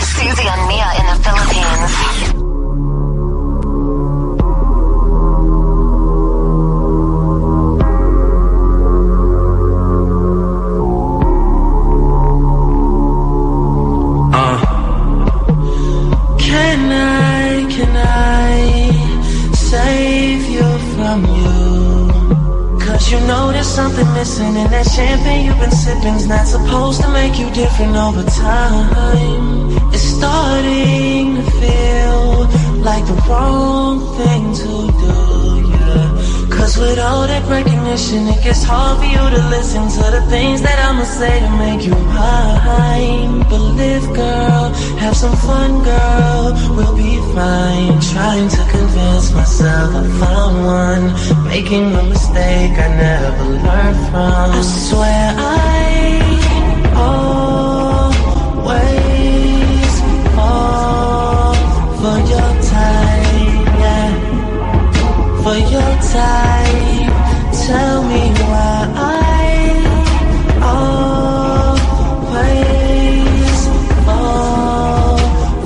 with Susie and Mia in the Philippines. Uh. Can I, can I save you from you? Cause you know there's something missing in that champagne you've been sipping's not supposed to make you different over time. Starting to feel like the wrong thing to do, yeah. Cause with all that recognition, it gets hard for you to listen to the things that I'ma say to make you mine. But live, girl, have some fun, girl, we'll be fine. Trying to convince myself I found one, making a mistake I never learned from. I swear I Tell me why I always fall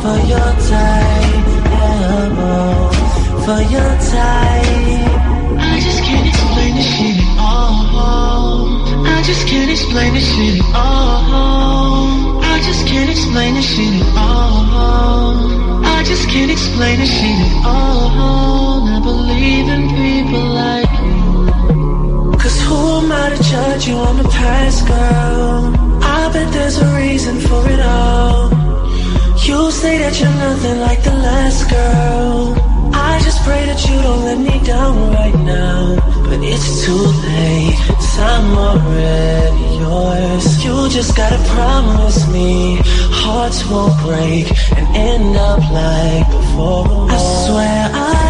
for your type. For your type. I just can't explain this shit at all. I just can't explain this. I just can't explain this. I just can't explain this believe in people like you. Cause who am I to judge you on the past, girl? I bet there's a reason for it all. You say that you're nothing like the last girl. I just pray that you don't let me down right now. But it's too late, i I'm already yours. You just gotta promise me hearts won't break and end up like before. I swear I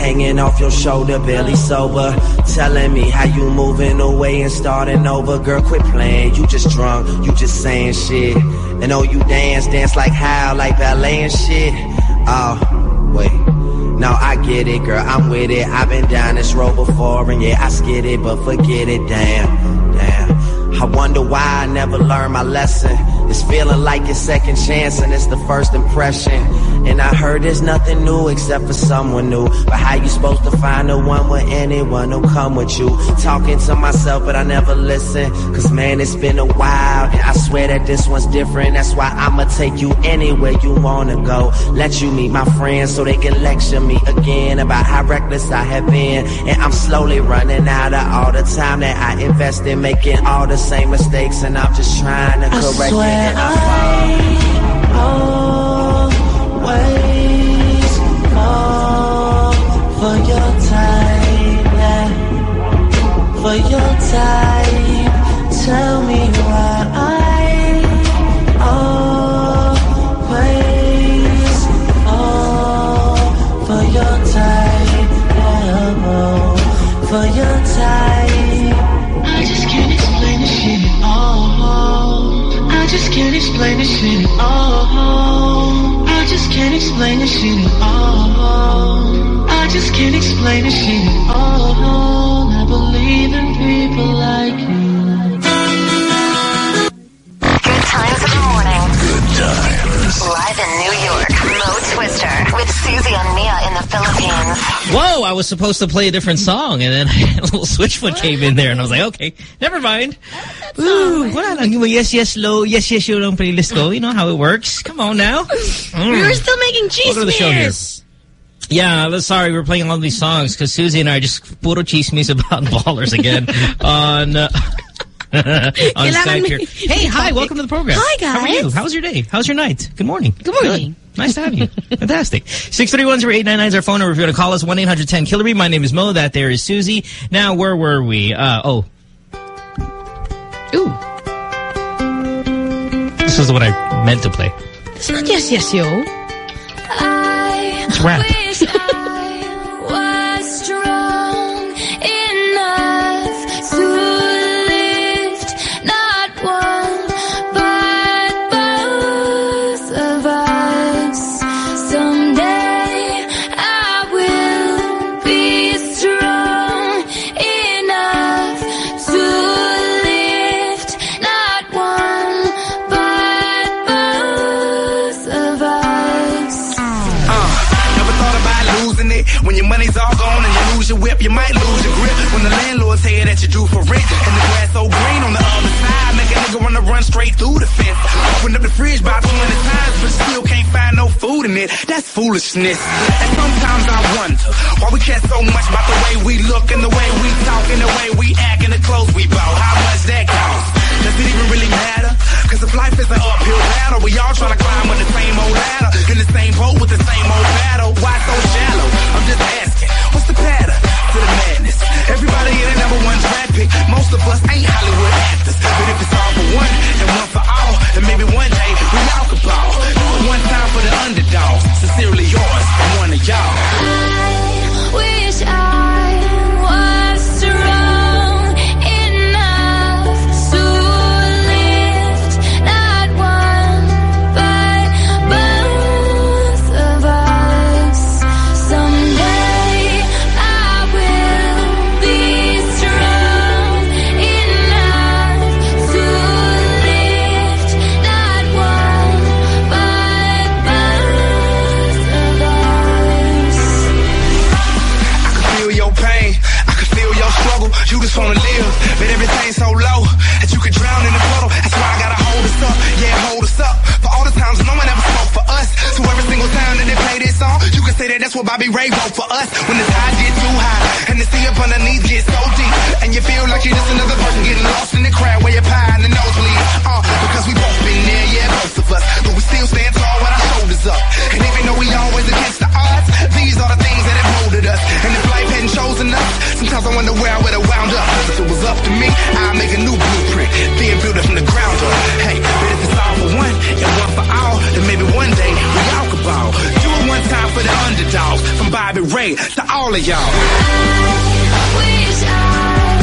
hanging off your shoulder, barely sober. Telling me how you moving away and starting over. Girl, quit playing. You just drunk, you just saying shit. And oh, you dance, dance like how, like ballet and shit. Oh, wait. No, I get it, girl, I'm with it. I've been down this road before, and yeah, I skid it, but forget it, damn, damn. I wonder why I never learned my lesson. It's feeling like it's second chance and it's the first impression. And I heard there's nothing new except for someone new. But how you supposed to find the one with anyone who come with you? Talking to myself, but I never listen. Cause man, it's been a while. And I swear that this one's different. That's why I'ma take you anywhere you wanna go. Let you meet my friends so they can lecture me again about how reckless I have been. And I'm slowly running out of all the time that I invest in making all the same mistakes. And I'm just trying to I correct it. swear And I fall. Explain this shit at can't explain this shit at all. I just can't explain this shit at all. I believe in people like you. Good times in the morning. Good times. Live in New York, Mo Twister with Susie and Whoa, I was supposed to play a different song, and then a little switchfoot came in there, and I was like, okay, never mind. Ooh, wala lang yung yes, yes, low, yes, yes, yung playlist ko. You know how it works. Come on now. Mm. We were still making cheese Welcome to the show here. Yeah, sorry, we're playing all these songs because Susie and I are just puro chismis about ballers again on uh, on Skype here. Hey, hi, welcome to the program. Hi, guys. How are you? guys. How's your day? How's your night? Good morning. Good morning. Nice to have you. Fantastic. 631-0899 is our phone number. If you want to call us, 1-800-10-KILLERY. My name is Mo. That there is Susie. Now, where were we? Uh, oh. Ooh, This is what I meant to play. it's not yes, yes, yo. I It's rap. Straight through the fence. Open up the fridge about 20 times, but still can't find no food in it. That's foolishness. And sometimes I wonder why we care so much about the way we look and the way we talk and the way we act and the clothes we bought. How much that cost? Does it even really matter? Cause if life is an uphill battle, we all tryna climb with the same old ladder. In the same boat with the same old battle. Why so shallow? I'm just asking. What's the pattern to the madness? Everybody in the number one draft pick. Most of us ain't Hollywood actors. But if it's all for one and one for all, then maybe one day we all could ball. One time for the underdogs. Sincerely yours one of y'all. Say that that's what Bobby Ray wrote for us. When the tide get too high and the sea up underneath gets so deep, and you feel like you're just another person getting lost in the crowd where you're pie and the nosebleed. Uh, because we both been there, yeah, both of us. But we still stand tall with our shoulders up. And even though we always against the odds, these are the things that have molded us. And if life hadn't chosen us, sometimes I wonder where I would have wound up. If it was up to me, I'd make a new blueprint, then build it from the ground up. Hey, but if it's all for one and one for all, then maybe one day we all could ball. Do it one time for the underdogs, from Bobby Ray to all of y'all. I Wish I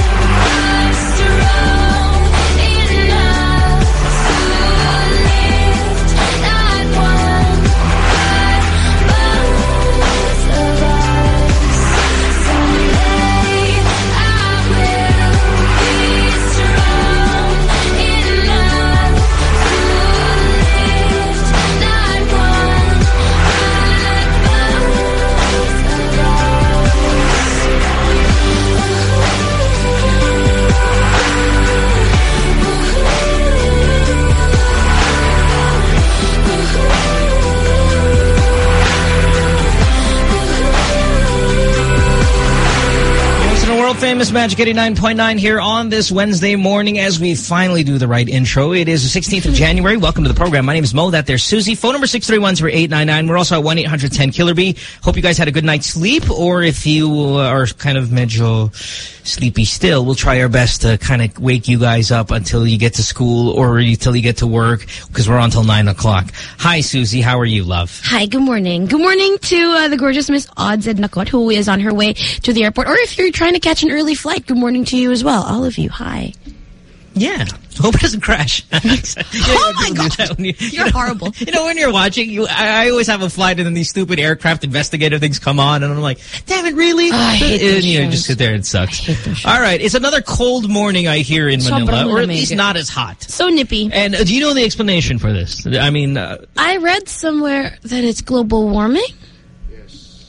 world famous Magic 89.9 here on this Wednesday morning as we finally do the right intro. It is the 16th of January. Welcome to the program. My name is Mo. That there's Susie. Phone number 631-0899. We're also at 1-800-10-KILLER-B. Hope you guys had a good night's sleep or if you are kind of medyo sleepy still, we'll try our best to kind of wake you guys up until you get to school or until you get to work because we're on till 9 o'clock. Hi, Susie. How are you, love? Hi, good morning. Good morning to uh, the gorgeous Miss Odds Nakot, who is on her way to the airport. Or if you're trying to catch an early flight, good morning to you as well. All of you, hi. Yeah. Hope it doesn't crash. Oh my God. You, You're know, horrible. You know, when you're watching, you I, I always have a flight and then these stupid aircraft investigator things come on and I'm like, damn it, really? Oh, I hate and, you know, just sit there and it sucks. hate those shows. All right. It's another cold morning, I hear, in Manila. Or at least not as hot. So nippy. And uh, do you know the explanation for this? I mean, uh, I read somewhere that it's global warming.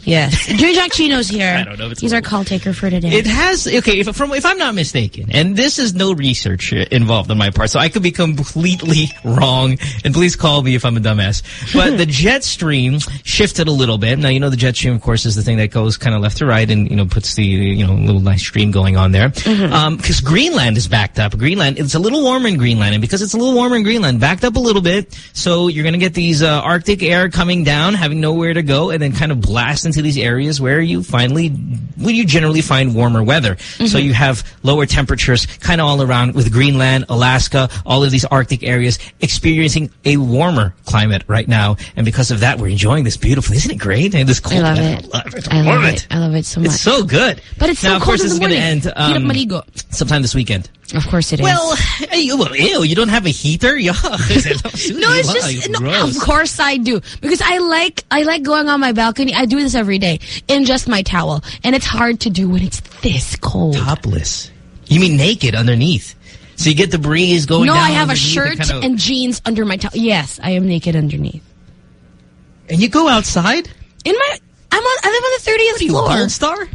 Yes. J. Jack Chino's here. I don't know if it's He's our call taker for today. It has okay. If from if I'm not mistaken, and this is no research involved on my part, so I could be completely wrong. And please call me if I'm a dumbass. But the jet stream shifted a little bit. Now you know the jet stream, of course, is the thing that goes kind of left to right, and you know puts the you know little nice stream going on there. Because Greenland is backed up. Greenland, it's a little warmer in Greenland, and because it's a little warmer in Greenland, backed up a little bit. So you're gonna get these uh, Arctic air coming down, having nowhere to go, and then kind of blast into to these areas where you finally, where you generally find warmer weather. So you have lower temperatures kind of all around with Greenland, Alaska, all of these Arctic areas experiencing a warmer climate right now. And because of that, we're enjoying this beautiful. Isn't it great? And this I cold love weather. it. I love it. I love love it. I love it so much. It's so good. But it's now, so of course, this is going to end um, sometime this weekend. Of course it is. Well, hey, well, ew, you don't have a heater? Yuck. No, it's just no, of course I do because I like I like going on my balcony. I do this every day in just my towel, and it's hard to do when it's this cold. Topless. You mean naked underneath? So you get the breeze going no, I have a shirt kind of- and jeans under my towel. Yes, I am naked underneath. and you go outside? In my, I'm on. I live on the thirtieth You a floor. gold star?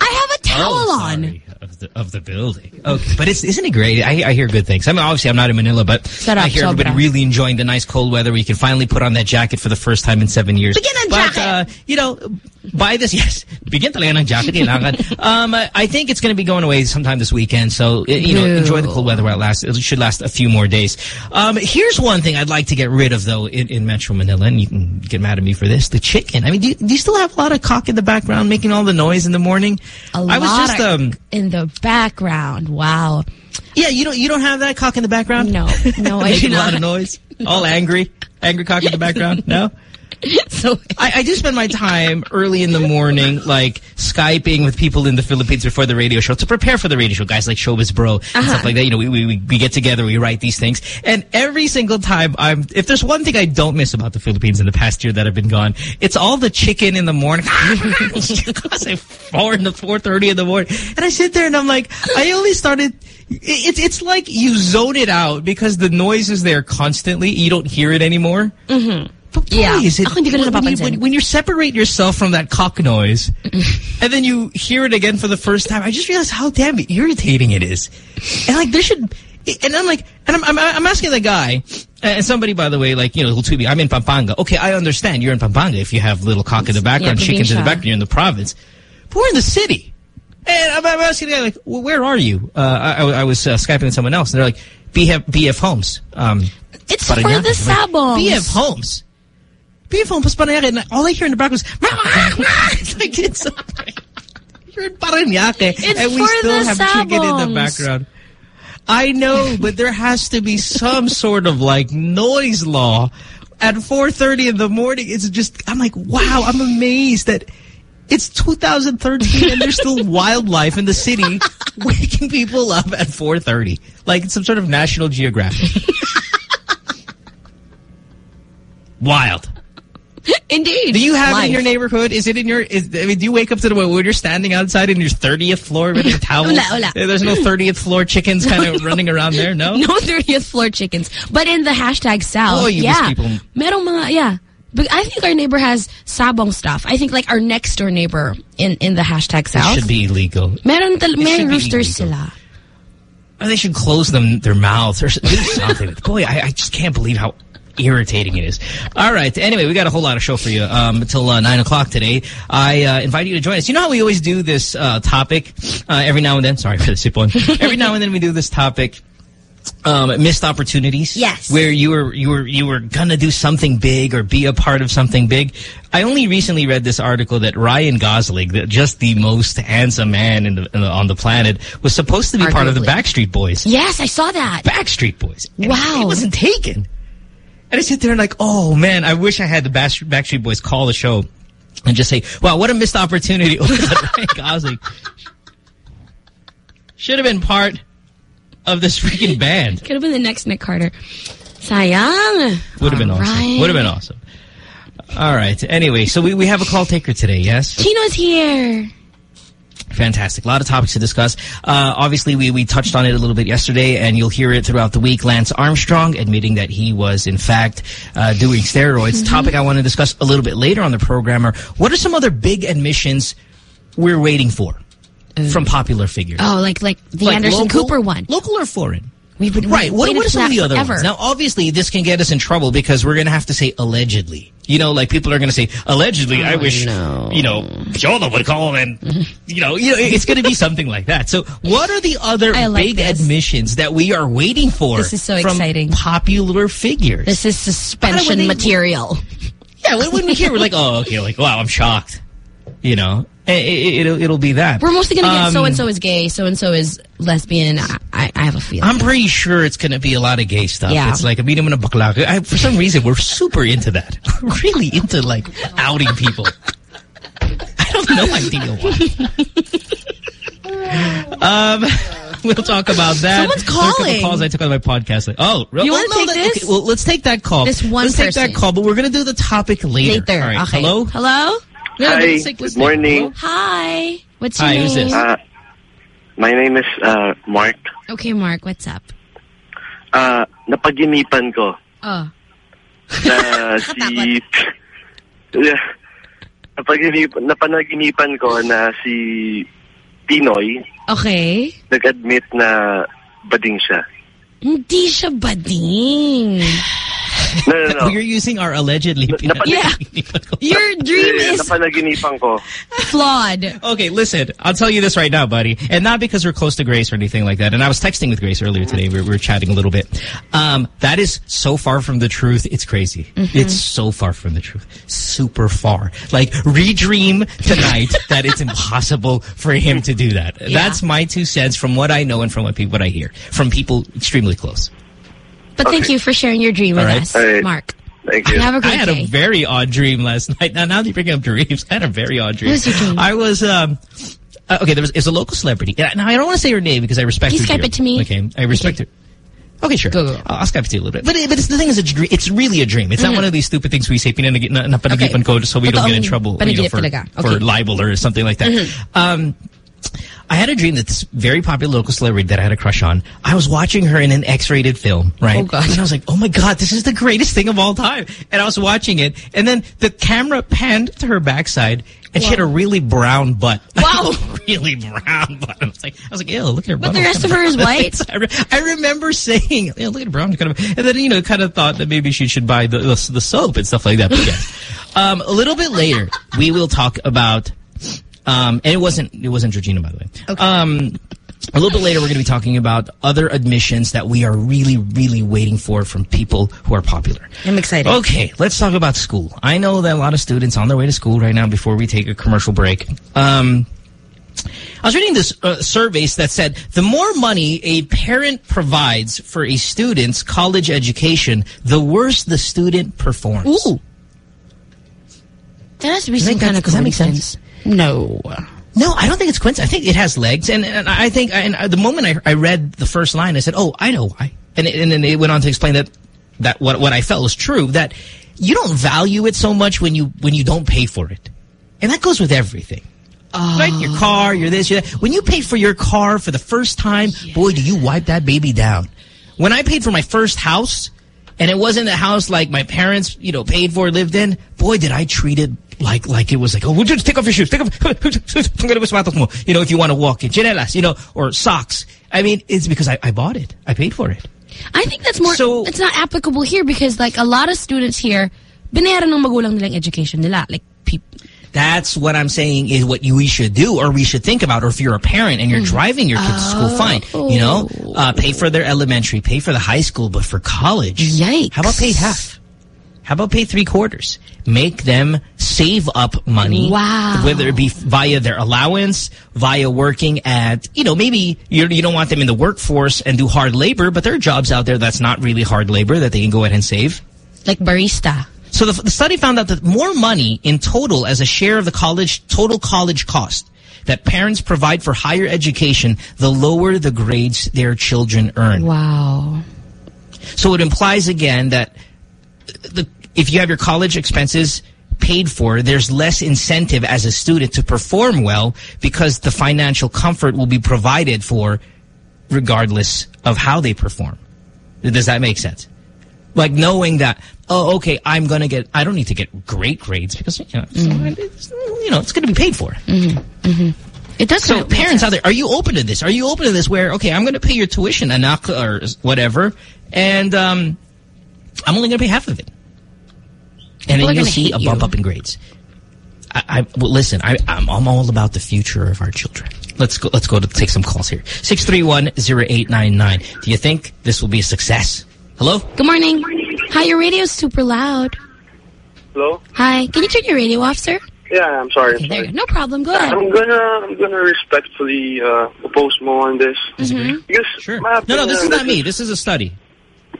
I have a towel Oh, on. Of the, of the building. Okay. But it's, isn't it great? I, I hear good things. I mean, obviously, I'm not in Manila, but Shut up, I hear everybody sobra. really enjoying the nice cold weather where you can finally put on that jacket for the first time in seven years. But, uh, you know, buy this. Yes. Bigyan talaga ng jacket. kailangan. um, I think it's going to be going away sometime this weekend. So, you know, enjoy the cold weather while it lasts. It should last a few more days. Um, here's one thing I'd like to get rid of, though, in, in Metro Manila, and you can get mad at me for this. The chicken. I mean, do you, do you still have a lot of cock in the background making all the noise in the morning? A I was lot just, of- um, in the background. Wow. yeah, you don't you don't have that cock in the background? No, no, I Making do a lot not. of noise. All angry. Angry cock in the background? No? So I, I do spend my time early in the morning, like, Skyping with people in the Philippines before the radio show to prepare for the radio show. Guys like Showbiz Bro and Uh-huh. stuff like that. You know, we, we, we get together, we write these things. And every single time I'm, if there's one thing I don't miss about the Philippines in the past year that I've been gone, it's all the chicken in the morning. Because I four in the 4.30 in the morning. And I sit there and I'm like, I only started, it's, it's like you zone it out because the noise is there constantly. You don't hear it anymore. Mm-hmm. But Yeah. is it, Ako hindi ko when, you, when, when you separate yourself from that cock noise and then you hear it again for the first time, I just realized how damn irritating it is. And like there should, and I'm like, and I'm, I'm, I'm asking the guy, and somebody by the way, like, you know, will tweet me, I'm in Pampanga. Okay, I understand you're in Pampanga if you have little cock in the background, Yeah, chickens in the background, you're in the province. But we're in the city. And I'm, I'm asking the guy, like, well, where are you? Uh, I, I was uh, Skyping with someone else, and they're like, BF, BF Homes. Um, it's for the sabongs. BF Homes. Homes, Parañaque. And all I hear in the background is, it's like, it's, you're in Parañaque. It's and we still have chicken in the background. I know, but there has to be some sort of like noise law at 4.30 in the morning. It's just, I'm like, wow, I'm amazed that it's 2013 and there's still wildlife in the city waking people up at 4.30. Like it's some sort of National Geographic. Wild. Indeed. Do you have it in your neighborhood? Is it in your? Is, I mean, do you wake up to the point when you're standing outside in your thirtieth floor with a towel? Wala, wala. Eh, there's no thirtieth floor chickens kind of running around there. No. No 30th floor chickens. But in the hashtag South, Oh, yeah. Merong mga, yeah. But I think our neighbor has sabong stuff. I think like our next door neighbor in, in the hashtag It South. should be illegal. Meron, may roosters sila. Or they should close them their mouths or do something. Boy, I, I just can't believe how irritating it is. All right. Anyway, we got a whole lot of show for you um, until uh, 9 o'clock today. I uh, invite you to join us. You know how we always do this uh, topic uh, every now and then? Sorry for the sip one. every now and then we do this topic. Um, missed opportunities. Yes. Where you were you were you were gonna do something big or be a part of something big. I only recently read this article that Ryan Gosling, that just the most handsome man in the, in the on the planet, was supposed to be part of the Backstreet Boys. Yes, I saw that. Backstreet Boys. And Wow. It wasn't taken. And I sit there and like, oh man, I wish I had the Backstreet Boys call the show and just say, wow, what a missed opportunity. Ryan Gosling should have been part of this freaking band. Could have been the next Nick Carter. Sayang. Would have been All awesome. Would have been awesome. All right. Anyway, so we, we have a call taker today, yes? Chino's here. Fantastic. A lot of topics to discuss. Uh, obviously, we, we touched on it a little bit yesterday, and you'll hear it throughout the week. Lance Armstrong admitting that he was, in fact, uh, doing steroids. Mm-hmm. Topic I want to discuss a little bit later on the program are what are some other big admissions we're waiting for from popular figures? Oh, like like the Like Anderson local- Cooper one. Local or foreign? We've been Right. What, what are some of the other forever. ones? Now, obviously, this can get us in trouble because we're going to have to say allegedly. You know, like people are going to say, allegedly, I oh, wish, no. you know, Fiona would call and, you know, you know, it's going to be something like that. So what are the other like big this. admissions that we are waiting for This is so exciting. popular figures? This is suspension they- material. yeah, when, when we hear, we're like, oh, okay, like, wow, I'm shocked. You know, it, will it'll be that. We're mostly gonna get Um, so and so is gay, so and so is lesbian. I, I, I have a feeling. I'm pretty sure it's going to be a lot of gay stuff. Yeah. It's like a medium and a bakla. I, for some reason, we're super into that. really into like outing people. I have no idea why. um, we'll talk about that. Someone's There are a couple calling. calls I took on my podcast. Like, oh, You wanna no, take that- this? Okay, well, let's take that call. This one Let's take that call, but we're going to do the topic later. Later. Right. Okay. Hello? Hello? Yeah, Hi, let's take- let's good take- morning. Hi. What's your name? who's this? Uh, my name is uh, Mark. Okay, Mark, what's up? Uh, napaginipan ko Oh. na si... Yeah. Napaginip, napanaginipan ko na si PNoy Okay. nag-admit na bading siya. Hindi siya bading. No, no, no. You're using our allegedly. Napa- Yeah. Your dream is Napanaginipan ko. flawed. Okay, listen, I'll tell you this right now, buddy. And not because we're close to Grace or anything like that. And I was texting with Grace earlier today. We were, chatting a little bit. Um, that is so far from the truth. It's crazy. It's so far from the truth. Super far. Like, redream tonight that it's impossible for him to do that. That's my two cents from what I know and from what, people, what I hear. From people extremely close. But thank you for sharing your dream with All right. us, All right. Mark. Thank you. Have a I great had day. a very odd dream last night. Now, now that you're bringing up dreams, I had a very odd dream. What was your dream? I was, um, uh, okay, there was, it was a local celebrity. Now, I don't want to say her name because I respect Can you her. Skype dearly. it to me? Okay, I respect her. Okay, sure. Go, go, go. I'll, I'll Skype it to you a little bit. But, it- but it's, the thing is, it's, a it's really a dream. It's not one of these stupid things we say, pinanagip na, na panagipan ko so we don't get in trouble you know, for, talaga. for libel or something like that. Um, I had a dream that this very popular local celebrity that I had a crush on, I was watching her in an X-rated film, right? Oh, God. And I was like, oh my God, this is the greatest thing of all time. And I was watching it, and then the camera panned to her backside, and she had a really brown butt. Wow. really brown butt. I was like, I was like, ew, look at her But butt. the rest of her is white. I, re I remember saying, "Yeah, look at her brown." Kind of, and then you know, kind of thought that maybe she should buy the the, the soap and stuff like that. But yes, um, a little bit later we will talk about. Um, and it wasn't it wasn't Georgina, by the way. Um, a little bit later, we're going to be talking about other admissions that we are really, really waiting for from people who are popular. I'm excited. Okay, let's talk about school. I know that a lot of students on their way to school right now before we take a commercial break. Um, I was reading this uh, surveys that said the more money a parent provides for a student's college education, the worse the student performs. Ooh. That has to be some kind of does that make coincidence. sense? No. No, I don't think it's coincidence. I think it has legs, and, and I think and the moment I, I read the first line, I said, "Oh, I know why." And it, and then it went on to explain that that what what I felt was true that you don't value it so much when you when you don't pay for it, and that goes with everything. Ah. Right, your car, your this, your that. When you pay for your car for the first time, boy, do you wipe that baby down. When I paid for my first house, and it wasn't a house like my parents, you know, paid for, lived in, boy, did I treat it like like it was like, oh, well, just take off your shoes, take off, you know, if you want to walk in, chinelas, you know, or socks. I mean, it's because I, I bought it. I paid for it. I think that's more, So- it's not applicable here because like a lot of students here, binayaran ng magulang nilang education nila. Like, people. That's what I'm saying is what you, we should do or we should think about. Or if you're a parent and you're driving your kids to school, fine. You know, uh, pay for their elementary, pay for the high school, but for college, Yikes. how about pay half? How about pay three quarters? Make them save up money. Wow. Whether it be via their allowance, via working at, you know, maybe you're, you don't want them in the workforce and do hard labor, but there are jobs out there that's not really hard labor that they can go ahead and save. like barista. So the, the study found out that more money in total as a share of the college total college cost that parents provide for higher education, the lower the grades their children earn. Wow. So it implies again that the if you have your college expenses paid for, there's less incentive as a student to perform well because the financial comfort will be provided for regardless of how they perform. Does that make sense? Like knowing that, oh, okay, I'm going to get, I don't need to get great grades because, you know, it's, mm-hmm. it's, you know, it's going to be paid for. Mm-hmm. Mm-hmm. It does So kind of make parents out there, are you open to this? Are you open to this where, okay, I'm going to pay your tuition, anak, or whatever, and um, I'm only going to pay half of it. And then you'll see hate a you. bump up in grades. I, I well, listen, I, I'm, I'm all about the future of our children. Let's go. Let's go to take some calls here. Six three one zero eight nine nine. Do you think this will be a success? Hello. Good morning. Hi, your radio's super loud. Hello? Hi. Can you turn your radio off, sir? Yeah, I'm sorry. I'm Okay, there sorry. you go. No problem. Go ahead. I'm gonna I'm gonna respectfully uh, oppose Mo on this Mhm. because Sure. No, no, this is not me. This is a study.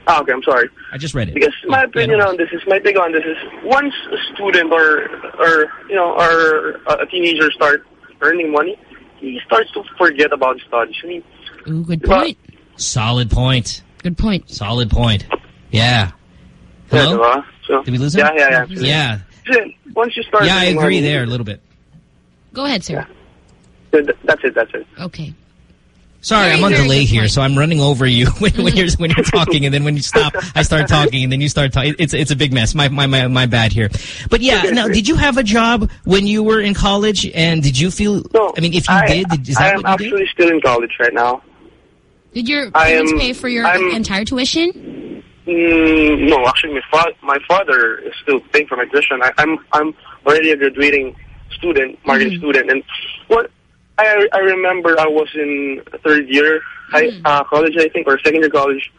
Ah, okay, I'm sorry. I just read it. Because my Yeah, opinion on this is my take on this is once a student or or you know or a teenager start earning money, he starts to forget about studies. I mean, Ooh, good Well- point. Solid point. Good point. Solid point. Yeah. yeah, Hello? diba? So Did we lose him? Yeah, yeah, yeah. Yeah. Kasi Once you start, Yeah, I agree money, there a little bit. Go ahead, sir. th- That's it. That's it. Okay. Sorry, I'm on delay here, so I'm running over you when, when you're when you're talking, and then when you stop, I start talking, and then you start talking. It's it's a big mess. My my my, my bad here. But yeah, now did you have a job when you were in college, and did you feel? No, I mean, if you I, did, did- is I am what you did? actually still in college right now. Did your parents am- pay for your I'm- entire tuition? Mm, no, actually, my fa- my father is still paying for my tuition. I, I'm I'm already a graduating student, marketing student, and what I I remember I was in third year high uh, college, I think, or second year college,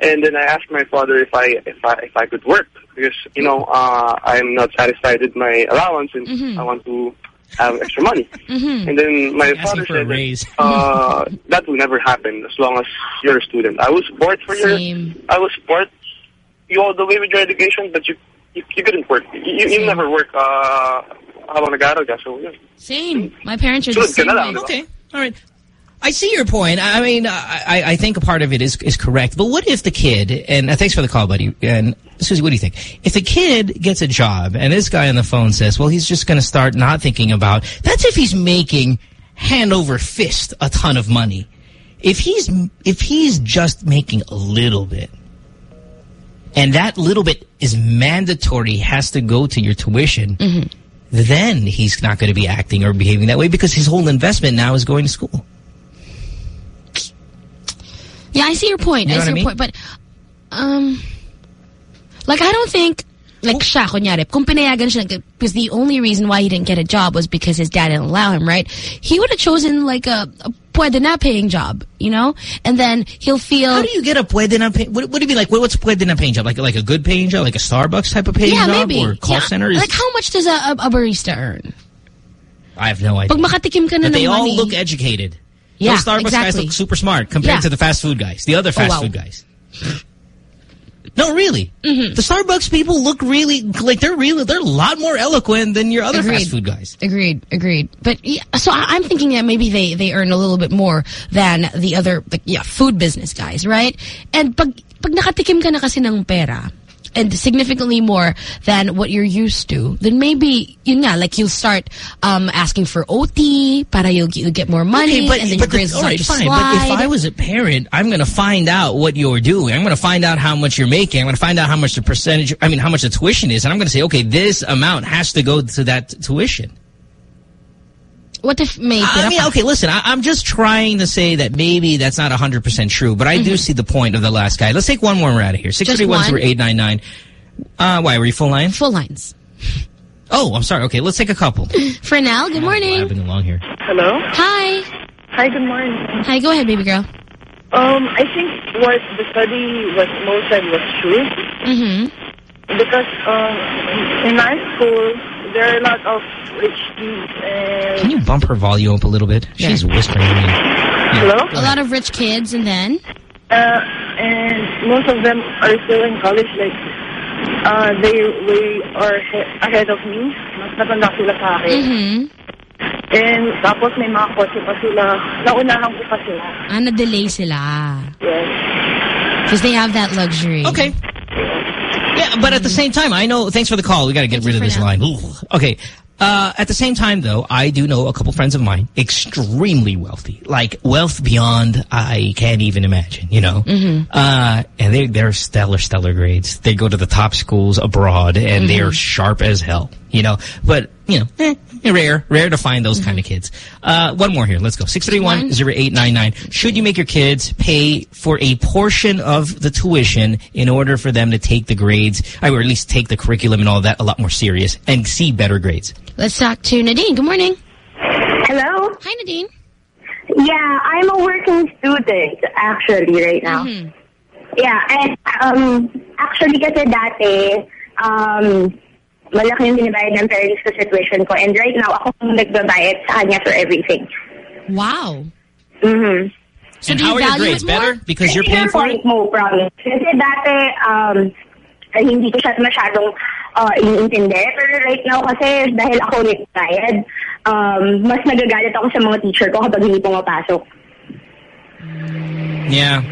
and then I asked my father if I if I if I could work because you know uh, I'm not satisfied with my allowance and I want to have extra money. And then my Asking father said, that, raise. uh, that will never happen as long as you're a student. I was bored for your, I was bored you all the way with your education, but you you, you couldn't work. You, you, you never work uh, habang nag-aaral ka. So, yun. Same. My parents are the same lang, way. Okay, all right. I see your point. I mean, I, I think a part of it is is correct. But what if the kid, and uh, thanks for the call, buddy, and Susie, what do you think? If the kid gets a job and this guy on the phone says, well, he's just going to start not thinking about, that's if he's making hand over fist a ton of money. If he's, if he's just making a little bit, and that little bit is mandatory, has to go to your tuition, then he's not going to be acting or behaving that way because his whole investment now is going to school. Yeah, I see your point. You know I see I your point. But, um, like, I don't think, like, siya, kunyari, kung pinayagan siya, because the only reason why he didn't get a job was because his dad didn't allow him, right? He would have chosen, like, a, a pwede na paying job, you know? And then he'll feel... How do you get a pwede na pay? What, do you mean? Like, what, what's pwede na paying job? Like, like a good paying job? Like a Starbucks type of paying yeah, job? maybe. Or call yeah. center? Is, Like, how much does a, a, a barista earn? I have no idea. Pag makatikim ka na But they all money... look educated. Yeah, Those Starbucks guys look super smart compared Yeah. to the fast food guys. The other oh, fast wow. food guys. No, really. Mm-hmm. The Starbucks people look really, like they're really, they're a lot more eloquent than your other Agreed. fast food guys. Agreed, agreed. But yeah, so I, I'm thinking that maybe they they earn a little bit more than the other like yeah food business guys, right? And pag pag nakatikim ka na kasi ng pera and significantly more than what you're used to, then maybe you know, like you'll start um asking for OT para you'll, you'll get more money Okay, but, and then but your grades the, right, fine. slide. But if I was a parent, I'm going to find out what you're doing. I'm going to find out how much you're making. I'm going to find out how much the percentage, I mean, how much the tuition is. And I'm going to say, okay, this amount has to go to that tuition. What if may I mean, okay, listen, I, I'm just trying to say that maybe that's not 100% true, but I do see the point of the last guy. Let's take one more we're out of here. Mm-hmm. 631-0899. Uh, why, were you full line? Full lines. Oh, I'm sorry. Okay, let's take a couple. Fernell, good morning. I've been along here. Hello. Hi. Hi, good morning. Hi, go ahead, baby girl. Um, I think what the study was most said was true Mm-hmm. because um, in our school there are a lot of rich kids and Can you bump her volume up a little bit? She's whispering to me. Yeah, Hello? A lot of rich kids, and then uh, and most of them are still in college. Like uh, they way are ahead of me. Mas matanda sila sa akin. mm-hmm. And tapos may mga kotse pa sila. Naunahan ko pa sila. ah, na-delay sila. Yes. Because they have that luxury. Okay. Yeah, but at the same time, I know. Thanks for the call. We got to get Thank rid of this now. line. Ooh. Okay. Uh, at the same time, though, I do know a couple friends of mine extremely wealthy, like wealth beyond I can't even imagine. You know, Mm-hmm. uh, and they they're stellar, stellar grades. They go to the top schools abroad, and Mm-hmm. they're sharp as hell. You know, but you know, eh, rare, rare to find those kind of kids. Uh, one more here. Let's go. Six three one zero eight nine nine. Should you make your kids pay for a portion of the tuition in order for them to take the grades, or at least take the curriculum and all that a lot more serious and see better grades? Let's talk to Nadine. Good morning. Hello? Hi, Nadine. Yeah, I'm a working student actually right now. Mhm. Yeah, and um actually kasi dati um malaki yung binibayad ng parents sa tuition ko. And right now, ako yung nagbabayad sa kanya for everything. Wow. Mm-hmm. So and do you how are your grades? Better? Because you're paying for it? point mo, promise. Kasi dati, um, ay, hindi ko siya masyadong uh, iniintindi. Pero right now kasi dahil ako nagbayad, um, mas nagagalit ako sa mga teacher ko kapag hindi pumapasok. Yeah.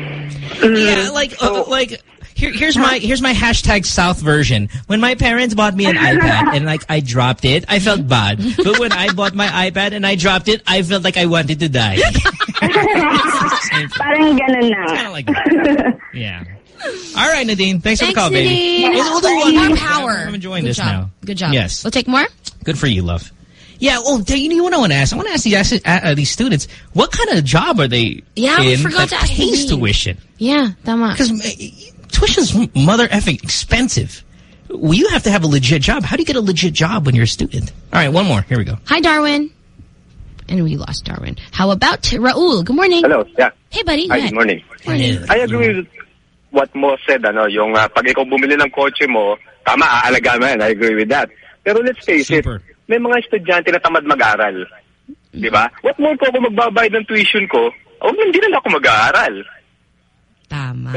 Yeah, like uh, like here, here's my here's my hashtag South version. When my parents bought me an iPad and like I dropped it, I felt bad. But when I bought my iPad and I dropped it, I felt like I wanted to die. Parang ganun na. Kind of like that. Yeah. All right, Nadine. Thanks, for the Thanks, call, baby. Nadine. We'll, we'll do one More more. power. I'm enjoying Good this job. now. Good job. Yes. We'll take more? Good for you, love. Yeah. Well, you know what I want to ask? I want to ask these uh, uh, these students what kind of job are they Yeah, we forgot that to ask pays Nadine. tuition? Yeah, tama. Because tuition's mother effing expensive. Well, you have to have a legit job. How do you get a legit job when you're a student? All right, one more. Here we go. Hi, Darwin. And we lost Darwin. How about Raul? Good morning. Hello, yeah. Hey, buddy. Hi, good morning. Morning. I agree with what Mo said, ano, yung uh, pag ikaw bumili ng kotse mo, tama, aalagaan mo yan. I agree with that. Pero let's face it, may mga estudyante na tamad mag-aral. Di ba? What more ko ako magbabayad ng tuition ko, o hindi na lang ako mag-aaral. Tama.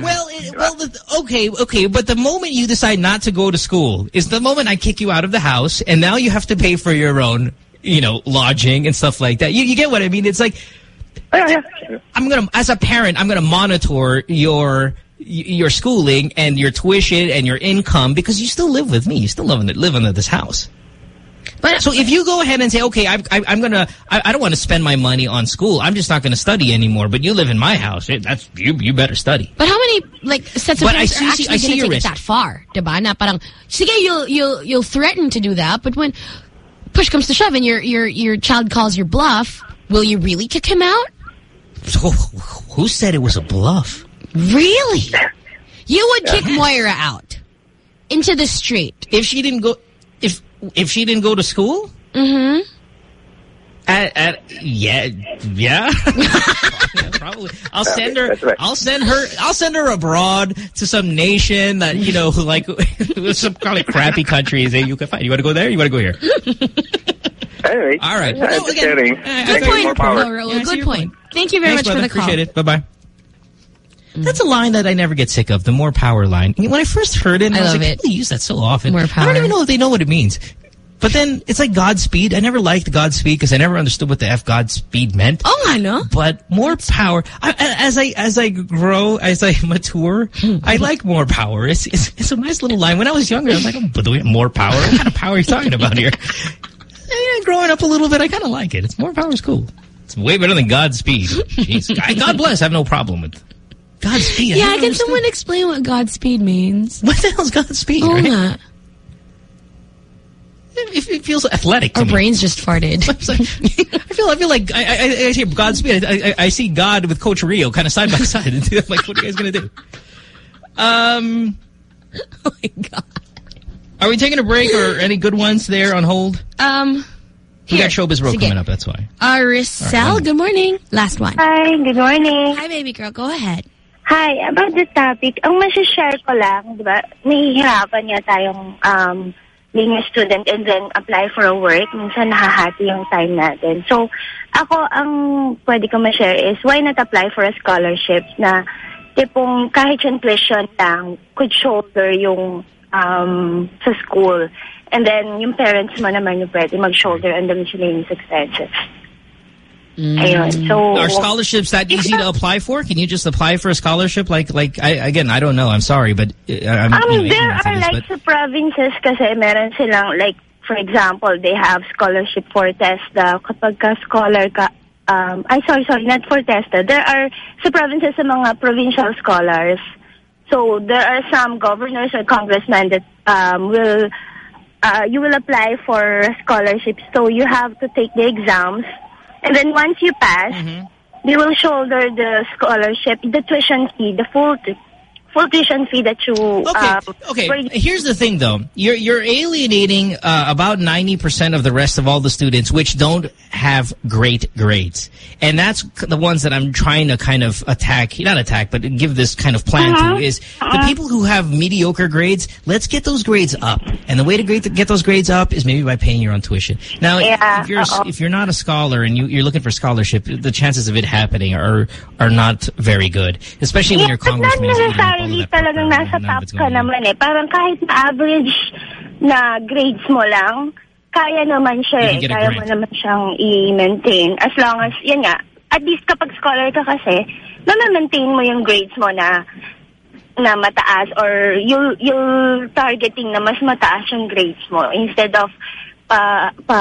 May. Well, it, well, the, okay, okay, but the moment you decide not to go to school is the moment I kick you out of the house, and now you have to pay for your own, you know, lodging and stuff like that. You, you get what I mean? It's like, oh, I'm gonna, as a parent, I'm gonna monitor your your schooling and your tuition and your income because you still live with me. You still live in live in this house. But so if you go ahead and say, okay, I, I, I'm gonna, I, I don't want to spend my money on school. I'm just not gonna study anymore. But you live in my house. It, that's you. You better study. But how many like sets of But I parents see- are see- actually I see going to your take it risk. that far? Diba? Na parang, sige, you'll, you'll, you'll threaten to do that, but when push comes to shove and your, your, your child calls your bluff, will you really kick him out? So who said it was a bluff? Really? You would kick Moira out into the street if she didn't go. If if she didn't go to school. Mm-hmm. At, at yeah yeah. Yeah, probably. I'll send her. I'll send her. I'll send her abroad to some nation that you know, like some kind of crappy country. Say you can find. You want to go there? You want to go here? Anyway. All right. Yeah, Well, just again, sharing. uh, I Good think point, more power. Raul. Yeah, I see Good point. Thank you very Thanks, much brother. for the call. Appreciate it. Bye bye. Mm. That's a line that I never get sick of. The more power line. When I first heard it, I, I was like, it. people use that so often. More I don't even know if they know what it means. But then it's like Godspeed. I never liked Godspeed because I never understood what the F Godspeed meant. Oh, I know. But more power. I, I- as I as I grow, as I mature, hmm. I like more power. It's, it's it's a nice little line. When I was younger, I was like, oh, but do we have more power? What kind of power are you talking about here? And, growing up a little bit, I kind of like it. It's more power is cool. It's way better than Godspeed. Jeez. God bless. I have no problem with Godspeed. I Yeah, never can understood. someone explain what Godspeed means? What the hell's Godspeed? Oh, right? nga. It, it feels athletic to Our me. brains just farted. I feel I feel like I, I, I see Godspeed. I, I, I see God with Coach Rio kind of side by side. I'm like, what are you guys gonna do? Um. oh my god. Are we taking a break or any good ones there on hold? Um, We here. got Showbiz Row coming up. That's why. Aricel, All right, good morning. Last one. Hi, good morning. Hi, baby girl. Go ahead. Hi, about this topic, ang share ko lang, di ba, nahihirapan niya tayong um, being a student and then apply for a work. Minsan nahahati yung time natin. So, ako, ang pwede ko ma-share is why not apply for a scholarship na tipong kahit yung tuition lang could shoulder yung um, sa school. And then, yung parents mo naman yung pwede mag-shoulder on the miscellaneous expenses. Ayun. So, Are scholarships that easy to apply for? Can you just apply for a scholarship? Like, like I, again, I don't know. I'm sorry, but uh, I'm Um, you know, there ignorant to are this, like but- sa provinces kasi meron silang like for example, they have scholarship for TESDA. Kapag ka scholar ka, um, I sorry, sorry, not for TESDA. There are sa provinces sa mga provincial scholars. So there are some governors or congressmen that um, will uh, you will apply for scholarships. So you have to take the exams, and then once you pass, mm-hmm. they will shoulder the scholarship, the tuition fee, the full full tuition fee that you um, Okay, here's the thing, though. You're you're alienating uh, about 90% of the rest of all the students which don't have great grades. And that's the ones that I'm trying to kind of attack, not attack, but give this kind of plan Uh-huh. to, is the people who have mediocre grades, let's get those grades up. And the way to get those grades up is maybe by paying your own tuition. Now, Yeah, if you're uh-oh. if you're not a scholar and you, you're looking for scholarship, the chances of it happening are are not very good, especially when your but not congressman that talagang nasa top ka naman eh. Parang kahit na average na grades mo lang, kaya naman siya eh. Kaya mo naman siyang i-maintain. As long as, yan nga, at least kapag scholar ka kasi, na-maintain mo yung grades mo na na mataas or you'll, you'll targeting na mas mataas yung grades mo instead of pa, pa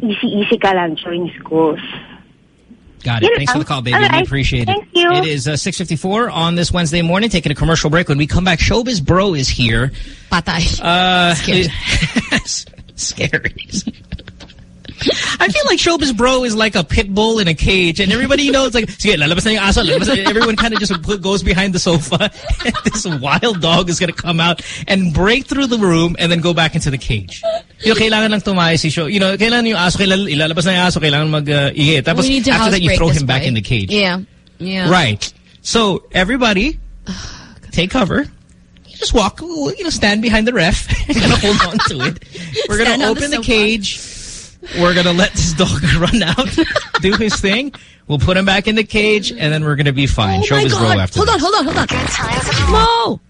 easy-easy ka lang during schools. Got it. Thanks for the call, baby. All We right. appreciate it. Thank you. It is uh, 6.54 on this Wednesday morning. Taking a commercial break. When we come back, Showbiz Bro is here. Patay. Uh, Scared. scary. I feel like Showbiz Bro is like a pit bull in a cage, and everybody knows like, sige, lalabas na yung aso, lalabas na. Everyone kind of just put- goes behind the sofa, and this wild dog is going to come out and break through the room and then go back into the cage. You know, kailangan lang si show. You know, kailangan yung aso, kailangan ilalabas na yung aso, kailangan mag-ihi. Uh, Tapos need to after that, you throw him back in the cage. Yeah. Yeah. Right. So everybody, take cover. You just walk, you know, stand behind the ref and hold on to it. We're gonna on the open the, sofa. cage. We're gonna let this dog run out, do his thing. We'll put him back in the cage, and then we're gonna be fine. Oh Show my his God. row after. Hold that. on, hold on, hold on. Good times. Mo!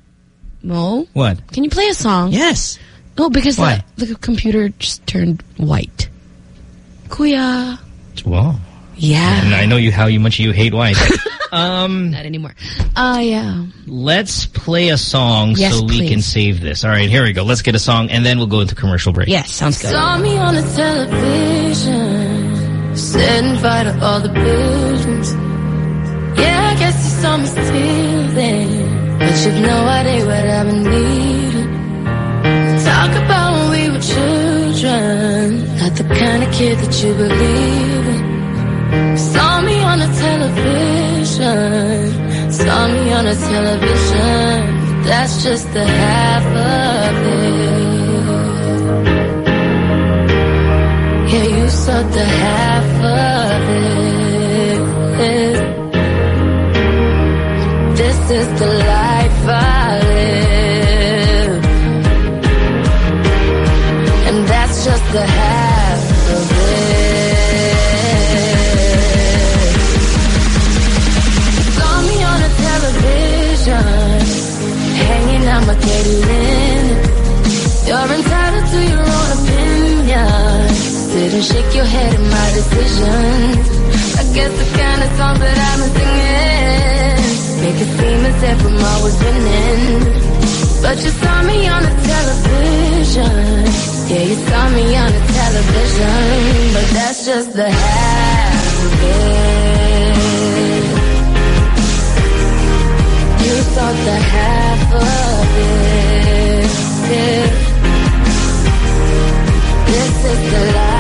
Mo? What? Can you play a song? Yes. No, because Why? the, the computer just turned white. Kuya. Whoa. Yeah. And I know you how you much you hate white. um, Not anymore. Uh, yeah. let's play a song Yes, so we please. can save this. All right, here we go. Let's get a song, and then we'll go into commercial break. Yes, sounds good. Saw me on the television, setting fire to all the buildings. Yeah, I guess you saw me still then, but you've no idea what I've been needing. Talk about when we were children, not the kind of kid that you believe in. Saw me on the television, saw me on the television. but That's just the half of it. Yeah, you saw the half of it. This is the life Lynn. You're entitled to your own opinion. And shake your head at my decisions. I guess the kind of song that I'm singing make it seem as if I'm always winning. But you saw me on the television. Yeah, you saw me on the television. But that's just the half of it. You saw the half of This is the life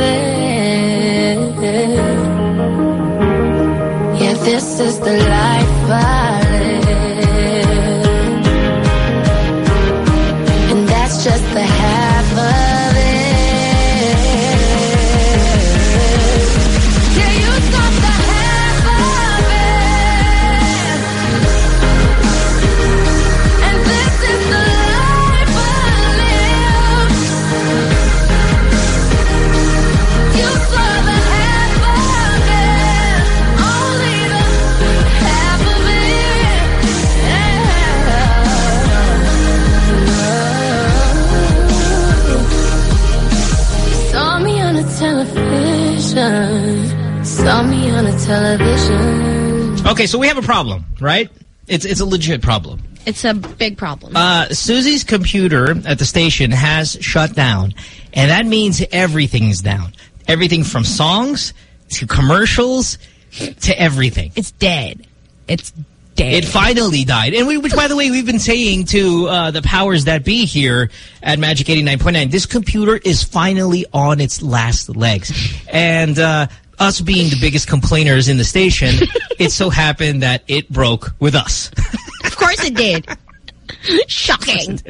it. Yeah, this is the life I Okay, so we have a problem, right? It's it's a legit problem. It's a big problem. Uh, Susie's computer at the station has shut down, and that means everything is down. Everything from songs to commercials to everything. It's dead. It's dead. It finally died. And we, which, by the way, we've been saying to uh, the powers that be here at Magic 89.9, this computer is finally on its last legs. And uh, us being the biggest complainers in the station, it so happened that it broke with us. of course it did. Shocking.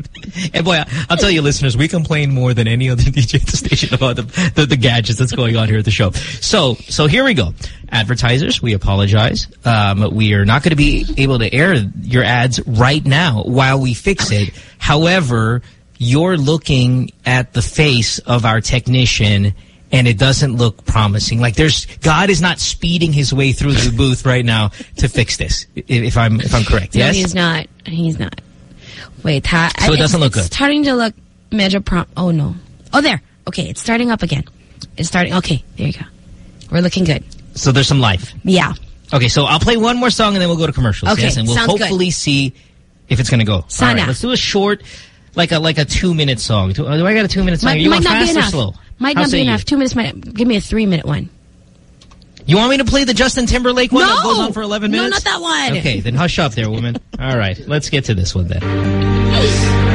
And boy, I'll tell you, listeners, we complain more than any other DJ at the station about the, the, the gadgets that's going on here at the show. So, so here we go. Advertisers, we apologize. Um, we are not going to be able to air your ads right now while we fix it. However, you're looking at the face of our technician and it doesn't look promising. Like there's God is not speeding his way through the booth right now to fix this. If I'm if I'm correct, No, yes. he's not. He's not. Wait, ha So it doesn't look it's good. starting to look major prom. Oh, no. Oh, there. Okay, it's starting up again. It's starting. Okay, there you go. We're looking good. So there's some life. Yeah. Okay, so I'll play one more song and then we'll go to commercials. Okay, yes, and we'll sounds good. hopefully see if it's going to go. Sana. All right, let's do a short, like a like a two minute song. Do, I got a two minute song? Might, you might want not be fast or slow? Might How not be you? enough. Two minutes might. Give me a three minute one. You want me to play the Justin Timberlake one that goes on for 11 minutes? No, not that one. Okay, then hush up there, woman. All right, let's get to this one then.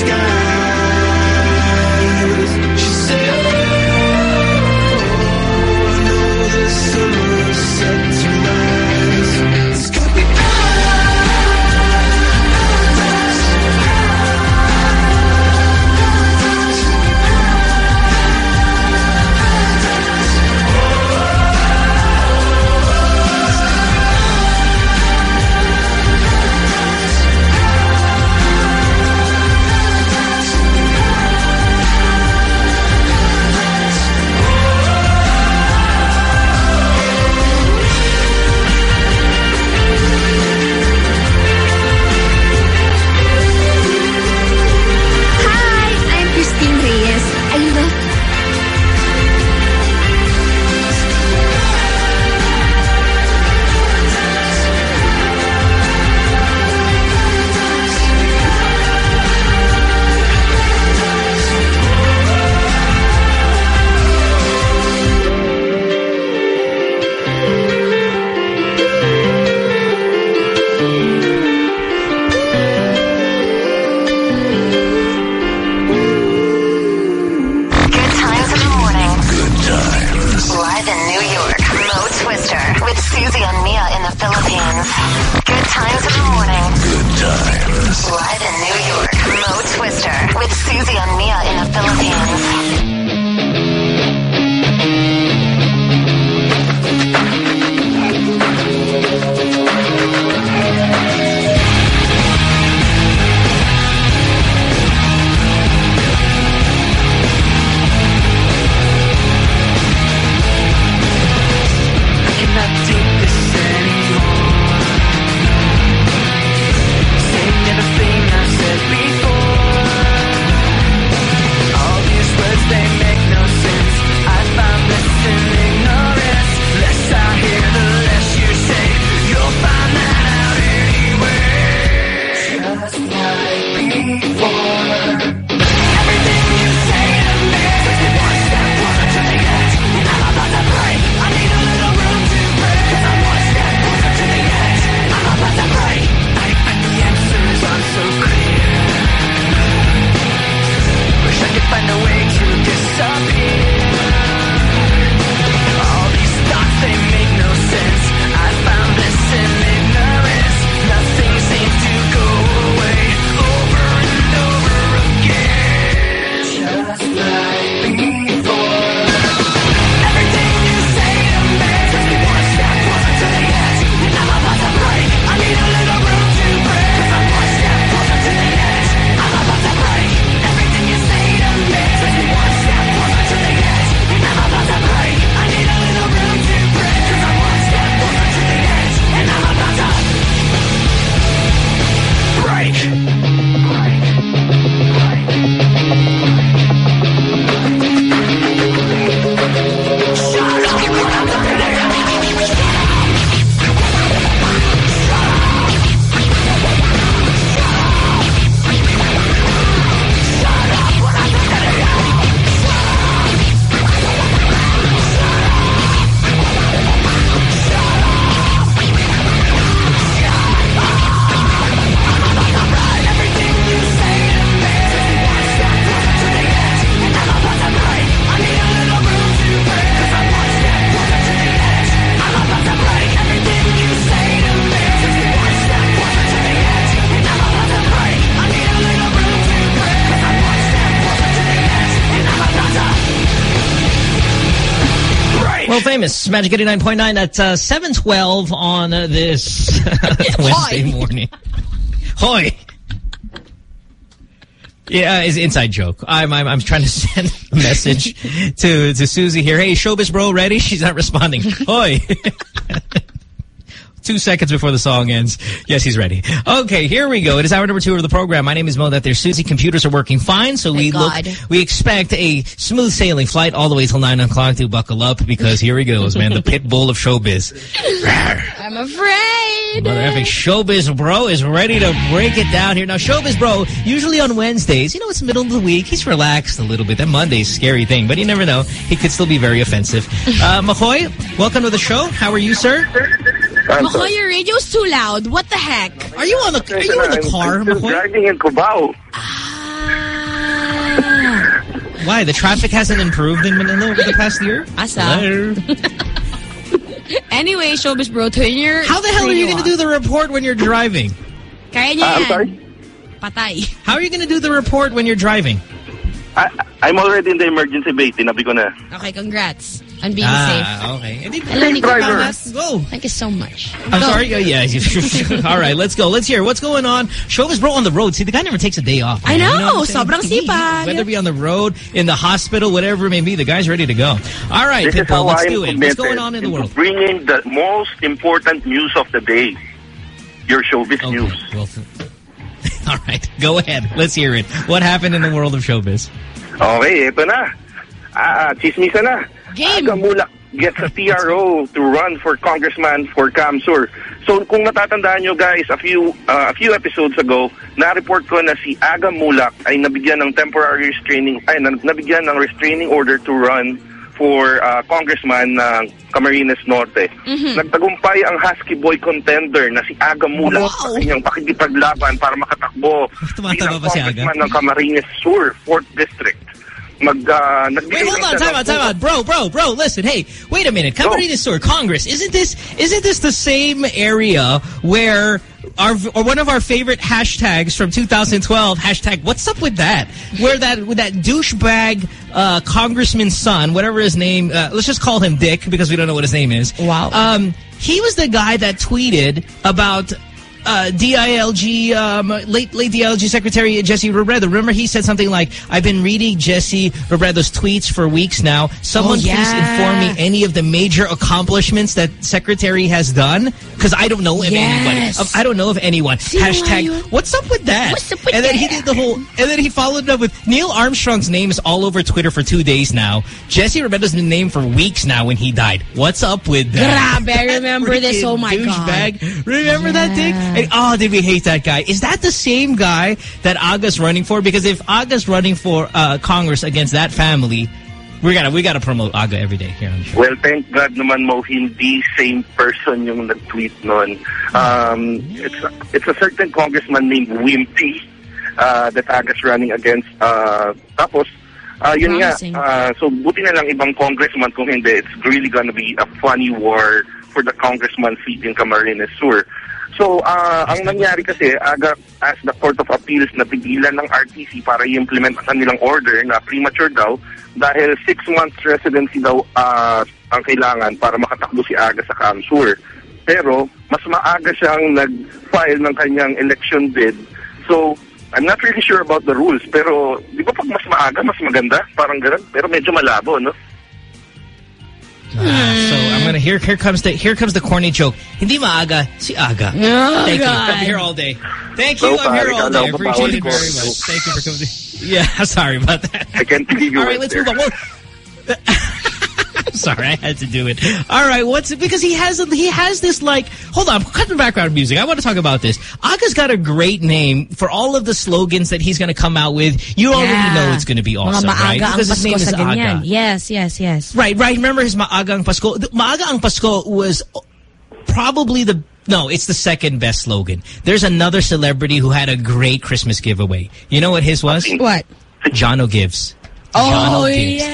sky. Magic 89.9 at uh, 712 on uh, this Wednesday morning. Hoy! Yeah, it's an inside joke. I'm, I'm I'm trying to send a message to to Susie here. Hey, showbiz bro, ready? She's not responding. Hoy. Two seconds before the song ends. Yes, he's ready. Okay, here we go. It is hour number two of the program. My name is Mo. That their Susie computers are working fine, so we look. We expect a smooth sailing flight all the way till nine o'clock to buckle up because here he goes, man. The pit bull of showbiz. I'm afraid. Mother effing Showbiz Bro is ready to break it down here. Now, Showbiz Bro, usually on Wednesdays, you know, it's middle of the week. He's relaxed a little bit. That Monday's scary thing, but you never know. He could still be very offensive. Uh, Makoy, welcome to the show. How are you, sir? Makoy, your radio's too loud. What the heck? Are you on the Are you in the car, Makoy? driving in Cubao. Why? The traffic hasn't improved in Manila over the past year? Asa. Hello? Anyway, showbiz bro, turn your How the hell are you going to do the report when you're driving? Kaya niya Ah, I'm yan. sorry? Patay. How are you going to do the report when you're driving? I, I'm already in the emergency bay. Tinabi ko na. Okay, congrats on being safe. ah, okay. Hello, Nico driver. Go. Thank you so much. I'm Go. sorry. Uh, yeah. All right. Let's go. Let's hear what's going on. Showbiz bro on the road. See, the guy never takes a day off. I know. You what I'm saying? Sobrang He- he- sipag. Whether it be on the road, in the hospital, whatever it may be, the guy's ready to go. All right, This Pitbull. Let's I am do it. What's going on in the world? bringing the most important news of the day. Your showbiz Okay. news. Well, all right. Go ahead. Let's hear it. What happened in the world of showbiz? Okay, ito na. Ah, chismisa na. Game. Aga Mulak gets a TRO to run for congressman for Kamsur. So kung natatandaan nyo guys, a few uh, a few episodes ago, na-report ko na si Aga Mulak ay nabigyan ng temporary restraining ay na- nabigyan ng restraining order to run for uh, congressman ng Camarines Norte. Mhm. Nagtagumpay ang Husky Boy contender na si Aga Mulak sa kanyang pakikipaglaban para makatakbo bilang pa si Aga? congressman ng Camarines Sur, 4th District. Mag, uh, Wait, hold on, time out, time out. Bro, bro, bro, listen, hey, wait a minute. Camarines Sur, Congress, isn't this isn't this the same area where our or one of our favorite hashtags from 2012, hashtag what's up with that? Where that with that douchebag uh, congressman's son, whatever his name, uh, let's just call him Dick because we don't know what his name is. Wow. Um, he was the guy that tweeted about uh, DILG, um, late late DILG Secretary Jesse Robredo. Remember he said something like, I've been reading Jesse Robredo's tweets for weeks now. Someone Oh, yeah. please inform me any of the major accomplishments that Secretary has done? Because I don't know of Yes. anybody. I don't know of anyone. Nga Hashtag, what's up with that? What's up with and then he did the whole, and then he followed up with Neil Armstrong's name is all over Twitter for two days now. Jesse Robredo's been named for weeks now when he died. What's up with that? Grabe, I remember this. Oh my God. douchebag. Remember that thing? And, oh, did we hate that guy? Is that the same guy that Aga's running for? Because if Aga's running for uh, Congress against that family, we gotta we gotta promote Aga every day here on the show. Well, thank God naman mo, hindi same person yung nag-tweet nun. Um, it's, it's a certain congressman named Wimpy uh, that Aga's running against. Uh, tapos, uh, yun nga, uh, so buti na lang ibang congressman kung hindi, it's really gonna be a funny war for the congressman seat in Camarines Sur. So, uh, ang nangyari kasi, aga as the Court of Appeals na pigilan ng RTC para i-implement ang kanilang order na premature daw dahil six months residency daw uh, ang kailangan para makatakbo si Aga sa Kamsur. Pero, mas maaga siyang nag-file ng kanyang election bid. So, I'm not really sure about the rules, pero di ba pag mas maaga, mas maganda? Parang ganun. Pero medyo malabo, no? Ah, so I'm gonna here here comes the here comes the corny joke. Hindi maaga si Aga. Oh, Thank you. I'm here all day. Thank you. So, I'm here all day. I appreciate it very much. Thank you for coming. Yeah, sorry about that. I can't you All right, let's there. move on. Well, I'm sorry, I had to do it. All right, what's it? Because he has he has this like. Hold on, cut the background music. I want to talk about this. Aga's got a great name for all of the slogans that he's going to come out with. You already know it's going to be awesome, Mga right? Because his name is. Aga. Yes, yes, yes. Right, right. Remember his Maaga ang Pasko? Maaga ang Pasko was probably the no, it's the second best slogan. There's another celebrity who had a great Christmas giveaway. You know what his was? What? Jono Gives. Oh, Jono Gives.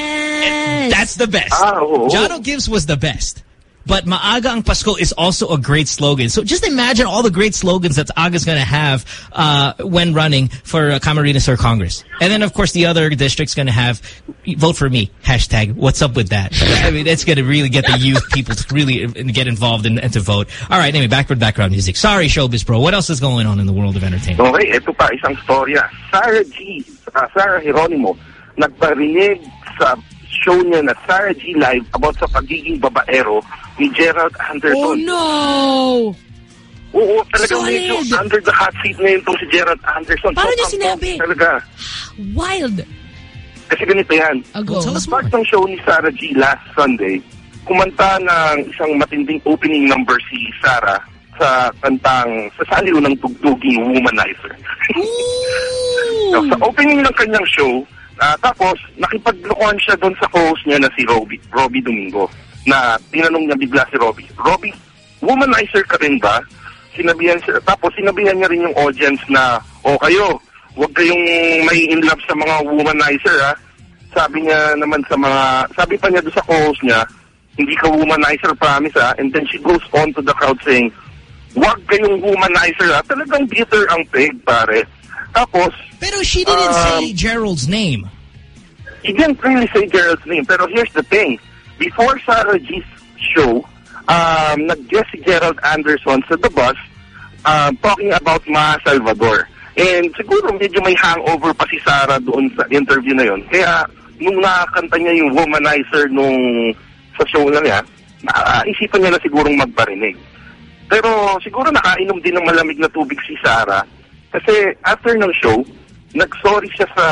Yes. That's the best. Ah, oo. Jono Gives was the best. But Maaga ang Pasko is also a great slogan. So just imagine all the great slogans that Aga's going to have uh, when running for uh, Camarines Sur Congress. And then, of course, the other district's going to have vote for me. Hashtag what's up with that? I mean, it's going to really get the youth people to really get involved and, and to vote. All right, anyway, backward background music. Sorry, Showbiz Bro. What else is going on in the world of entertainment? Okay, ito pa, isang storya. Sarah G, uh, Sarah Geronimo, nagparinig sa show niya na Sarah G Live about sa pagiging babaero ni Gerald Oh, Anderson. no. Oo, talagang Solid. medyo under the hot seat ngayon itong si Gerald Anderson. Paano niya Sobrang sinabi? Talaga. Wild. Kasi ganito yan. Ago. Us Start ng show ni Sarah G last Sunday, kumanta ng isang matinding opening number si Sarah sa kantang sa saliw ng tugtuging Womanizer. So, sa opening ng kanyang show, ah, tapos nakipaglokohan siya doon sa host niya na si Robbie, Robbie Domingo na tinanong niya bigla si Robbie, Robbie, womanizer ka rin ba? Sinabihan siya, tapos sinabihan niya rin yung audience na, o kayo, huwag kayong may in love sa mga womanizer ha. Sabi niya naman sa mga, sabi pa niya doon sa host niya, hindi ka womanizer, promise ha. And then she goes on to the crowd saying, huwag kayong womanizer ha. Talagang bitter ang peg, pare. Tapos, Pero she didn't Um, say Gerald's name. he didn't really say Gerald's name, pero here's the thing. Before Sarah G's show, um, nag-guest si Gerald Anderson sa The Bus um, talking about Ma Salvador. And siguro medyo may hangover pa si Sarah doon sa interview na yon. Kaya nung nakakanta niya yung womanizer nung sa show na niya, naisipan niya na sigurong magparinig. Pero siguro nakainom din ng malamig na tubig si Sarah. Kasi after ng show, nag-sorry siya sa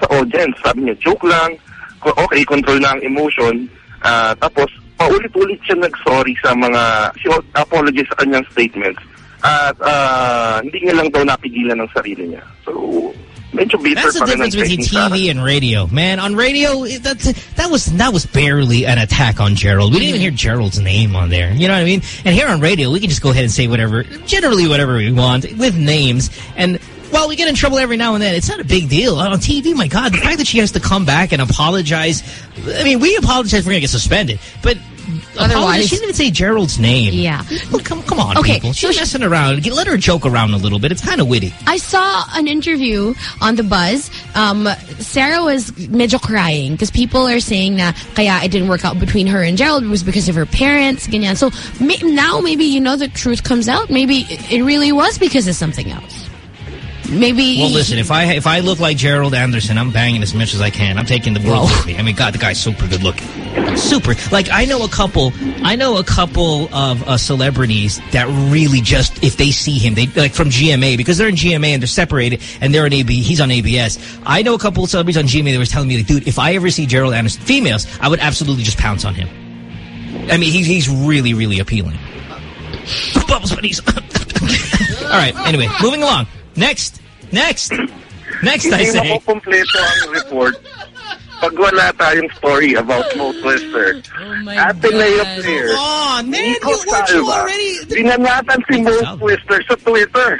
sa audience. Sabi niya, joke lang, okay, control na ang emotion. Ah, tapos, paulit-ulit siya nag-sorry sa mga, she apologize sa kanyang statements. At ah, hindi niya lang daw napigilan ng sarili niya. So, bitter That's the pa rin ang difference between take ni Sarah. TV and radio, man. On radio, that that was that was barely an attack on Gerald. We didn't even hear Gerald's name on there. You know what I mean? And here on radio, we can just go ahead and say whatever, generally whatever we want with names. And while we get in trouble every now and then. It's not a big deal. On TV, my God, the fact that she has to come back and apologize. I mean, we apologize if we're going to get suspended. But Otherwise- she didn't even say Gerald's name. Yeah. Well, come, come on, Okay, people. so She's she- messing around. Let her joke around a little bit. It's kind of witty. I saw an interview on The Buzz. Um, Sarah was medyo crying because people are saying that kaya it didn't work out between her and Gerald was because of her parents. Ganyan. So may, now maybe, you know, the truth comes out. Maybe it, it really was because of something else. Maybe... Well, listen, if I if I look like Gerald Anderson, I'm banging as much as I can. I'm taking the world with me. I mean, God, the guy's super good looking. Super. Like, I know a couple, I know a couple of uh, celebrities that really just, if they see him, they like from GMA, because they're in GMA and they're separated, and they're on AB, he's on ABS. I know a couple of celebrities on GMA that was telling me, like, dude, if I ever see Gerald Anderson, females, I would absolutely just pounce on him. I mean, he's, he's really, really appealing. Bubbles buddies. All right, anyway, moving along. Next. Next. Next, I Hindi say. makukompleto ang report pag wala tayong story about Mo Twister. Oh my Ate Leo God. Player. Oh, man, Nico you- weren't you already... Binanatan si Mo Twister sa Twitter.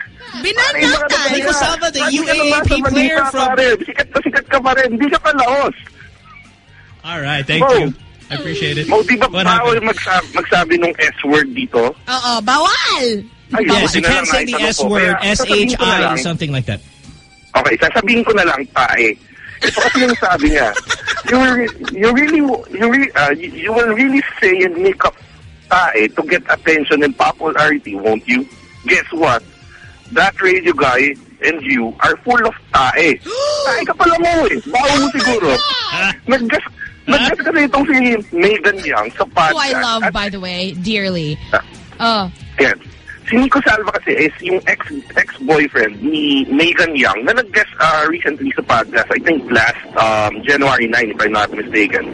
Binanatan? Nico Salva, the UAAP player from-. Sikat na sikat ka pa rin. Hindi ka pa laos. All right, thank Mo. you. I appreciate it. Mo, di ba What bawal magsabi, magsabi ng S-word dito? Oo, bawal! Ay, Yes, you can't say the S word, Kaya, sasabihin ko na S-H-I, or something like that. Okay, sasabihin ko na lang, tae. Ito kasi yung sabi niya. You, will- you really, you, re- uh, you, you will really say and make up tae to get attention and popularity, won't you? Guess what? That radio guy and you are full of tae. tae ka pala mo eh. Bawa mo siguro. Nag-guess, nag-guess kasi itong si Megan Young sa Who. I love, At- by the way, dearly. Oh. Yan. Si Nico Salva kasi is yung ex ex-boyfriend ni Megan Young na nag-guest uh, recently sa podcast, I think last um, January 9 if I'm not mistaken.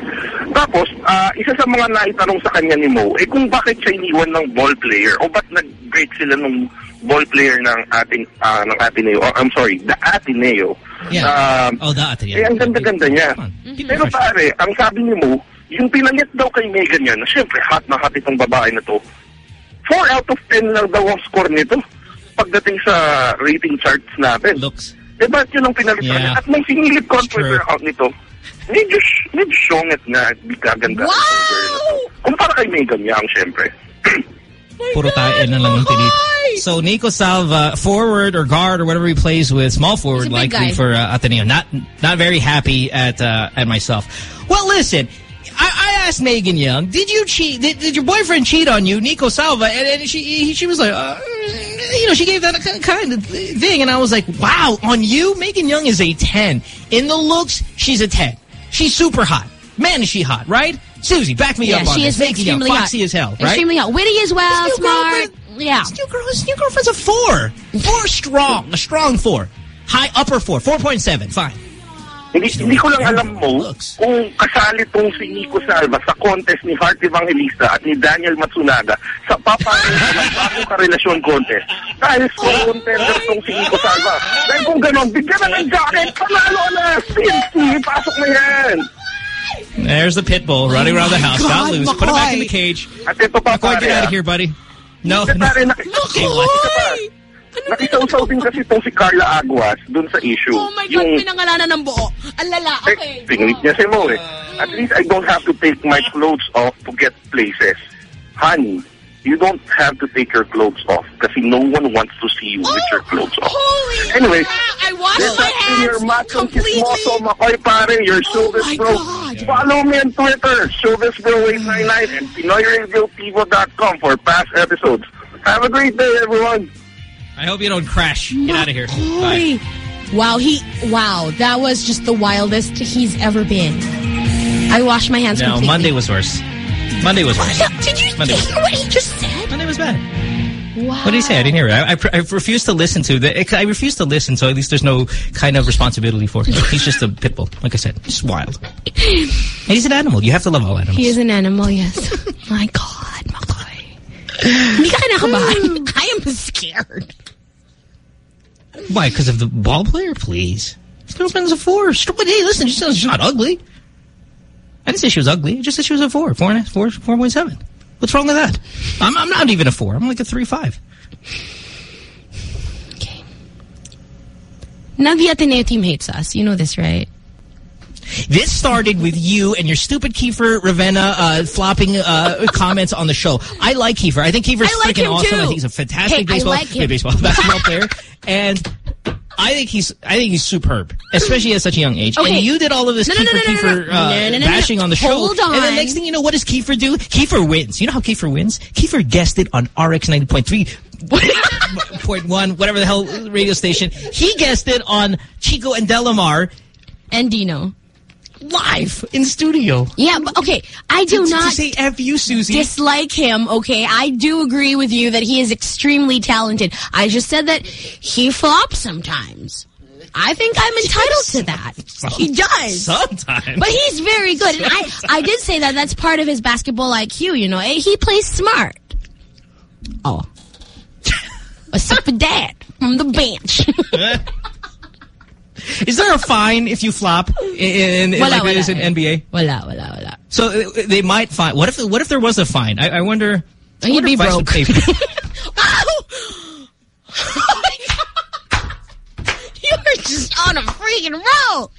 Tapos, uh, isa sa mga naitanong sa kanya ni Mo, eh kung bakit siya iniwan ng ball player o ba't nag-break sila nung ball player ng ating uh, ng Ateneo, oh, I'm sorry, the Ateneo. Yeah. Um, Oh, that. eh, ang ganda-ganda niya. Pero pare, ang sabi ni Mo, yung pinalit daw kay Megan yan, na syempre, hot na hot itong babae na to. 4 out of 10 lang daw ang score nito pagdating sa rating charts natin. Looks. Diba yun ang pinalit Yeah. niya? At nung sinilip ko ang It's true. Twitter account nito, medyo, medyo syonget nga, di kaganda. Wow! Kumpara kay Megan Young, syempre. Puro tayo na lang yung tinit. So, Nico Salva, forward or guard or whatever he plays with, small forward He's a big likely guy. for uh, Ateneo. Not not very happy at uh, at myself. Well, listen, I, I asked Megan Young, did you cheat? Did, did your boyfriend cheat on you, Nico Salva? And, and she he, she was like, uh, you know, she gave that kind of, kind of thing, and I was like, wow, on you, Megan Young is a ten. In the looks, she's a ten. She's super hot. Man, is she hot, right? Susie, back me Yeah, up on she this. is Megan Young, extremely hot. foxy as hell, right? Extremely hot. Witty as well, This smart. Yeah. This new girl, this new girlfriend's a four. Four strong. A strong four. High upper four. 4.7. Fine. Hindi, hindi ko lang alam mo kung kasali tong si Nico Salva sa contest ni Heart Evangelista at ni Daniel Matsunaga sa papangin ng bagong karelasyon contest. Dahil score contender tong si Nico Salva. Dahil kung gano'n, bigyan na ng jacket, panalo na! Silky, pasok na yan! There's the pit bull running around the house. Got God, loose. Put him back in the McCoy. cage. At ito pa McCoy, get out ah. of here, buddy. No. No. pare, naki- Okay, what? Isa pa. Nakisawsaw din kasi itong si Carla Aguas dun sa issue. Oh my God, Yung pinangalanan ng buo. Ang lala, okay. Pinunit niya si Mo eh. At least I don't have to take my clothes off to get places. Honey, you don't have to take your clothes off kasi no one wants to see you with your clothes off. Holy Anyway, I washed my hands your macho completely. chismoso, Makoy pare, your showbiz my bro. God. Follow me on Twitter, showbizbro899 and PinoyRadioTivo.com for past episodes. Have a great day, everyone. I hope you don't crash. Get out of here. Bye. Wow, he, wow, that was just the wildest he's ever been. I washed my hands No, completely. Monday was worse. Monday was worse. Did you Monday was hear what he just said? Monday was bad. Wow. What did he say? I didn't hear it. I, I, I refuse to listen to the. I refuse to listen, so at least there's no kind of responsibility for him. He's just a pit bull, like I said, just wild. And he's an animal. You have to love all animals. He is an animal, yes. my God, Makoy. Hindi ka kinakabahan. I am scared. Why? Because of the ball player? Please. This girlfriend's a four. Hey, listen, she's she's not ugly. I didn't say she was ugly. I just said she was a four. Four and a, four, 4.7. What's wrong with that? I'm, I'm not even a four. I'm like a three five. Okay. Now the Ateneo team hates us. You know this, right? This started with you and your stupid Kiefer Ravena uh, flopping uh, comments on the show. I like Kiefer. I think Kiefer's I like freaking awesome. too. I think he's a fantastic Hey, baseball, like baseball basketball player, and I think he's I think he's superb, especially at such a young age. Okay. And you did all of this No, Kiefer no, no, no, Kiefer uh, bashing on the show. Hold And on. then next thing you know, what does Kiefer do? Kiefer wins. You know how Kiefer wins? Kiefer guessed it on RX ninety point three. Point one, whatever the hell radio station. He guessed it on Chico and Delamar And Dino. Live in studio. Yeah, but okay. I do To- to not say F you, Susie. dislike him. Okay, I do agree with you that he is extremely talented. I just said that he flops sometimes. I think I'm entitled to that. He does. Sometimes. But he's very good. And I, I did say that that's part of his basketball IQ, you know. Eh, He plays smart. Oh. Except for that from the bench. Is there a fine if you flop in, in Wala, like it is in wala. NBA? wala, wala, wala. So uh, they might fine. What if what if there was a fine? I, I wonder. I He'd wonder be broke. for- You're just on a freaking roll.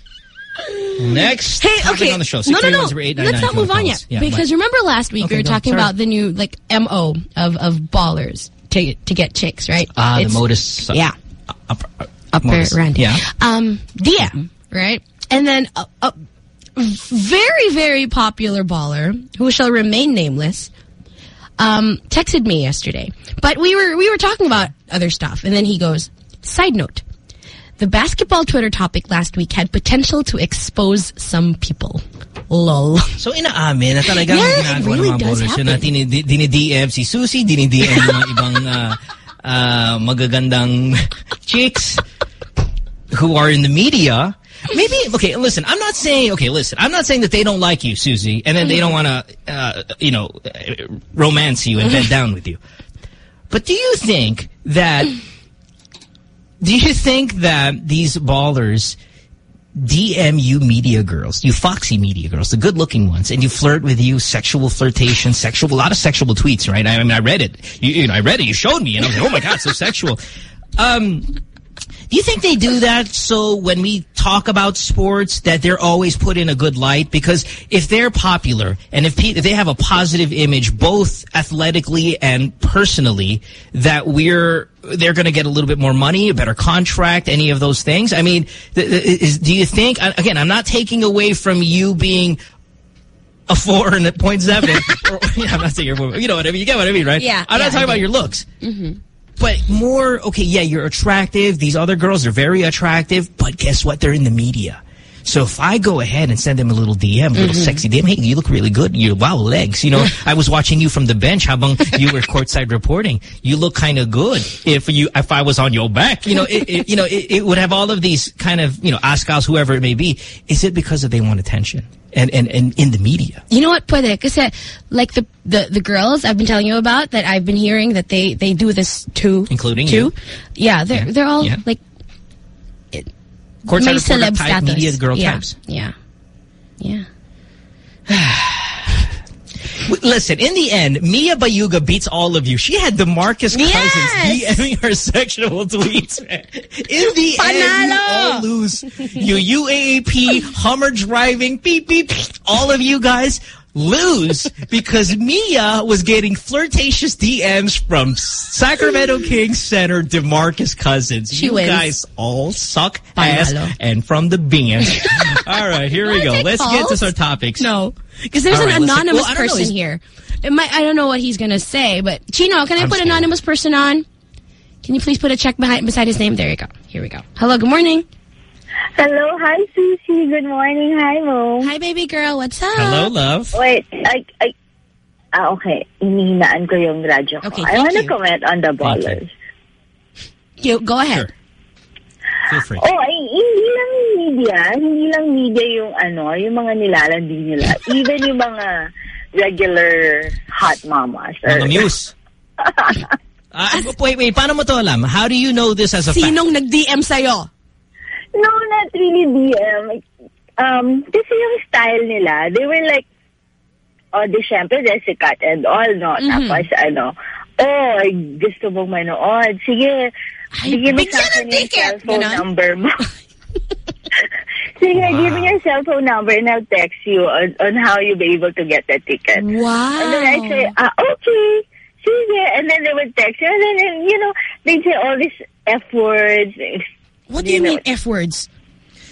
Next Hey, okay. on the show. no, no, no. Let's not move on yet. Yeah, because what? remember last week Okay, we were talking Sorry. about the new like MO of of ballers to to get chicks, right? Ah, the modus. Yeah. Upper, Upper modus. Randy. Yeah. Um, DM, right? And then a, a very, very popular baller who shall remain nameless um, texted me yesterday. But we were we were talking about other stuff, and then he goes, "Side note: the basketball Twitter topic last week had potential to expose some people." Lol. So inaamin na talagang Yeah, ginagawa really ng mga ballers yun na dinidm si Susie, dinidm mga ibang uh, uh, magagandang chicks who are in the media. Maybe, okay, listen, I'm not saying, okay, listen, I'm not saying that they don't like you, Susie, and then they don't want to, uh, you know, romance you and bed down with you. But do you think that, do you think that these ballers DM you media girls, you foxy media girls, the good looking ones, and you flirt with you, sexual flirtation, sexual, a lot of sexual tweets, right? I, mean, I read it. You, you know, I read it. You showed me, and I was like, oh my god, so sexual. Um, do you think they do that so when we talk about sports that they're always put in a good light? Because if they're popular and if, pe if they have a positive image, both athletically and personally, that we're they're going to get a little bit more money, a better contract, any of those things. I mean, is, do you think? Again, I'm not taking away from you being a four and a point seven. or, yeah, I'm not saying you're, you know what I mean. You get what I mean, right? Yeah, I'm yeah, not talking about your looks. Mm-hmm. But more, okay, yeah, you're attractive. These other girls are very attractive. But guess what? They're in the media. So if I go ahead and send them a little DM, a little Mhm. sexy DM, hey, you look really good. You wow, legs. You know, I was watching you from the bench. How Habang you were courtside reporting, you look kind of good. If you, if I was on your back, you know, it, it, you know, it, it would have all of these kind of, you know, Askals, whoever it may be. Is it because of they want attention and and and in the media? You know what, pwede? Kasi, like the, the, the girls I've been telling you about that I've been hearing that they, they do this too. Including too. you. Yeah, they're, Yeah. they're all Yeah. like May reporter celeb type, status. media girl yeah. types. Yeah. Yeah. Listen, in the end, Mia Bayuga beats all of you. She had DeMarcus Cousins DMing her sexual tweets. In the end, you all lose. You UAAP, Hummer driving, beep, beep, beep, all of you guys lose because Mia was getting flirtatious DMs from Sacramento Kings center DeMarcus Cousins. She you wins. guys all suck ass Panalo. and from the bench. all right, here we go. Let's get to some topics. No. Because there's All an right, anonymous Well, don't know, person here. It might, I don't know what he's going to say, but Chino, can I I'm put scared. anonymous person on? Can you please put a check behind beside his name? There you go. Here we go. Hello, good morning. Hello, hi Susie. Good morning. Hi Mo. Hi baby girl, what's up? Hello, love. Wait, I, I, ah, okay. Inihinaan ko yung radyo ko. Okay, I want to you. comment on the ballers. You, go ahead. Feel free. Oh, ay, hindi lang media, hindi lang media yung ano, yung mga nilalandi nila. Even yung mga regular hot mamas. Or, Mga muse. Ah, wait, wait. Paano mo to alam? How do you know this as a fact? Sinong nag-DM sa'yo? No, not really DM. Um, kasi yung style nila, they were like, oh, di syempre, they're sikat and all, no? Mhm. Tapos, ano, oh, gusto mong manood. Sige, Bigyan mo sa akin ng yung cellphone Ganon? number mo. Sige, give me your cell phone number and I'll text you on, on how you'll be able to get that ticket. Wow. And then I say, ah, okay. Sige. And then they would text you. And then, and, you know, they'd say all these F words. What do you mean F words?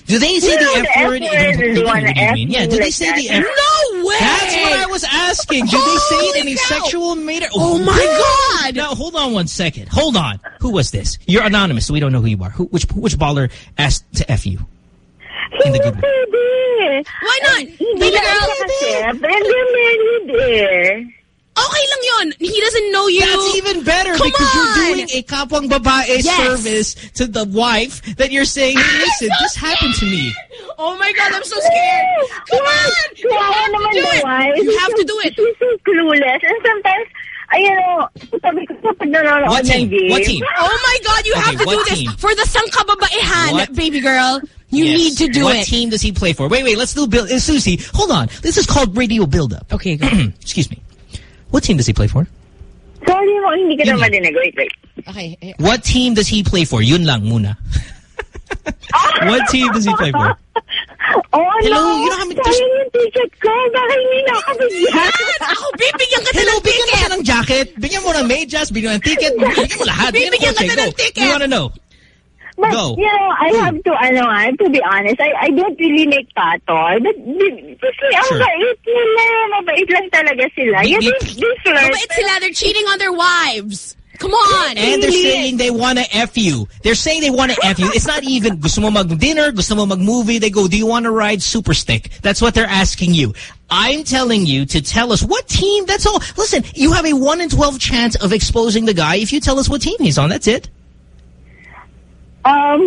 Do they say You the know, F the F word? word, What they do wanna you F mean? Yeah, do they like say the. F No way! That's what I was asking. Do they say it in a sexual manner? Oh my God! Now hold on one second. Hold on. Who was this? You're anonymous, so we don't know who you are. Who, which which baller asked to f you? In the good way. Why not? Hindi na ako kasi. And they're married. Okay lang yun. He doesn't know you. That's even better Come because on. you're doing a kapwang babae Yes. service to the wife that you're saying, hey, listen, this happened to me. Oh my God, I'm so scared. Come on. You Kawawa have to naman do it. You have to do it. She's so clueless. And sometimes, ay, you know, sabi ko kapag nanonood What team? What team? Oh my God, you Okay, have to do this. team? For the sangkababaihan, What? baby girl. You Yes. need to do what it. What team does he play for? Wait, wait, let's do build. Uh, Susie, hold on. This is called radio build-up. Okay, go. Excuse me. What team does he play for? Sorry mo, hindi ka Yun na lang. marinig. Wait, wait. Okay. eh, What team does he play for? Yun lang muna. what team does he play for? Oh, Hello, no. you know how many- Sayang yung ticket ko. Baka hindi na ako bigyan. Ako, bibigyan ka Hello, ng bigyan mo ticket. siya ng jacket. Bigyan mo ng medyas. Bigyan mo ng ticket. Bigyan mo lahat. Bigyan Bibigyan ka na ng ticket. We want to know. But, Go. you know, I Go. have to, ano nga, to be honest, I, I don't really make patol. But, di- kasi ang Sure. bait nila. Mabait lang talaga sila. Di- Yeah, they, they flirt. Mabait sila. They're cheating on their wives. Come on. Eh. And they're saying they want to F you. They're saying they want to F you. It's not even gusto mo mag-dinner, gusto mo mag-movie. They go, do you want to ride Super Stick? That's what they're asking you. I'm telling you to tell us what team. That's all. Listen, you have a 1 in 12 chance of exposing the guy if you tell us what team he's on. That's it. Um,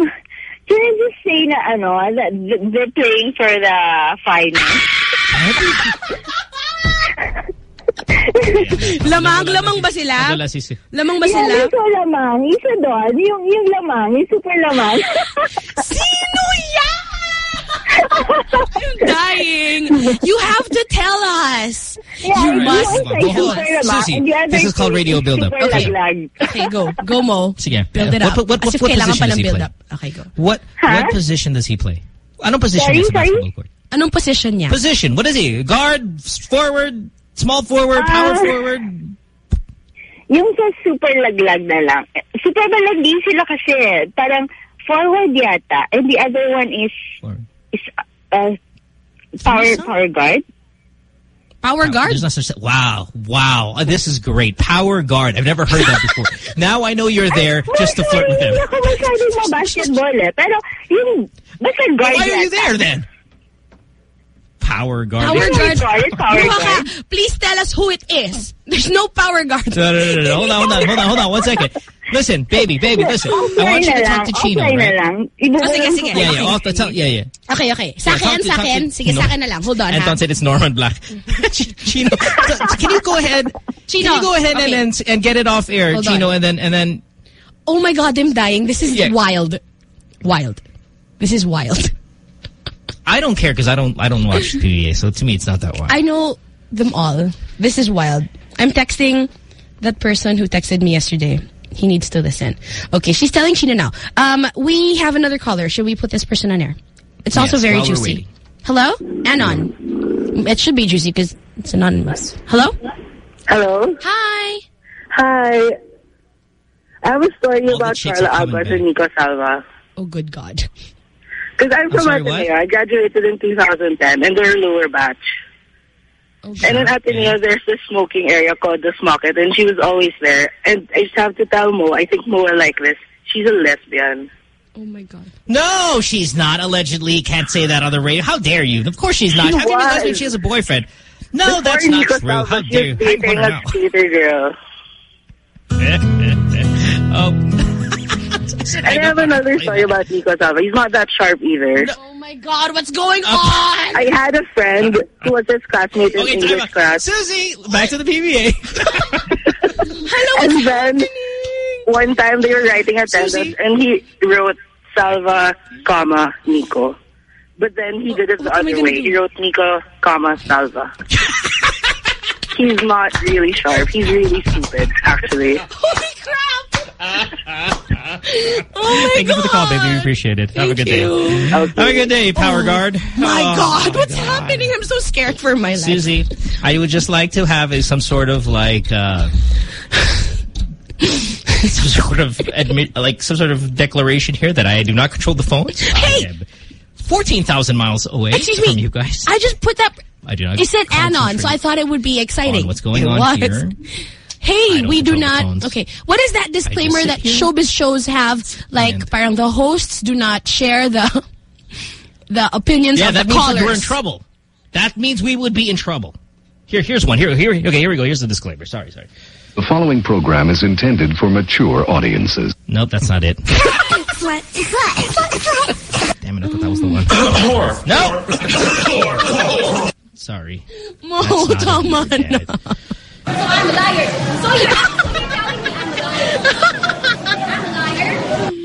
can I just say na, ano, that th- they're playing for the finals? Lamang, lamang ba sila? Lamang ba Yeah, sila? ito lamang. Isa doon. Yung, yung lamang. Yung super lamang. Sino yan? I'm dying. You have to tell us. Yeah, you yung must. isa Hold on, hold on. super lamang. Susie, and the other this is called radio build-up. Okay. laglag. Okay, go. Go, Mo. Sige. Build it What- up. what- what- As if what position does he play? up. Okay, go. What Huh? what position does he play? Anong position Sorry, niya sa basketball court? Anong position niya? Position. What is he? Guard, forward, small forward, power Ah. forward? Yung sa super laglag na lang. Super laglag din sila kasi. Parang forward yata. And the other one is, Forward. Is uh, power, Sino? power guard. Power guard? There's such Wow. Wow. Uh, this is great. Power guard. I've never heard that before. now I know you're there just to flirt with him. Hindi ako masyadong basketball eh. Pero yung, basta guard Why are you there then? Power guard. Power Power guard. guard, power guard. Please tell us who it is. There's no power guard. No, no, no, no. Hold on, hold on, hold on, hold on. One second. Listen, baby, baby, listen. I want you to Offline na talk lang, to Chino, offline na right? lang. Oh, sige, Ibubulong ah, sige. ko Yeah, kayo. yeah. Off the top. Yeah, yeah. Okay, okay. Sa Yeah, talk akin, to- sa talk to- akin. Sige, no. sa akin na lang. Hold on, ha? Anton said it's Norman Black. Chino, can you go ahead? Chino, Can you go ahead okay. and, and and get it off air, Hold Chino, on. and then and then Oh my God, I'm dying. This is Yeah. wild. Wild. This is wild. I don't care because I don't I don't watch PBA, so to me it's not that wild. I know them all. This is wild. I'm texting that person who texted me yesterday. He needs to listen. Okay, she's telling Sheena now. Um, we have another caller. Should we put this person on air? It's also very while we're juicy. waiting. Hello? Anon. It should be juicy because it's anonymous. Hello? Hello? Hi. Hi. I have a story All about chicks Carla are coming Abbas back. and Nico Salva. Oh, good God. Because I'm from sorry, what? Ateneo. I graduated in 2010, and they're a lower batch. Oh, And in Ateneo, there's this smoking area called the Smocket, and she was always there. And I just have to tell Mo, I think Mo will like this. She's a lesbian. oh my God. No, she's not. Allegedly, can't say that on the radio. How dare you? Of course she's not. She How can you be was. lesbian? She has a boyfriend. No, Before that's not true. Salva, How she dare you? was dating a skater girl. oh. And I have another story about Nico Salva. He's not that sharp either. Oh my God, what's going on? I had a friend who was his classmate in Okay, time English class. Susie, back to the PBA. Hello, And then happening? one time they were writing attendance Susie? and he wrote Salva, comma, Nico. But then he did it the what other way. do? He wrote Nico, comma, Salva. He's not really sharp. He's really stupid, actually. Holy crap! Oh Thank you for the call, baby. We appreciate it. Have a good day. Have a good day, Power Guard. My Oh, God, what's God. happening? I'm so scared for my life. Susie, I would just like to have a, some sort of like, uh, some sort of admit, like some sort of declaration here that I do not control the phone. Hey! I am 14,000 miles away Excuse from me. you guys. I just put that. I do not. It said anon, so I thought it would be exciting. on what's going on was. here. Hey, we do not. phones. Okay, what is that disclaimer that here showbiz shows have? Like, parang the hosts do not share the the opinions Yeah, of that the means callers. that we're in trouble. That means we would be in trouble. Here, here's one. Here, here. Okay, here we go. Here's the disclaimer. Sorry, sorry. The following program is intended for mature audiences. Nope, that's not it. What? What? Damn it, I thought that was the one. no. Sorry. Mo, That's not tama it. Na. I'm a liar. So you're telling me I'm a liar?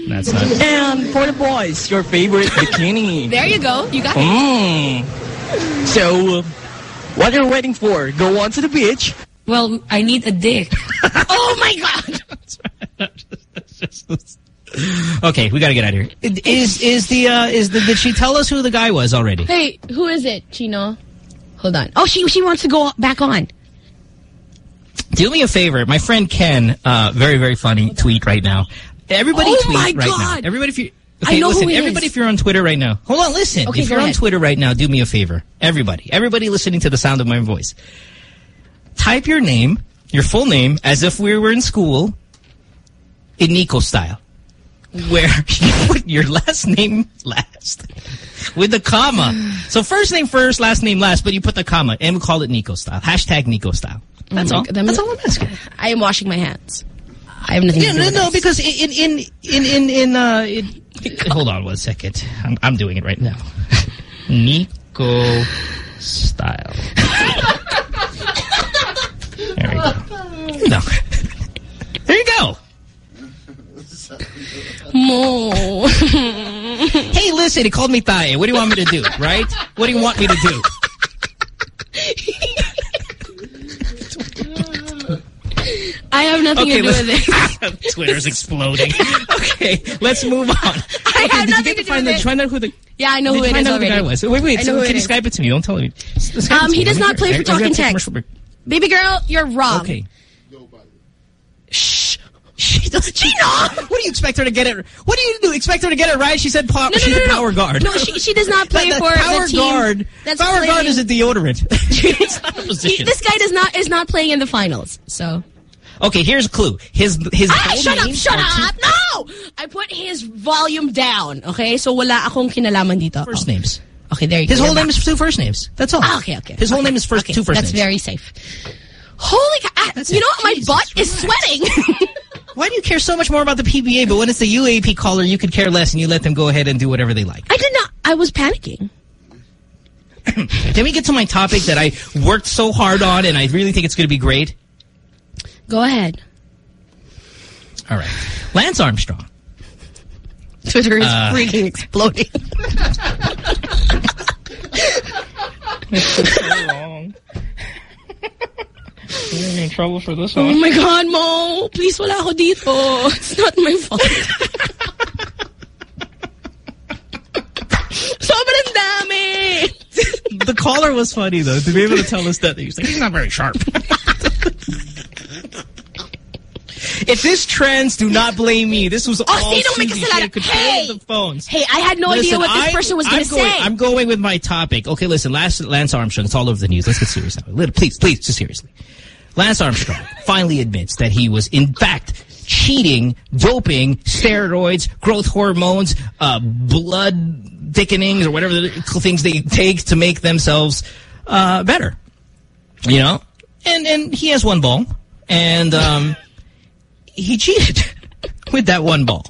That's not. And for the boys, your favorite bikini. There you go. You got it. Mm. So, uh, what are you're waiting for? Go on to the beach. Well, I need a dick. oh my God. Okay, we got to get out of here. Is is the uh is the did she tell us who the guy was already? Hey, who is it, Chino? Hold on. Oh, she she wants to go back on. Do me a favor, my friend Ken, uh, very very funny tweet right now. Everybody Oh tweet right God. now. Everybody, if you I okay, know who listen, is. everybody, if you're on Twitter right now, hold on, listen. Okay, if you're on. Twitter right now, do me a favor. Everybody, everybody listening to the sound of my voice, type your name, your full name, as if we were in school, in Nico style, where you put your last name last with the comma. So first name first, last name last, but you put the comma, and we call it Nico style. Hashtag Nico style. That's Oh all. God, That's all I'm asking. I am washing my hands. I have nothing Yeah, to do no, with no, this. because in in in in in uh, in, hold on one second. I'm I'm doing it right now. Nico style. There we go. No. There you go. Mo. Hey, listen, he called me Tae. What do you want me to do, right? What do you want me to do? I have nothing to do with this. Twitter's exploding. Okay, let's move on. I okay, have nothing to to do find with the, it. find out who the Yeah, I know who it find is out who the guy was? Wait, wait, so can you. Skype it to me? Don't tell me. Skype Um, he does not play for it. I- I talking gotta take a text. Baby girl, you're wrong. Okay. Shh. She does. Gina, what do you expect her to get it? What do you do? Expect her to get it right? She said power, No, no, she's no, a power guard. No, she, she does not play That- for that power the team. guard. That's power guard is a deodorant. It's not a He- position. this guy does not is not playing in the finals. So Okay, here's a clue. His his ah, shut up, shut up! No, I put his volume down. Okay, so wala akong kinalaman dito. First names. Okay, there you His go. His whole name is two first names. That's all. Ah, okay, okay. His whole okay, name is first okay, two first That's names. That's very safe. Holy cow! ah, You know what? My butt is sweating. Why do you care so much more about the PBA, but when it's the UAAP caller, you could care less and you let them go ahead and do whatever they like? I did not. I was panicking. Can we get to my topic that I worked so hard on and I really think it's going to be great? Go ahead. All right. Lance Armstrong. Twitter is Uh, freaking exploding. It's so long. You're in trouble for this one. Oh my God, Mo! Please, wala ako dito. It's not my fault. Sobrang dami! The caller was funny, though, to be able to tell us that. He was like, he's not very sharp. if this trends, do not blame me. This was all Oh, sinong may Susie. She kasalanan? had control Hey! the phones. Hey, I had no Listen, idea what this I- person was going to say. I'm going with my topic. Okay, listen, Lance, Lance Armstrong, it's all over the news. Let's get serious now. Little- Please, please, just seriously. Lance Armstrong finally admits that he was, in fact, cheating, doping, steroids, growth hormones, uh, blood thickenings, or whatever the things they take to make themselves uh, better. You know? And, and he has one ball, and um, he cheated with that one ball.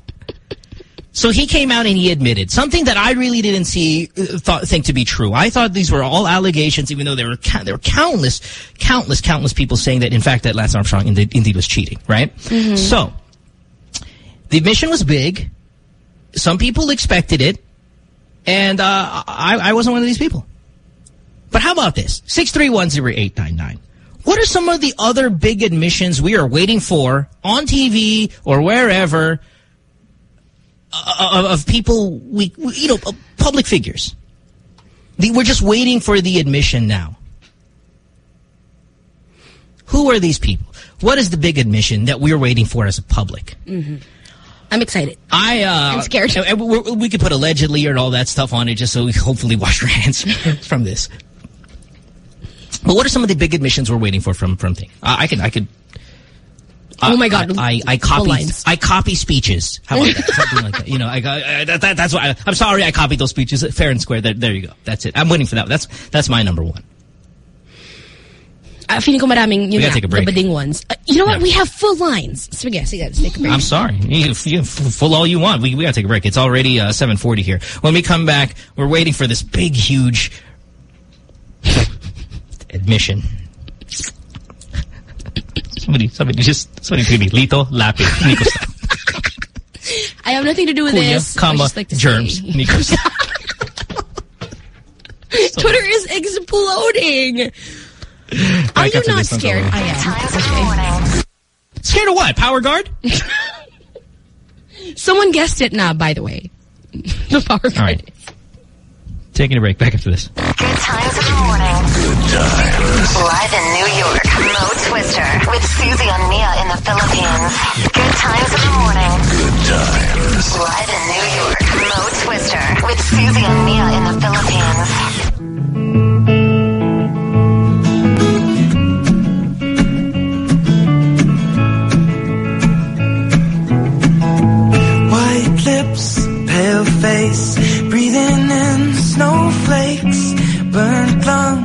So he came out and he admitted something that I really didn't see, uh, thought, think to be true. I thought these were all allegations, even though there were there were countless, countless, countless people saying that in fact that Lance Armstrong indeed, indeed was cheating. Right? Mm-hmm. So the admission was big. Some people expected it, and uh, I, I wasn't one of these people. But how about this? Six three one zero eight nine nine. What are some of the other big admissions we are waiting for on TV or wherever? of, of people, we, we, you know, public figures. The, we're just waiting for the admission now. Who are these people? What is the big admission that we're waiting for as a public? Mm -hmm. I'm excited. I, uh, I'm scared. We could put allegedly or all that stuff on it just so we hopefully wash our hands from this. But what are some of the big admissions we're waiting for from from thing? Uh, I can I could. Uh, oh my God! I I, I copy I copy speeches. How about that? Something like that. You know, I got uh, that, that, that's why I, am sorry I copied those speeches. Fair and square. There, there you go. That's it. I'm waiting for that. That's that's my number one. Uh, feeling ko maraming yun we gotta take a break. the bading ones. Uh, you know what? Yeah. We have full lines. Sige, sige, let's take a break. I'm sorry. You, you full all you want. We, we gotta take a break. It's already uh, 7.40 here. When we come back, we're waiting for this big, huge admission. somebody, somebody just, somebody give me Lito, Lapi, Nico I have nothing to do with Kuya, this. comma, like germs, Nico Twitter is exploding. Are you not scared? I am. Okay. Scared of what? Power guard? Someone guessed it now, by the way. the power guard. All right. Taking a break. Back after this. Good times in the morning. Good times. Live in New York, Mo Twister with Susie and Mia in the Philippines. Good times in the morning. Good times. Live in New York, Mo Twister with Susie and Mia in the Philippines. White lips, pale face, breathing in snowflakes, burnt lungs,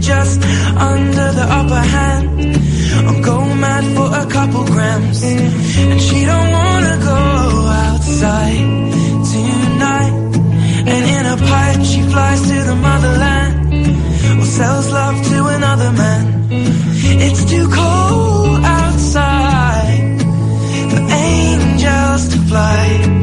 just under the upper hand. I'll go mad for a couple grams, and she don't wanna go outside tonight. And in a pipe, she flies to the motherland or sells love to another man. It's too cold outside for angels to fly.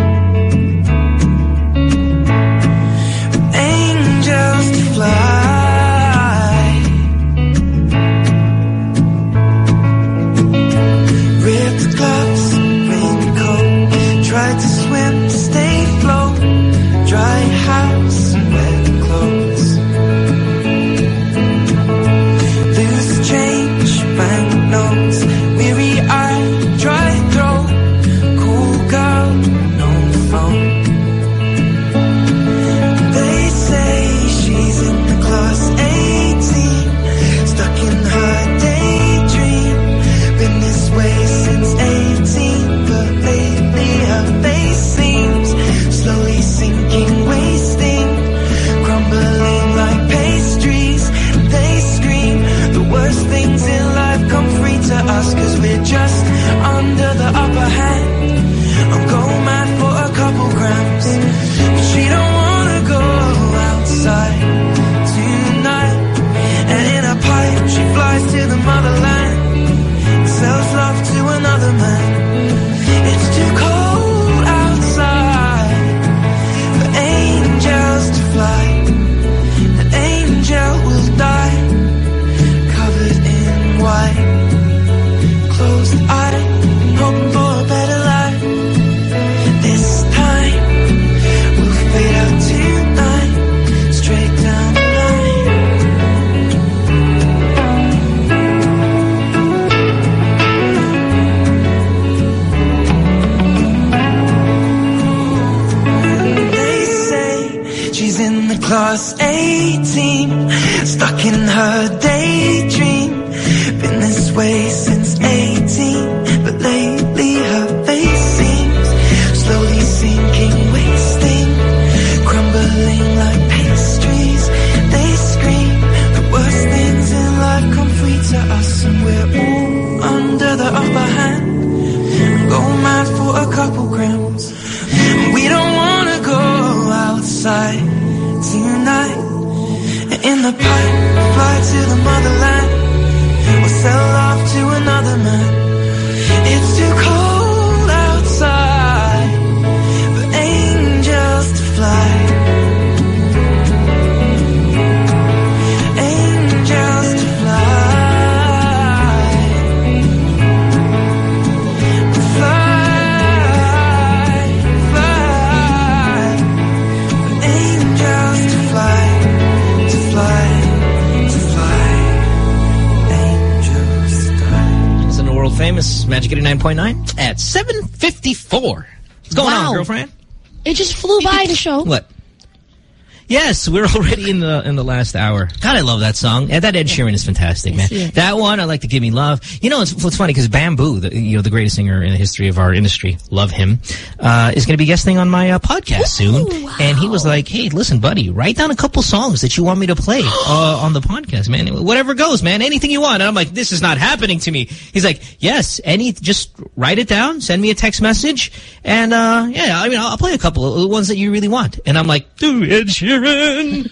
Yes, we're already in the in the last hour. God, I love that song. And that Ed Sheeran is fantastic, man. That one, I like to give me love. You know, it's, it's funny because Bamboo, the, you know, the greatest singer in the history of our industry, love him, uh, is going to be guesting on my uh, podcast soon. And he was like, "Hey, listen, buddy, write down a couple songs that you want me to play uh, on the podcast, man. Whatever goes, man. Anything you want." And I'm like, "This is not happening to me." He's like, "Yes, any, just write it down, send me a text message, and uh, yeah, I mean, I'll, I'll play a couple of the ones that you really want." And I'm like, "Dude, Ed Sheeran."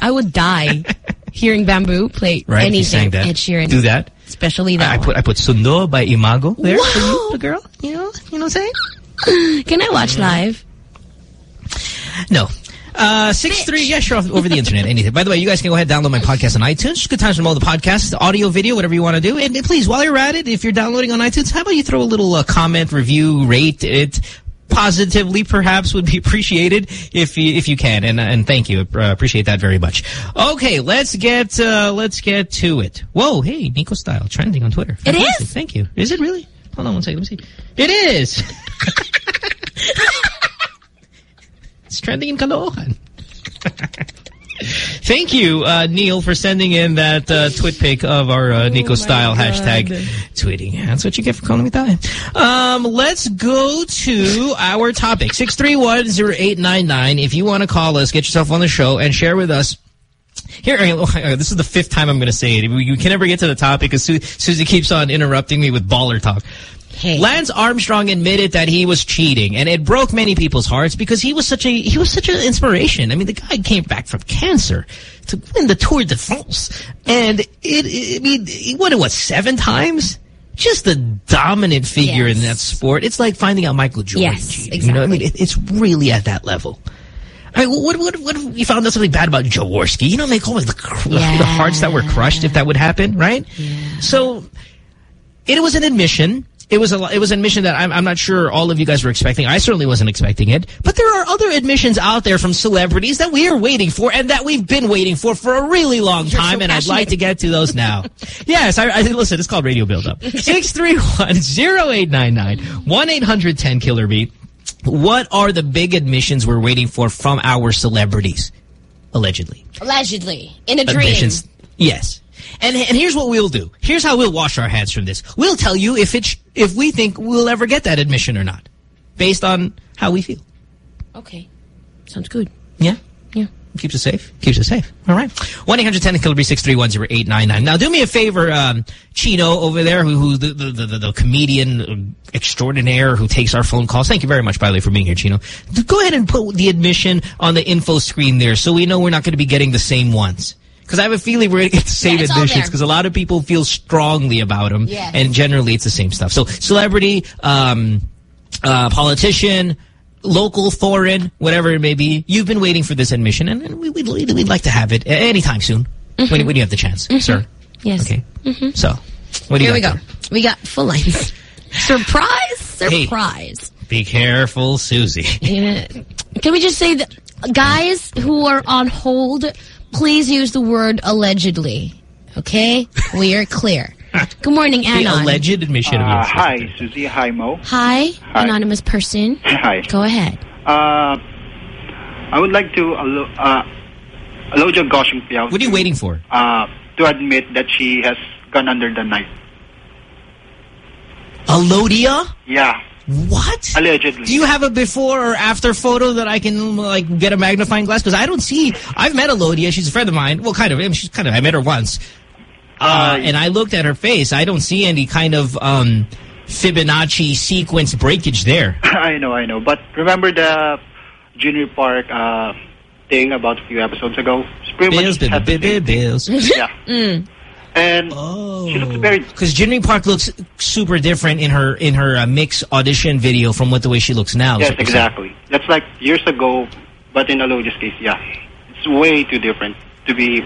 I would die hearing Bamboo play Right? Anything. Ed Sheeran. Do that. Especially that I one. put I put Sundo by Imago there for you, the girl. You know, you know what I'm saying? Can I watch live? No. Uh, six three. Yeah, sure. Over the internet, anything. By the way, you guys can go ahead and download my podcast on iTunes. Good times from all the podcasts, audio, video, whatever you want to do. And uh, please, while you're at it, if you're downloading on iTunes, how about you throw a little uh, comment, review, rate it positively, perhaps would be appreciated if you if you can. And and thank you, uh, appreciate that very much. Okay, let's get uh, let's get to it. Whoa, hey, Nico Style trending on Twitter. It is? Fantastic. Thank you. Is it really? Hold on one second. Let me see. It is. it's trending in Caloocan. Thank you, uh, Neil, for sending in that uh, twit pic of our uh, Nico style hashtag tweeting. That's what you get for calling me that. Um, let's go to our topic. 631-0899. If you want to call us, get yourself on the show and share with us here, uh, this is the fifth time I'm going to say it. We, we can never get to the topic because Su Susie keeps on interrupting me with baller talk. Lance Armstrong admitted that he was cheating, and it broke many people's hearts because he was such a he was such an inspiration. I mean, the guy came back from cancer to win the Tour de France, and it, it I mean, he won it what seven times. Just a dominant figure in that sport. It's like finding out Michael Jordan Yes, cheating. You know, I mean, it, it's really at that level. I mean, what, what, what if you found out something bad about Jaworski? You know, like, oh, the, cr- the hearts that were crushed if that would happen, right? Yeah. So, it was an admission. It was a, it was an admission that I'm, I'm not sure all of you guys were expecting. I certainly wasn't expecting it. But there are other admissions out there from celebrities that we are waiting for and that we've been waiting for for a really long You're time. so and I'd like to get to those now. yes, I, I listen. It's called Radio Build Up. 631-0899 1-800-10 Beat. What are the big admissions we're waiting for from our celebrities? Allegedly. Allegedly. In a dream. Admissions. Yes. And and here's what we'll do. Here's how we'll wash our hands from this. We'll tell you if it's if we think we'll ever get that admission or not, based on how we feel. Okay. Sounds good. Yeah. Yeah. Keeps us safe. Keeps us safe. All right. One eight hundred ten Kilometer six three one zero eight nine nine. Now, do me a favor, um, Chino over there, who who's the the, the, the, the comedian extraordinaire who takes our phone calls. Thank you very much, by the way, for being here, Chino. Go ahead and put the admission on the info screen there, so we know we're not going to be getting the same ones. Because I have a feeling we're going to get the same Yeah, admissions because a lot of people feel strongly about them, Yes. and generally it's the same stuff. So, celebrity, um, uh, politician, local, foreign, whatever it may be. You've been waiting for this admission, and, and we, we'd, we'd like to have it anytime soon when, when you have the chance, sir. Yes. Okay. Mhm. So, what do you Here we got go. We got full lines. Surprise! Surprise. there? Be careful, Susie. Can we just say that guys who are on hold, please use the word allegedly. Okay? We are clear. Good morning, The Anon. alleged admission of Uh, yours. hi, Susie. Hi, Mo. Hi, Hi. anonymous person. Hi. Go ahead. Uh, I would like to allow, uh, Alodia Gosiengfiao What are you waiting for? uh, to admit that she has gone under the knife. Alodia? Yeah. What? Allegedly. Do you have a before or after photo that I can like get a magnifying glass? Because I don't see. I've met Alodia. She's a friend of mine. Well, kind of. I mean, she's kind of. I met her once, uh, and I looked at her face. I don't see any kind of um, Fibonacci sequence breakage there. I know, I know. But remember the Jinri Park uh, thing about a few episodes ago? Bills, has Bills. Bills. Yeah. Mm. And oh. she looks very Because Jinri Park looks super different in her in her uh, mix audition video from what the way she looks now. Yes, exactly. That's like years ago, but in Alodia's case, yeah. It's way too different to be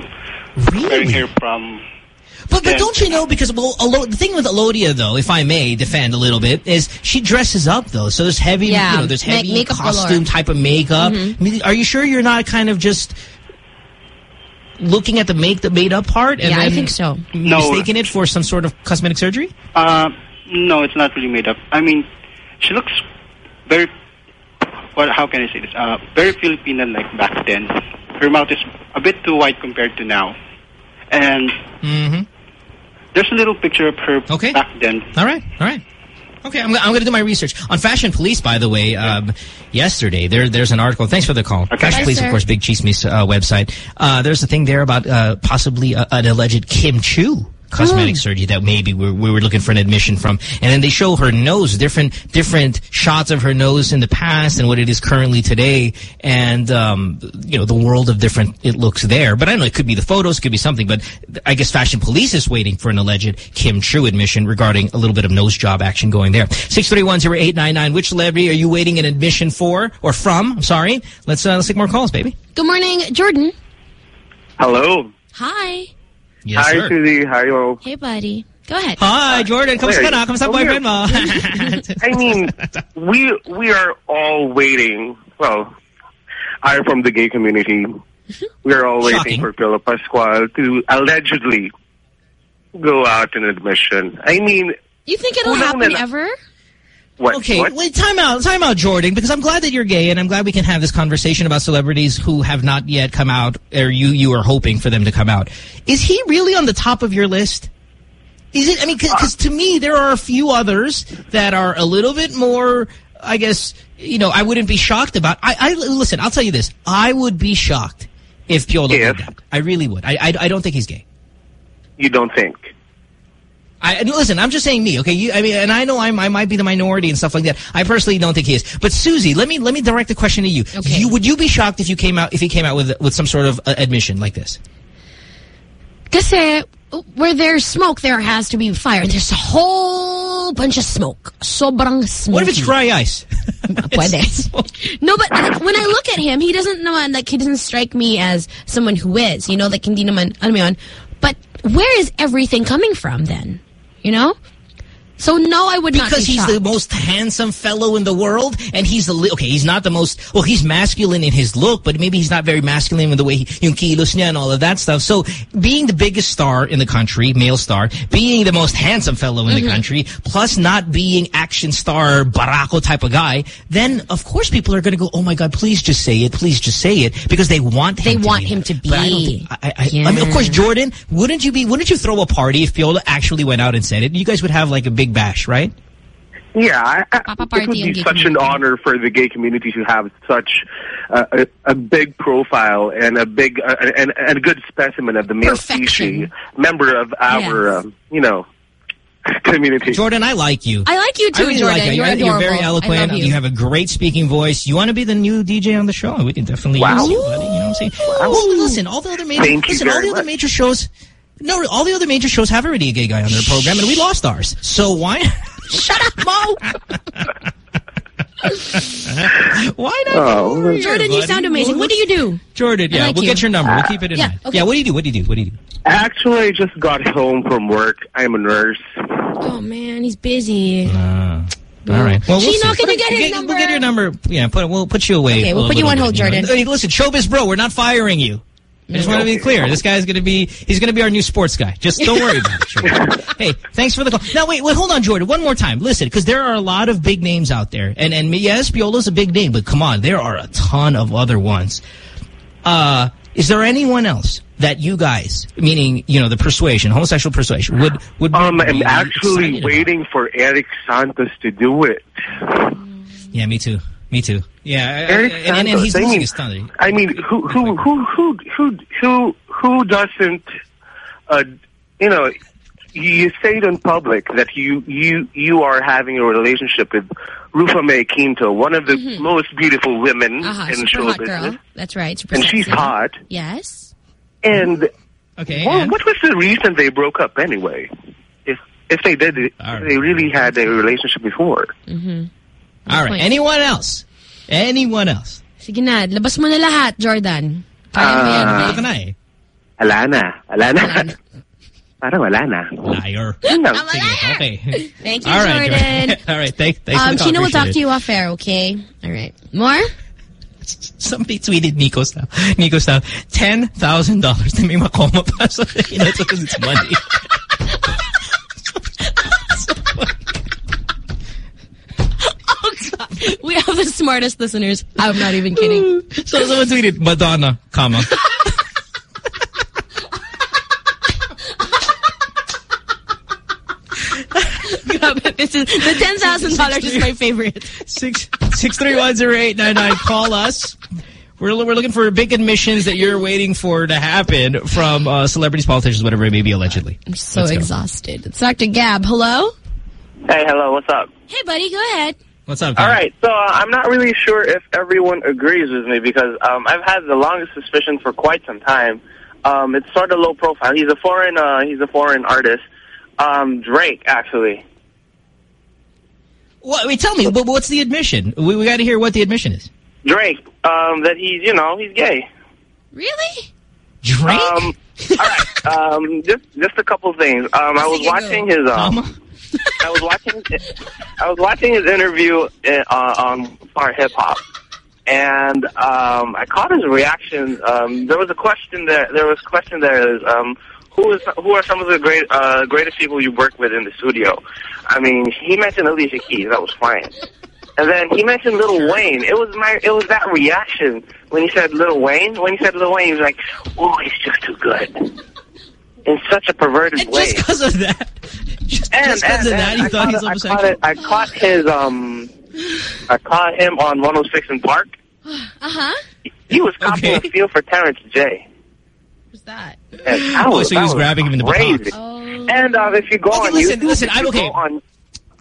comparing her from... But, but don't you know, because well, Alo the thing with Alodia, though, if I may defend a little bit, is she dresses up, though. So there's heavy, Yeah, you know, there's ma- heavy makeup costume galore. type of makeup. I mean, are you sure you're not kind of just looking at the make the made up part and Yeah, I think so. No. mistaking it for some sort of cosmetic surgery? Uh, no, it's not really made up. I mean, she looks very... What? How can I say this? Uh, very Filipino-like back then. Her mouth is a bit too wide compared to now. And Mm-hmm. there's a little picture of her Okay. back then. All right, all right. Okay, I'm, I'm going to do my research. On Fashion Pulis, by the way, um, yesterday, there there's an article. Thanks for the call. Fashion Bye, Police, sir. of course, Big Chismis uh, website. Uh, there's a thing there about uh, possibly a, an alleged Kim Chiu cosmetic Oh. surgery that maybe we we were looking for an admission from. And then they show her nose, different different shots of her nose in the past and what it is currently today. And, um, you know, the world of different it looks there. But I don't know, it could be the photos, could be something. But I guess Fashion Pulis is waiting for an alleged Kim Chiu admission regarding a little bit of nose job action going there. 631-0899, which celebrity are you waiting an admission for or from? I'm sorry. Let's, uh, let's take more calls, baby. Good morning, Jordan. Hello. Hi. Yes, Hi, sir. Suzy. Hi, yo. Hey, buddy. Go ahead. Hi, Jordan. Kamusta ka Wait, na? Kamusta come boyfriend here. mo? I mean, we we are all waiting. Well, I'm from the gay community. We are all waiting Shocking. for Piolo Pascual to allegedly go out in admission. I mean, You think it'll happen ever? What? Okay, what? wait, time out, time out, Jordan, because I'm glad that you're gay, and I'm glad we can have this conversation about celebrities who have not yet come out, or you you are hoping for them to come out. Is he really on the top of your list? Is it? I mean, because uh, to me, there are a few others that are a little bit more. I guess you know, I wouldn't be shocked about. I, I listen. I'll tell you this: I would be shocked if Piolo did that. I really would. I, I I don't think he's gay. You don't think? I and listen. I'm just saying me, okay? You, I mean, and I know I'm, I might be the minority and stuff like that. I personally don't think he is. But Susie, let me let me direct the question to you. you would you be shocked if you came out if he came out with with some sort of uh, admission like this? Kasi where there's smoke, there has to be fire. There's a whole bunch of smoke. Sobrang smoky. What if it's dry ice? Pwede. no, but like, when I look at him, he doesn't naman, like, he doesn't strike me as someone who is, you know, like, hindi naman, alam mo yun. But where is everything coming from then? You know? So no, I would not because be he's shocked. the most handsome fellow in the world, and he's the okay. He's not the most well. He's masculine in his look, but maybe he's not very masculine in the way he yung kilos niya and all of that stuff. So, being the biggest star in the country, male star, being the most handsome fellow in the Mm-hmm. Mhm. country, plus not being action star barako type of guy, then of course people are going to go, "Oh my God, please just say it, please just say it," because they want him. They to want be him to be. I don't think. I, I, I mean, of course, Jordan, wouldn't you be? Wouldn't you throw a party if Piolo actually went out and said it? You guys would have like a big bash, right? Yeah, I, I, it would be gay such an honor for the gay community to have such uh, a, a big profile and a big uh, and, and a good specimen of the male species, member of our, Yes. um, you know, community. Jordan, I like you. I like you too, I really Jordan. like you. You're I- adorable. very eloquent. love you. have a great speaking voice. You want to be the new DJ on the show? We can definitely Wow. use you, buddy. You know what I'm saying? Well, listen, all the other major, Thank listen, all very the other major shows. No, all the other major shows have already a gay guy on their program, and we lost ours. So why? Shut up, Mo. why not? Oh, Here, Jordan, you sound amazing. What do you do? Jordan, yeah, like we'll you. get your number. We'll keep it in Yeah, mind. okay. Yeah, what do you do? What do you do? What do you do? Actually, I just got home from work. I'm a nurse. Oh man, he's busy. Uh, all right. Well, we'll Chino, see. can you get his number? We'll get your number. Yeah, put, we'll put you away. Okay, we'll put you on bit, hold, know. Jordan. Hey, listen, showbiz bro, we're not firing you. I just want to be clear. This guy's going to be, he's going to be our new sports guy. Just don't worry about it. Jordan. hey, thanks for the call. Now, wait, wait, hold on, Jordan. One more time. Listen, because there are a lot of big names out there. And, and yes, Piolo's a big name, but come on, there are a ton of other ones. Uh, is there anyone else that you guys, meaning, you know, the persuasion, homosexual persuasion, would, would Um, be I'm actually excited waiting for Erik Santos to do it. Yeah, me too. Me too. Yeah, Erik I- and, and, and he's I losing mean- his thunder. I mean, who who who who who who who doesn't? Uh, you know, you say it in public that you you you are having a relationship with Rufa Mae Quinto, one of the most beautiful women Uh-huh, in super show hot business, girl. That's right. Super and she's hot. Yes. And okay, well, what was the reason they broke up anyway? If if they did, it, they really had a relationship before. Mm-hmm. All right. Anyone else? Anyone else? Sige na, labas mo na lahat, Jordan. Kaya mo yan. Ah. Ito ka na eh. Wala na. Wala na. Parang wala na. Liar. No. Okay. Thank you, All right, Jordan. All right. Thank, thanks Um, for the Chino will talk to you off air, okay? All right. More? Somebody tweeted Nico style. Nico style. $10,000 na may makoma pa. So, you know, because it's money. Oh, God. We have the smartest listeners. I'm not even kidding. so someone tweeted Madonna, comma. This is, the $10,000 is my favorite. Six six three one zero eight nine nine. Call us. We're we're looking for big admissions that you're waiting for to happen from uh, celebrities, politicians, whatever it may be, allegedly. I'm so exhausted. It's Dr. Gab. Hello? Hey, hello, what's up? Hey, buddy, go ahead. What's up? All right, so uh, I'm not really sure if everyone agrees with me because um, I've had the longest suspicion for quite some time. Um, it's sort of low profile. He's a foreign, uh, he's a foreign artist. Um, Drake, actually. What, wait, tell me, but what's the admission? We, we got to hear what the admission is. Drake, um, that he's, you know, he's gay. Really? Drake? Um, all right, um, just just a couple things. Um, I was watching his, um, I was watching, I was watching his interview uh, on Far Hip Hop, and um, I caught his reaction. Um, there was a question there. There was a question there. Is um, who is who are some of the great uh, greatest people you work with in the studio? I mean, he mentioned Alicia Keys. That was fine. And then he mentioned Lil Wayne. It was my, it was that reaction when he said Lil Wayne. When he said Lil Wayne, he was like, "Oh, he's just too good." In such a perverted way. Just because of that. Just, and, just 'cause and, of that, and you I thought caught he's it- I caught, homosexual? it, I caught his um, I caught him on 106 in Park. Uh-huh. He was copping a feel for Terrence J. What's that? And that Oh, so he that was grabbing him in the crazy. buttocks. And uh, if you go Okay, on listen, YouTube, listen, I'm you okay. go On,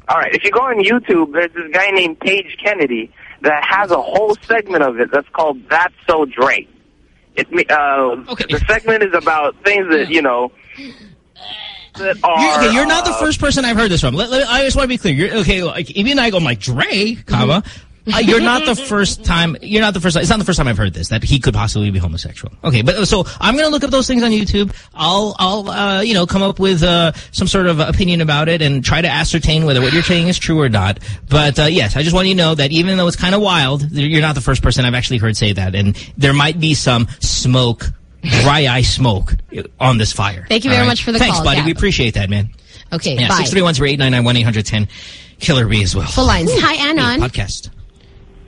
all right, if you go on YouTube, there's this guy named Paige Kennedy that has a whole segment of it that's called "That's So Drake." It me- uh, the segment is about things that you know that are. You're, okay, you're not the uh, first person I've heard this from. Let, let- I just want to be clear. You're, okay, like, even I go, I'm like, Dre, comma. Uh, you're not the first time. You're not the first. It's not the first time I've heard this that he could possibly be homosexual. Okay, but so I'm gonna look up those things on YouTube. I'll, I'll, uh, you know, come up with uh, some sort of opinion about it and try to ascertain whether what you're saying is true or not. But uh, yes, I just want you to know that even though it's kind of wild, you're not the first person I've actually heard say that, and there might be some smoke, dry eye smoke on this fire. Thank you very All much for the Thanks, call, buddy. Gab. We appreciate that, man. Okay, Yeah, bye. six three one zero eight nine nine one eight hundred ten. Killer B as well. Full lines. Hi, Anon. Hey, podcast.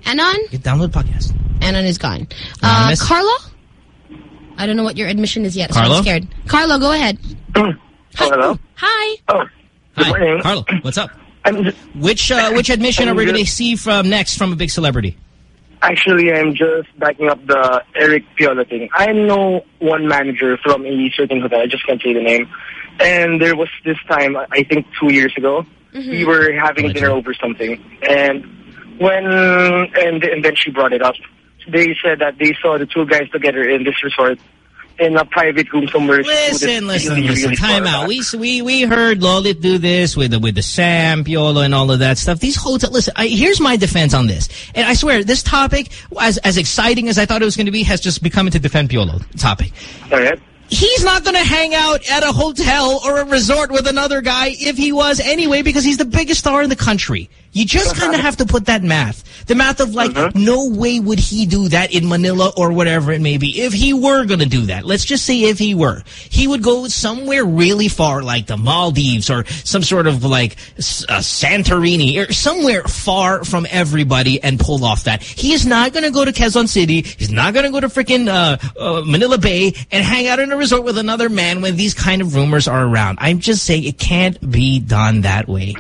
Anon? Get download podcast. Anon is gone. Uh, Anonymous? Carlo? I don't know what your admission is yet, so Carlo? I'm scared. Carlo, go ahead. hello. Hi. Oh, Hi, morning. Carlo. What's up? which uh, which admission are we going to see from next from a big celebrity? Actually, I'm just backing up the Erik Piolo thing. I know one manager from a certain hotel. I just can't say the name. And there was this time, I think two years ago, we mm-hmm. were having dinner over something. And when, and, and then she brought it up. They said that they saw the two guys together in this resort in a private room somewhere. Listen, listen, really, listen. really Time out. We we we heard Lolit do this with the with the Sam Piolo and all of that stuff. These hotels. Listen, I, here's my defense on this, and I swear this topic, as as exciting as I thought it was going to be, has just become into defend Piolo topic. All right. He's not going to hang out at a hotel or a resort with another guy if he was anyway because he's the biggest star in the country. You just kind of have to put that math. The math of like, no way would he do that in Manila or whatever it may be. If he were going to do that, let's just say if he were, he would go somewhere really far like the Maldives or some sort of like uh, Santorini or somewhere far from everybody and pull off that. He is not going to go to Quezon City. He's not going to go to freaking uh, uh, Manila Bay and hang out in a resort with another man when these kind of rumors are around. I'm just saying it can't be done that way.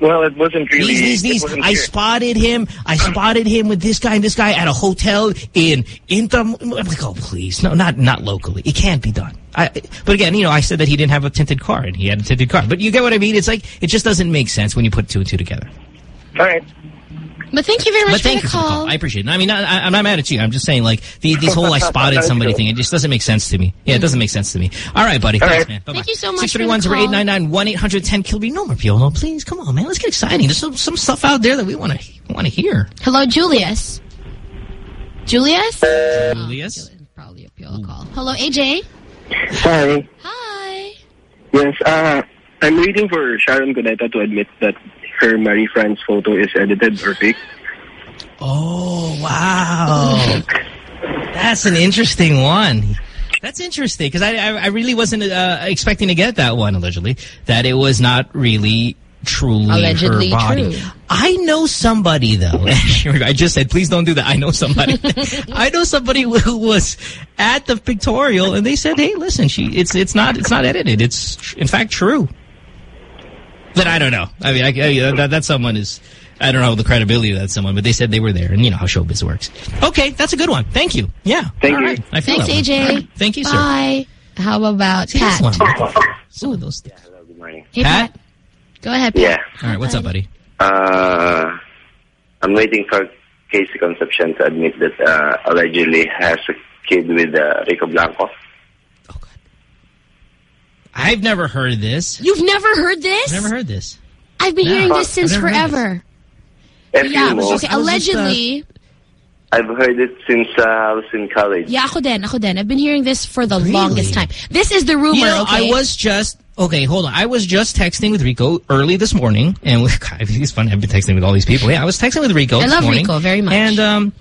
Well, it wasn't really. These, these, these. I spotted him. I spotted him with this guy and this guy at a hotel in Inter. I'm like, oh, please. No, not, not locally. It can't be done. I, but again, you know, I said that he didn't have a tinted car and he had a tinted car. But you get what I mean? It's like, it just doesn't make sense when you put two and two together. All right. But thank you very much But for thank the you for the call. call. I appreciate it. I mean, I, I'm not mad at you. I'm just saying, like, the, these whole I spotted somebody thing, it just doesn't make sense to me. Yeah, it doesn't make sense to me. All right, buddy. All Thanks, right. man. Bye-bye. Thank you so much for the 631 1 800 10 Kilby. No more Piolo, please. Come on, man. Let's get exciting. There's some, some stuff out there that we want to want to hear. Hello, Julius. Julius? Julius? probably a Piolo call. Hello, AJ. Hi. Hi. Yes, uh, I'm waiting for Sharon Cuneta to admit that her Marie France photo is edited or fake. Oh, wow. That's an interesting one. That's interesting because I, I I really wasn't uh, expecting to get that one allegedly that it was not really truly Allegedly her body. true. I know somebody though. Here we go. I just said please don't do that. I know somebody. I know somebody who was at the pictorial and they said, "Hey, listen, she it's it's not it's not edited. It's in fact true." But I don't know. I mean, I, I, that, that someone is. I don't know the credibility of that someone, but they said they were there, and you know how showbiz works. Okay, that's a good one. Thank you. Yeah. Thank All you. right. I feel Thanks, that one. AJ. Thank you, sir. Bye. How about Pat? Some of those things. Good morning. Hey, Pat. Go ahead, Pat. Yeah. All right, what's up, buddy? Uh, I'm waiting for KC Concepcion to admit that uh, allegedly has a kid with uh, Rico Blanco. I've never heard this. You've never heard this? I've never heard this. I've been No. hearing this since I've never heard forever. If Yeah, you know, okay, allegedly. I've heard it since uh, I was in college. Yeah, ako din, ako din. I've been hearing this for the longest time. This is the rumor, You know, okay? I was just okay. Hold on. I was just texting with Rico early this morning, and with, God, it's fun. I've been texting with all these people. Yeah, I was texting with Rico. I this love morning, Rico very much. and um,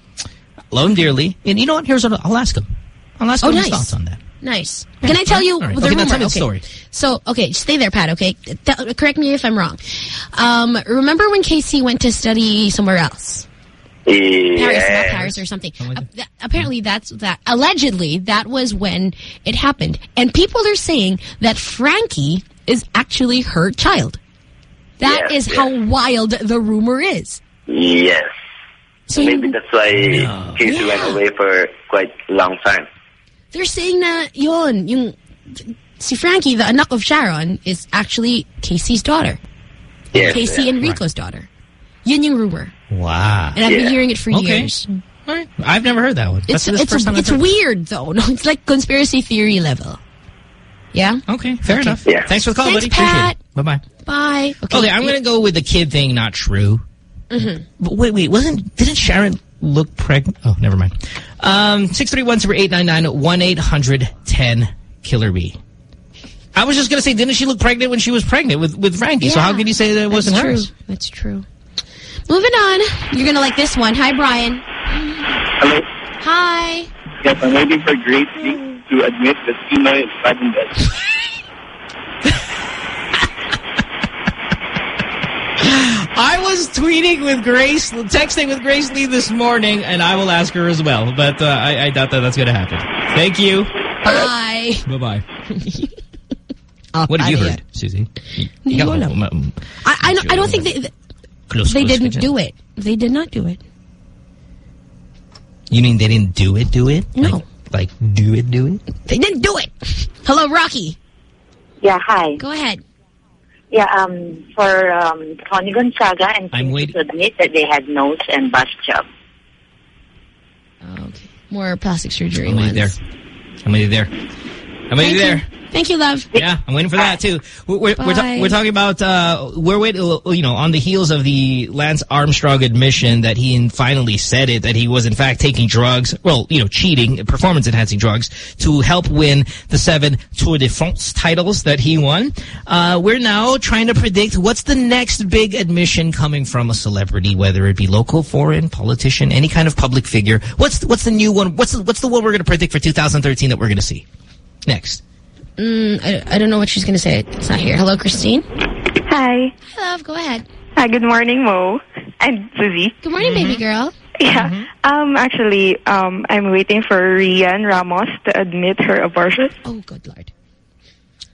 love him dearly. And you know what? Here's what I'll ask him. I'll ask Oh, him nice. his thoughts on that. Nice. Can I tell you All right. the Okay, rumor? tell me the okay. story. So, okay, stay there, Pat, okay? Th- correct me if I'm wrong. Um, remember when KC went to study somewhere else? Paris, not Paris or something. Uh, th- apparently that's that. Allegedly, that was when it happened. And people are saying that Frankie is actually her child. That Yeah, is yeah. how wild the rumor is. Yes. So Maybe you- that's why KC went away for quite a long time. They're saying na yon, yung si Frankie, the anak of Sharon, is actually KC's daughter. Yes, KC yeah. and Rico's daughter. Yun yung rumor. Wow. And I've been hearing it for Okay. years. All right. I've never heard that one. It's That's it's first time it's weird though. No, it's like conspiracy theory level. Yeah. Okay, fair enough. Yeah. Thanks for the call, Thanks, buddy. Pat. Bye bye. Bye. Okay, I'm gonna go with the kid thing. Not true. Mhm. But wait, wait, wasn't didn't Sharon look pregnant? Oh, never mind. Um, six three one zero eight nine nine one eight hundred ten Killer B. I was just gonna say, didn't she look pregnant when she was pregnant with with Frankie? so how can you say that it That's wasn't true. hers? That's true. Moving on. You're gonna like this one. Hi, Brian. Hello. Hi. Yes, I'm waiting for Grace to admit that PNoy is bad I was tweeting with Grace, texting with Grace Lee this morning, and I will ask her as well. But uh, I, I doubt that that's going to happen. Thank you. Bye. Bye bye. what have you outta heard, Susie? You Hindi got ko alam. um, I, I, don't, I don't think they, close, they close didn't kitchen. do it. They did not do it. You mean they didn't do it? Do it? No. Like, like do it? Do it? They didn't do it. Hello, Rocky. Yeah, hi. Go ahead. Yeah, um, for um, Toni Gonzaga and I'm Kim to admit that they had nose and bust job. Okay. More plastic surgery I'm ones. waiting there. I'm there. I'm waiting there. Thank you, love. Yeah, I'm waiting for that too. We're we're, we're, ta we're talking about uh, we're waiting, you know, on the heels of the Lance Armstrong admission that he finally said it that he was in fact taking drugs, well, you know, cheating, performance enhancing drugs to help win the seven Tour de France titles that he won. Uh, we're now trying to predict what's the next big admission coming from a celebrity, whether it be local, foreign, politician, any kind of public figure. What's what's the new one? What's the, what's the one we're going to predict for 2013 that we're going to see next? Mm, I, I don't know what she's going to say. It's not here. Hello, Christine. Hi. Hi, love. Go ahead. Hi, good morning, Mo. And Susie. Good morning, baby girl. Yeah. Um, actually, um, I'm waiting for Rhian Ramos to admit her abortion. Oh, good lord.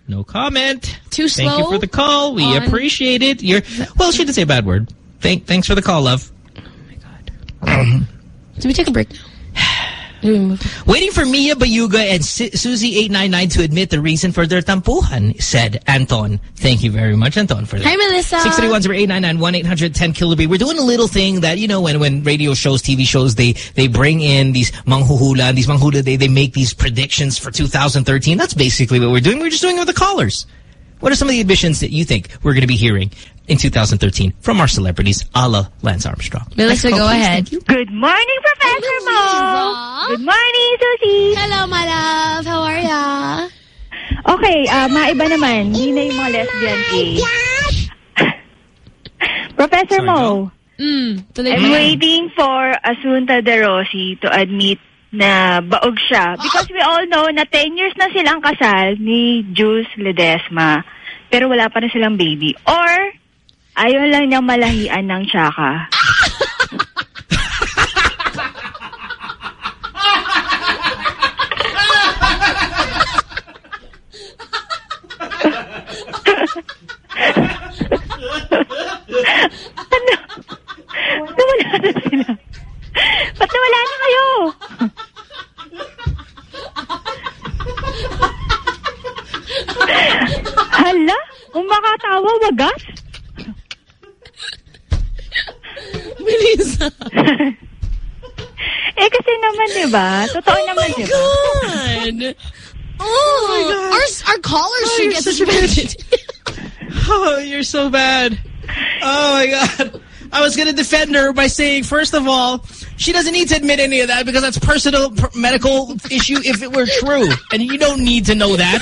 No comment. Too slow. Thank you for the call. We on- appreciate it. You're well. She didn't say a bad word. Thank. Thanks for the call, love. Oh my god. Do we take a break now? Waiting for Mia Bayuga and Su Susie899 to admit the reason for their tampuhan, said Anton. Thank you very much, Anton, for that. Hi, Melissa. 631-0899-1800-10. We're doing a little thing that, you know, when, when radio shows, TV shows, they, they bring in these manghuhula, these manghuhula, they, they make these predictions for 2013. That's basically what we're doing. We're just doing it with the callers. What are some of the admissions that you think we're going to be hearing in 2013 from our celebrities, a la Lance Armstrong? Melissa, go please. ahead. Good morning, Professor Mo. Good morning, Susie. Hello, my love. How are ya? Okay, uh, maiba naman. Hindi na yung mga lesbian gay. Professor Mo, Mm, I'm waiting for Assunta De Rossi to admit na baog siya. Because we all know na 10 years na silang kasal ni Jules Ledesma. Pero wala pa rin silang baby. Or, ayaw lang niyang malahian ng tsaka. So bad. Oh, my God. I was going to defend her by saying, first of all, she doesn't need to admit any of that because that's personal per medical issue if it were true. And you don't need to know that.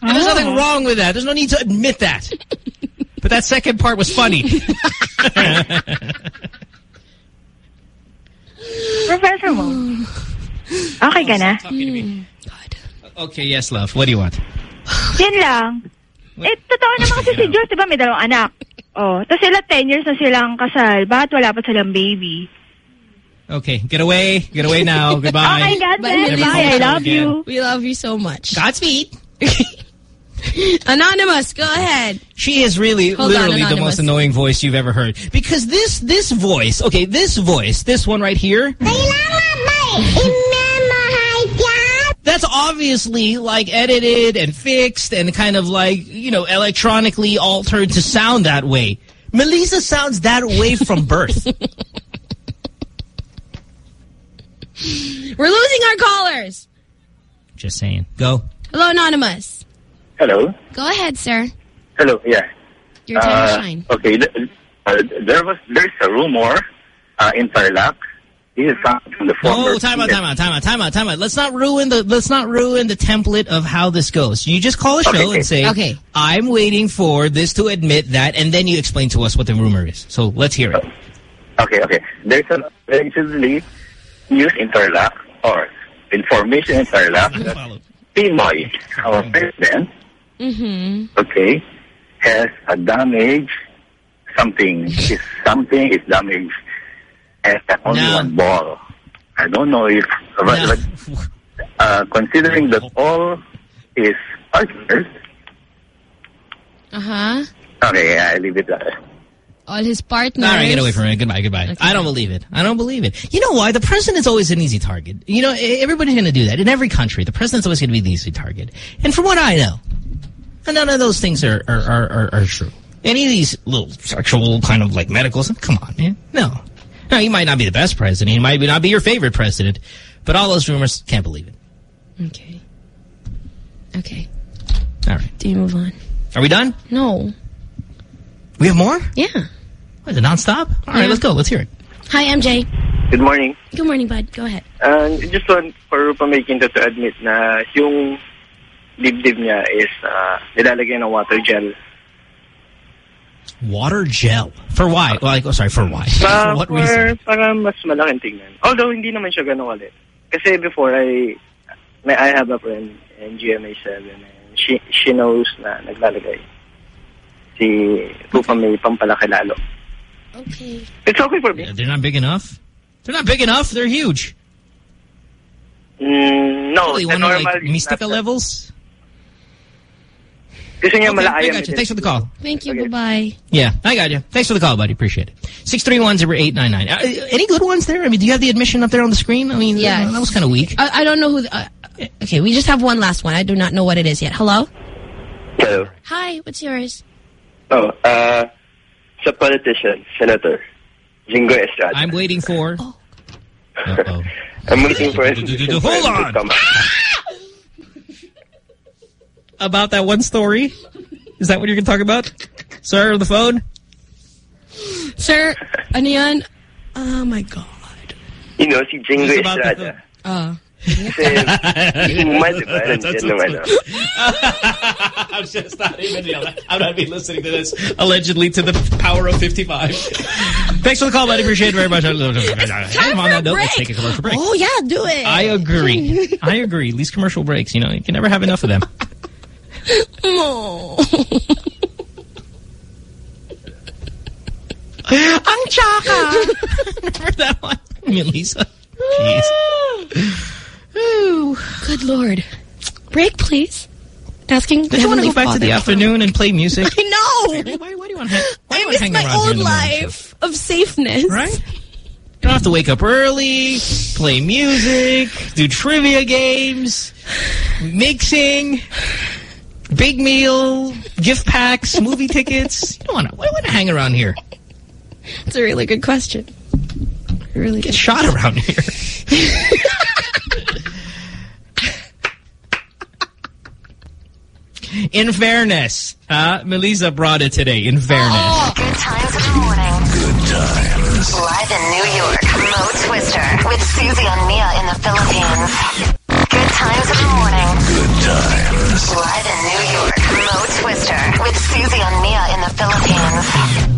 And there's nothing oh. wrong with that. There's no need to admit that. But that second part was funny. Professor Mo. Okay ka na? Mm. okay, yes, love. What do you want? Yan lang. Eh, totoo naman kasi si Jules, di ba, may dalawang anak. Oh, tapos sila 10 years na silang kasal. Bakit wala pa silang baby? Okay, get away. Get away now. Goodbye. Okay, God Bye, Bye, I love Again. you. We love you so much. Godspeed. Anonymous, go ahead. She is really, Hold on, literally the most annoying voice you've ever heard. Because this, this voice, okay, this voice, this one right here. That's obviously like edited and fixed and kind of like, you know, electronically altered to sound that way. Melissa sounds that way from birth. We're losing our callers. Just saying. Go. Hello, Anonymous. Hello. Go ahead, sir. Hello. Yeah. Your time to Uh, shine. Okay. Uh, there was there's a rumor uh, in Tarlac. This is coming from the former. Oh, time out, time out, time out, time out, time out. Let's not ruin the let's not ruin the template of how this goes. You just call a show Okay, and say, Okay. I'm waiting for this to admit that, and then you explain to us what the rumor is. So let's hear it. Okay. Okay. There's an allegedly news in Tarlac or information in Tarlac PNoy, our president, Mm-hmm. okay, has a damage. Something is something is damaged, and only No. one ball. I don't know if, but, but, uh, considering that all is partners. Uh-huh. Okay, I leave it there. All his partners. All right, get away from it. Goodbye, goodbye. I don't believe it. I don't believe it. You know why? The president's always an easy target. You know, everybody's going to do that. In every country, the president's always going to be the easy target. And from what I know, none of those things are, are, are, are, are true. Any of these little sexual kind of like medicals, come on, man. No. No, he might not be the best president. He might not be your favorite president. But all those rumors, can't believe it. Okay. Okay. All right. Do you move on? Are we done? No. We have more? Yeah. What, is it nonstop? All right, Yeah. let's go. Let's hear it. Hi, MJ. Good morning. Good morning, bud. Go ahead. Uh, just want for Rufa Mae Quinto to admit na yung dibdib niya is uh, nilalagyan ng water gel. Water gel. For why? Like, oh, sorry, for why? Pa, for what for, reason? Para mas malaking tingnan. Although hindi naman siya ganun ulit. Kasi before I may I have a friend in GMA7 and she she knows na naglalagay si Rufa may pampalaki lalo. Okay. It's okay for me. They're not big enough? They're not big enough. They're huge. Mm, no, Really, the normal like is Mystica not- levels? Gusto niya Okay, I got you. Thanks for the call. Thank you. Bye-bye. Yeah, I got you. Thanks for the call, buddy. Appreciate it. 631-0899. Uh, any good ones there? I mean, do you have the admission up there on the screen? I mean, Yeah. uh, that was kind of weak. I, I don't know who... The, uh, okay, we just have one last one. I do not know what it is yet. Hello? Hello. Hi, what's yours? Oh, uh, it's a politician, senator, Jinggoy Estrada. I'm waiting for... Oh. Uh-oh. I'm waiting for his Hold for him on. come. About that one story? Is that what you're going to talk about? Sir, on the phone? Sir, ano yan? Oh my God. You know, si Jinggoy It's about the Estrada. Uh, Kasi, yung uma, di ba? Nandiyan nung. I'm just not even yelling. I'm not even listening to this. Allegedly to the power of 55. Thanks for the call, buddy. Appreciate it very much. And on that note, let's take a commercial break. oh, yeah, do it. I agree. I agree. These commercial breaks, you know, you can never have enough of them. Oh. Ang tsaka. Remember that one? I mean, Lisa. Jeez. Ooh, good Lord. Break, please. Asking Don't you want to go back to the afternoon and play music? I know. Why, why do you want to hang, why I miss my old in the morning show? life of safeness. Right? You don't have to wake up early, play music, do trivia games, mixing, big meal, gift packs, movie tickets. You don't want to. Why want to hang around here? It's a really good question. Really Get shot around here. In fairness, uh, Melissa brought it today. In fairness. Good times in the morning. Good times. Live in New York, Mo Twister with Susie and Mia in the Philippines. Good times in the morning. Good times. Live in New York, Mo Twister with Susie and Mia in the Philippines.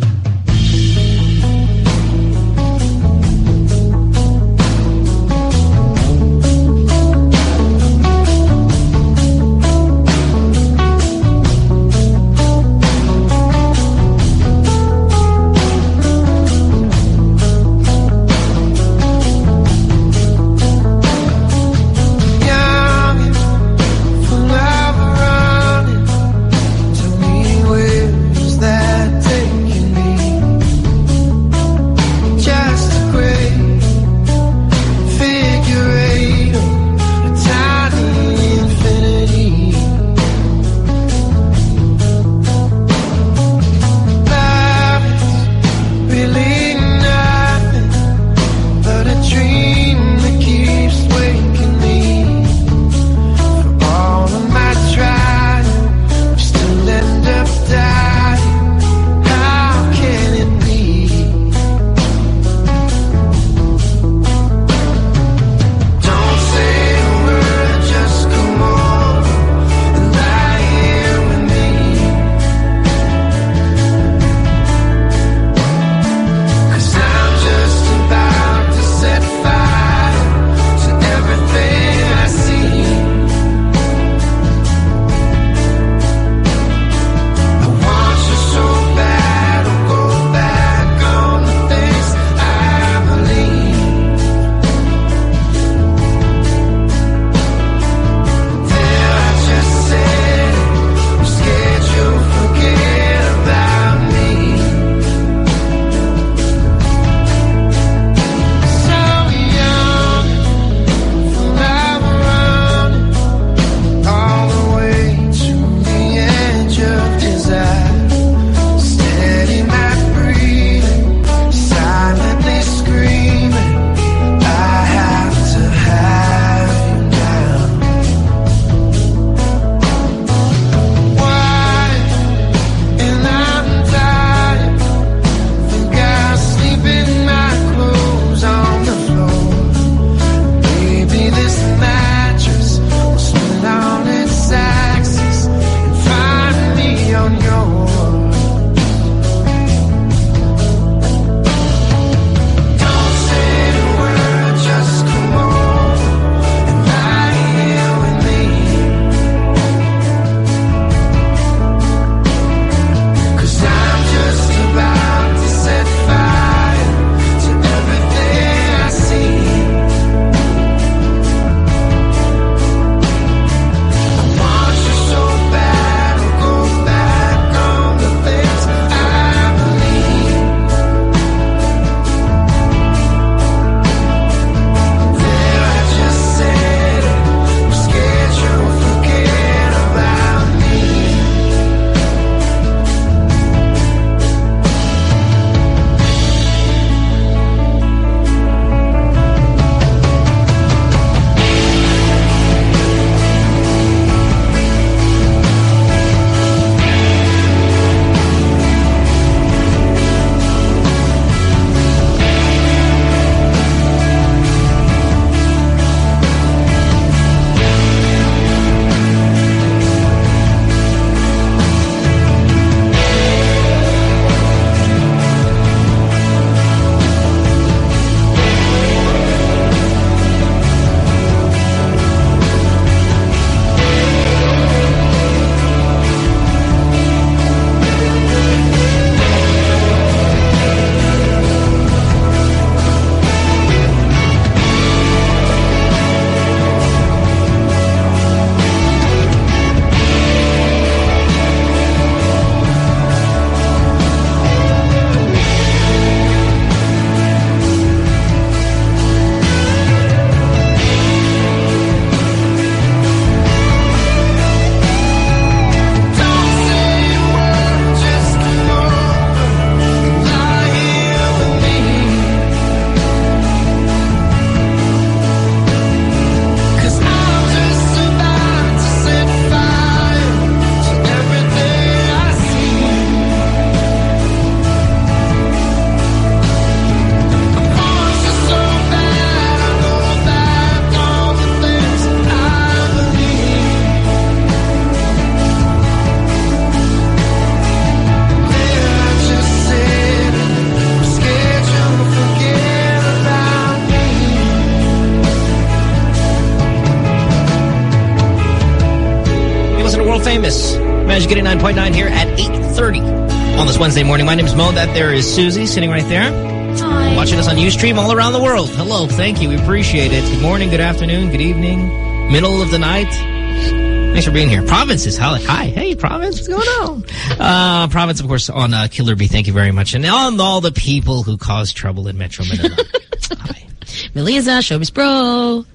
101.9 here at 8.30 on this Wednesday morning. My name is Mo. That there is Susie sitting right there. Hi. Watching us on Ustream all around the world. Hello. Thank you. We appreciate it. Good morning, good afternoon, good evening, middle of the night. Thanks for being here. Province is hi. Hey, Province, what's going on? Uh, Province, of course, on uh, Killer Bee. Thank you very much. And on all the people who cause trouble in Metro Manila. hi. Melissa, Showbiz Bro.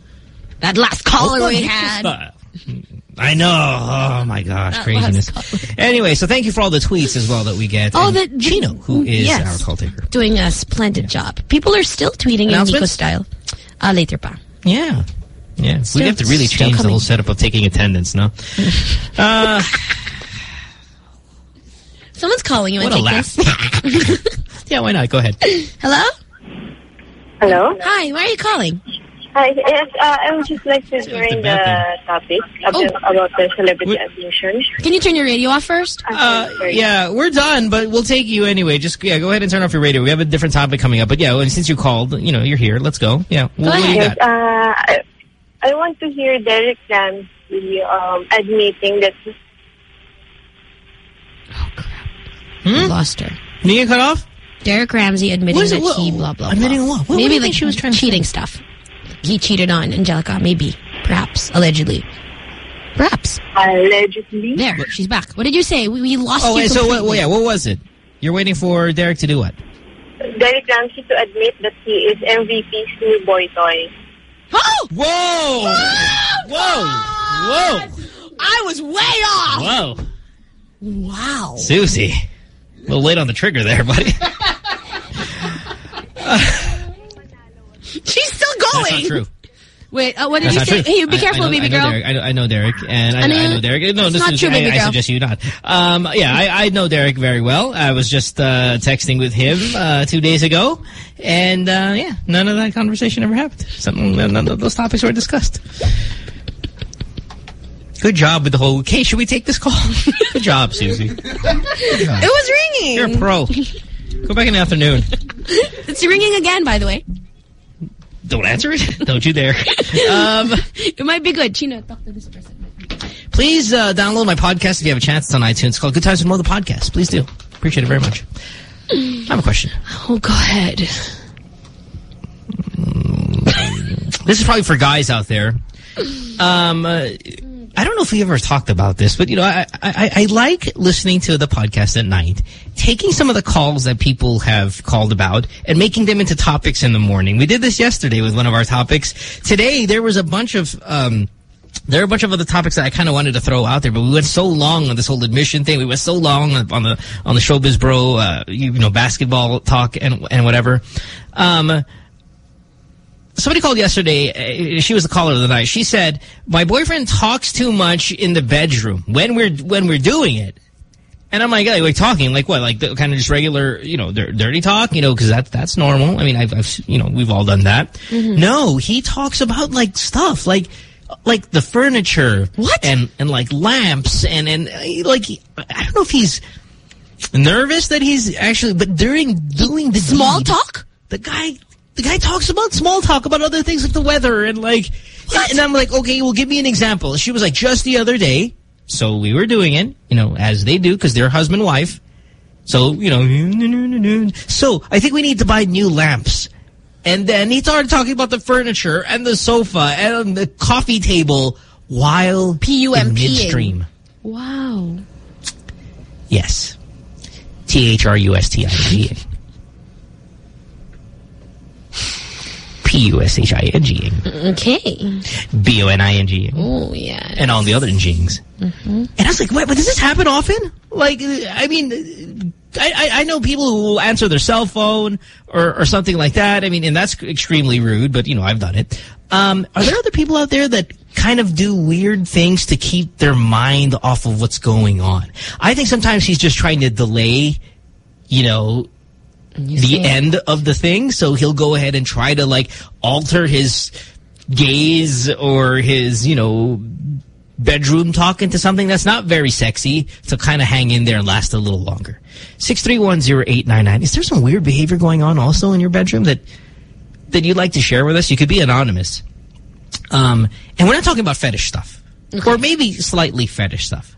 That last caller we had. I know. Oh, my gosh. That craziness. Anyway, so thank you for all the tweets as well that we get. Oh, And the- Chino, who is yes. our call taker. Doing a splendid job. People are still tweeting in Nico style. Uh, later pa. Yeah. Yeah. Still- we have to really still change the whole setup of taking attendance, no? uh, Someone's calling you. What a take this? yeah, why not? Go ahead. Hello? Hello? Hi, why are you calling? Hi, yes, uh, I would just like to join the topic about, about the celebrity admission. Can you turn your radio off first? Uh, yeah, we're done, but we'll take you anyway. Just, yeah, go ahead and turn off your radio. We have a different topic coming up. But yeah, well, since you called, you know, you're here. Let's go. Yeah. What, what do you Yes, got? uh, I, I want to hear Derek Ramsey um, admitting that Oh crap! Hmm? Lost her. You get cut off? Derek Ramsey admitting What is that What- he blah blah. admitting blah. what? What- what Maybe you like she was trying to cheating stuff. He cheated on Angelica. Maybe, perhaps, allegedly, perhaps. Allegedly. There, she's back. What did you say? We, we lost Oh, you. wait, so what, completely. well, yeah, what was it? You're waiting for Derek to do what? Derek Ramsey to admit that he is MVP's new boy toy. Oh! Whoa! Oh, Whoa! Whoa! I was way off. Whoa. Wow. Susie. A little late on the trigger there, buddy. She's still going. That's not true. Wait, uh, what did That's you say? Hey, be careful, I know, baby I know girl. Derek. I, know, I know Derek, and I, I I, know- know Derek. No, it's this not is, true, I, baby I girl. suggest you not. Um, yeah, I, I know Derek very well. I was just uh, texting with him uh, two days ago, and uh, yeah, none of that conversation ever happened. Something, none of those topics were discussed. Good job with the whole. Okay, should we take this call? Good job, Susie. Good job. It was ringing. You're a pro. Go back in the afternoon. It's ringing again, by the way. Don't answer it. Don't you dare. Um, it might be good. Chino, talk to this person. Please uh, download my podcast if you have a chance. It's on iTunes. It's called Good Times with Mo, the podcast. Please do. Appreciate it very much. I have a question. Oh, go ahead. This is probably for guys out there. Um, uh, I don't know if we ever talked about this, but, you know, I, I, I like listening to the podcast at night, taking some of the calls that people have called about and making them into topics in the morning. We did this yesterday with one of our topics. Today, there was a bunch of... Um, there are a bunch of other topics that I kind of wanted to throw out there, but we went so long on this whole admission thing. We went so long on the on the showbiz bro, uh, you, know, basketball talk and and whatever. Um, somebody called yesterday. Uh, she was the caller of the night. She said, "My boyfriend talks too much in the bedroom when we're when we're doing it." And I'm like, like, like talking, like what, like the kind of just regular, you know, dirty talk, you know, because that's that's normal. I mean, I've, I've, you know, we've all done that. Mm-hmm. No, he talks about like stuff, like like the furniture, what, and and like lamps, and and uh, like I don't know if he's nervous that he's actually, but during doing the Small deed, talk? the guy the guy talks about small talk about other things like the weather and like and, and I'm like okay well give me an example. She was like just the other day so we were doing it you know as they do because they're husband wife. So you know so I think we need to buy new lamps. And then he started talking about the furniture and the sofa and the coffee table while P-U-M-P-ing. midstream. Wow. yes. T-H-R-U-S-T-I-G P-U-S-H-I-N-G Okay. B-O-N-I-N-G Oh, yeah. and all the other Ng's. Mm-hmm. And I was like, wait, but does this happen often? Like, I mean, I, I, I know people who will answer their cell phone or, or something like that. I mean, and that's extremely rude, but, you know, I've done it. Um, are there other people out there that kind of do weird things to keep their mind off of what's going on? I think sometimes he's just trying to delay, you know, the end of the thing. So he'll go ahead and try to, like, alter his gaze or his, you know, bedroom talk into something that's not very sexy to kind of hang in there and last a little longer. 6310899. Is there some weird behavior going on also in your bedroom that that you'd like to share with us? You could be anonymous. Um, and we're not talking about fetish stuff. Or maybe slightly fetish stuff.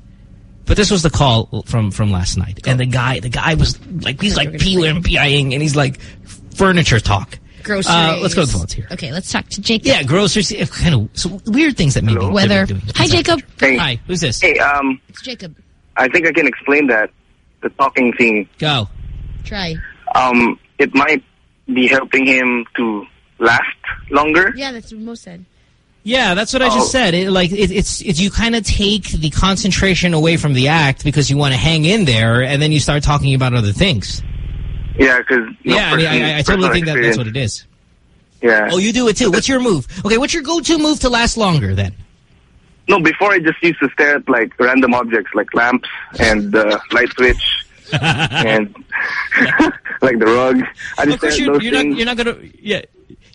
But this was the call from from last night, and the guy the guy was like he's like PMPIing, and he's like furniture talk. Groceries. Uh, let's go to the phones here. Okay, let's talk to Jacob. Yeah, groceries. Kind of so weird things that maybe that Weather. doing. Hi, Jacob. Hey. Hi, who's this? Hey, um, It's Jacob. I think I can explain that. The talking thing. Go. Try. Um, it might be helping him to last longer. Yeah, that's what most said. Yeah, that's what I Oh. just said. It, like it, it's it's you kind of take the concentration away from the act because you want to hang in there, and then you start talking about other things. Yeah, because yeah, I mean, I, I totally think that that's what it is. Yeah. Oh, you do it too. What's your move? Okay, what's your go-to move to last longer then? No, before I just used to stare at like random objects like lamps and uh, light switch and like the rug. I just Of course, you're, you're not you're not gonna yeah.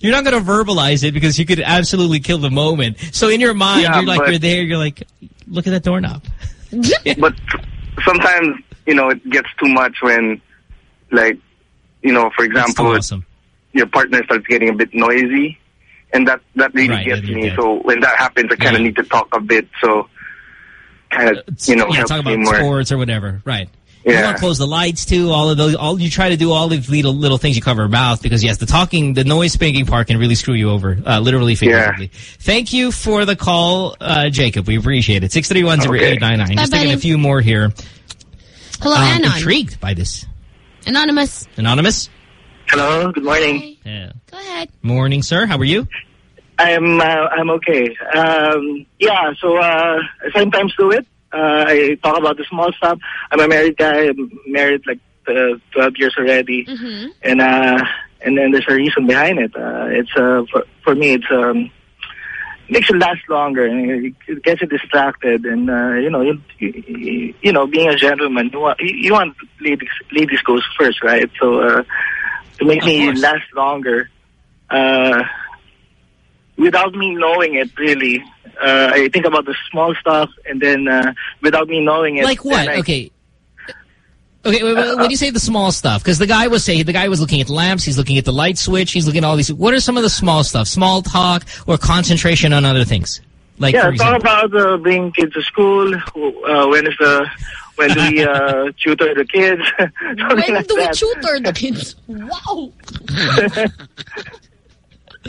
You're not going to verbalize it because you could absolutely kill the moment. So in your mind, Yeah, you're like, you're there, you're like, look at that doorknob. but sometimes you know it gets too much when, like, you know, for example, your partner starts getting a bit noisy, and that that really Right, gets me. So when that happens, I kind of need to talk a bit. So kind of uh, you know yeah, talk about sports or whatever. Right. You want to close the lights too. All of those. All you try to do all these little little things you cover your mouth because yes, the talking, the noise spanking part can really screw you over, uh, literally, figuratively. Thank you for the call, uh, Jacob. We appreciate it. Six three one zero eight nine nine. Just Bye-bye. taking a few more here. Hello, Um, Anon. Intrigued by this. Anonymous. Anonymous. Hello. Good morning. Yeah. Go ahead. Morning, sir. How are you? I'm uh, I'm okay. Um, yeah. So uh, I sometimes do it. Uh, I talk about the small stuff. I'm a married guy. I'm married like uh, 12 years already, Mm-hmm. and uh, and then there's a reason behind it. Uh, it's uh, for for me. It's um, makes it last longer. and It gets you distracted, and uh, you know, you, you, you know, being a gentleman, you want you, you want ladies ladies goes first, right? So uh, to make me last longer. Uh, without me knowing it, really. Uh, I think about the small stuff, and then uh, without me knowing it. Like what? then I- Okay. Okay, wait, wait, when you say the small stuff, because the guy was saying the guy was looking at lamps, he's looking at the light switch, he's looking at all these. What are some of the small stuff? Small talk or concentration on other things? Like yeah, talk about uh, bringing kids to school. Uh, when is the when do we uh, tutor the kids? Something When like do we that. tutor the kids? Wow.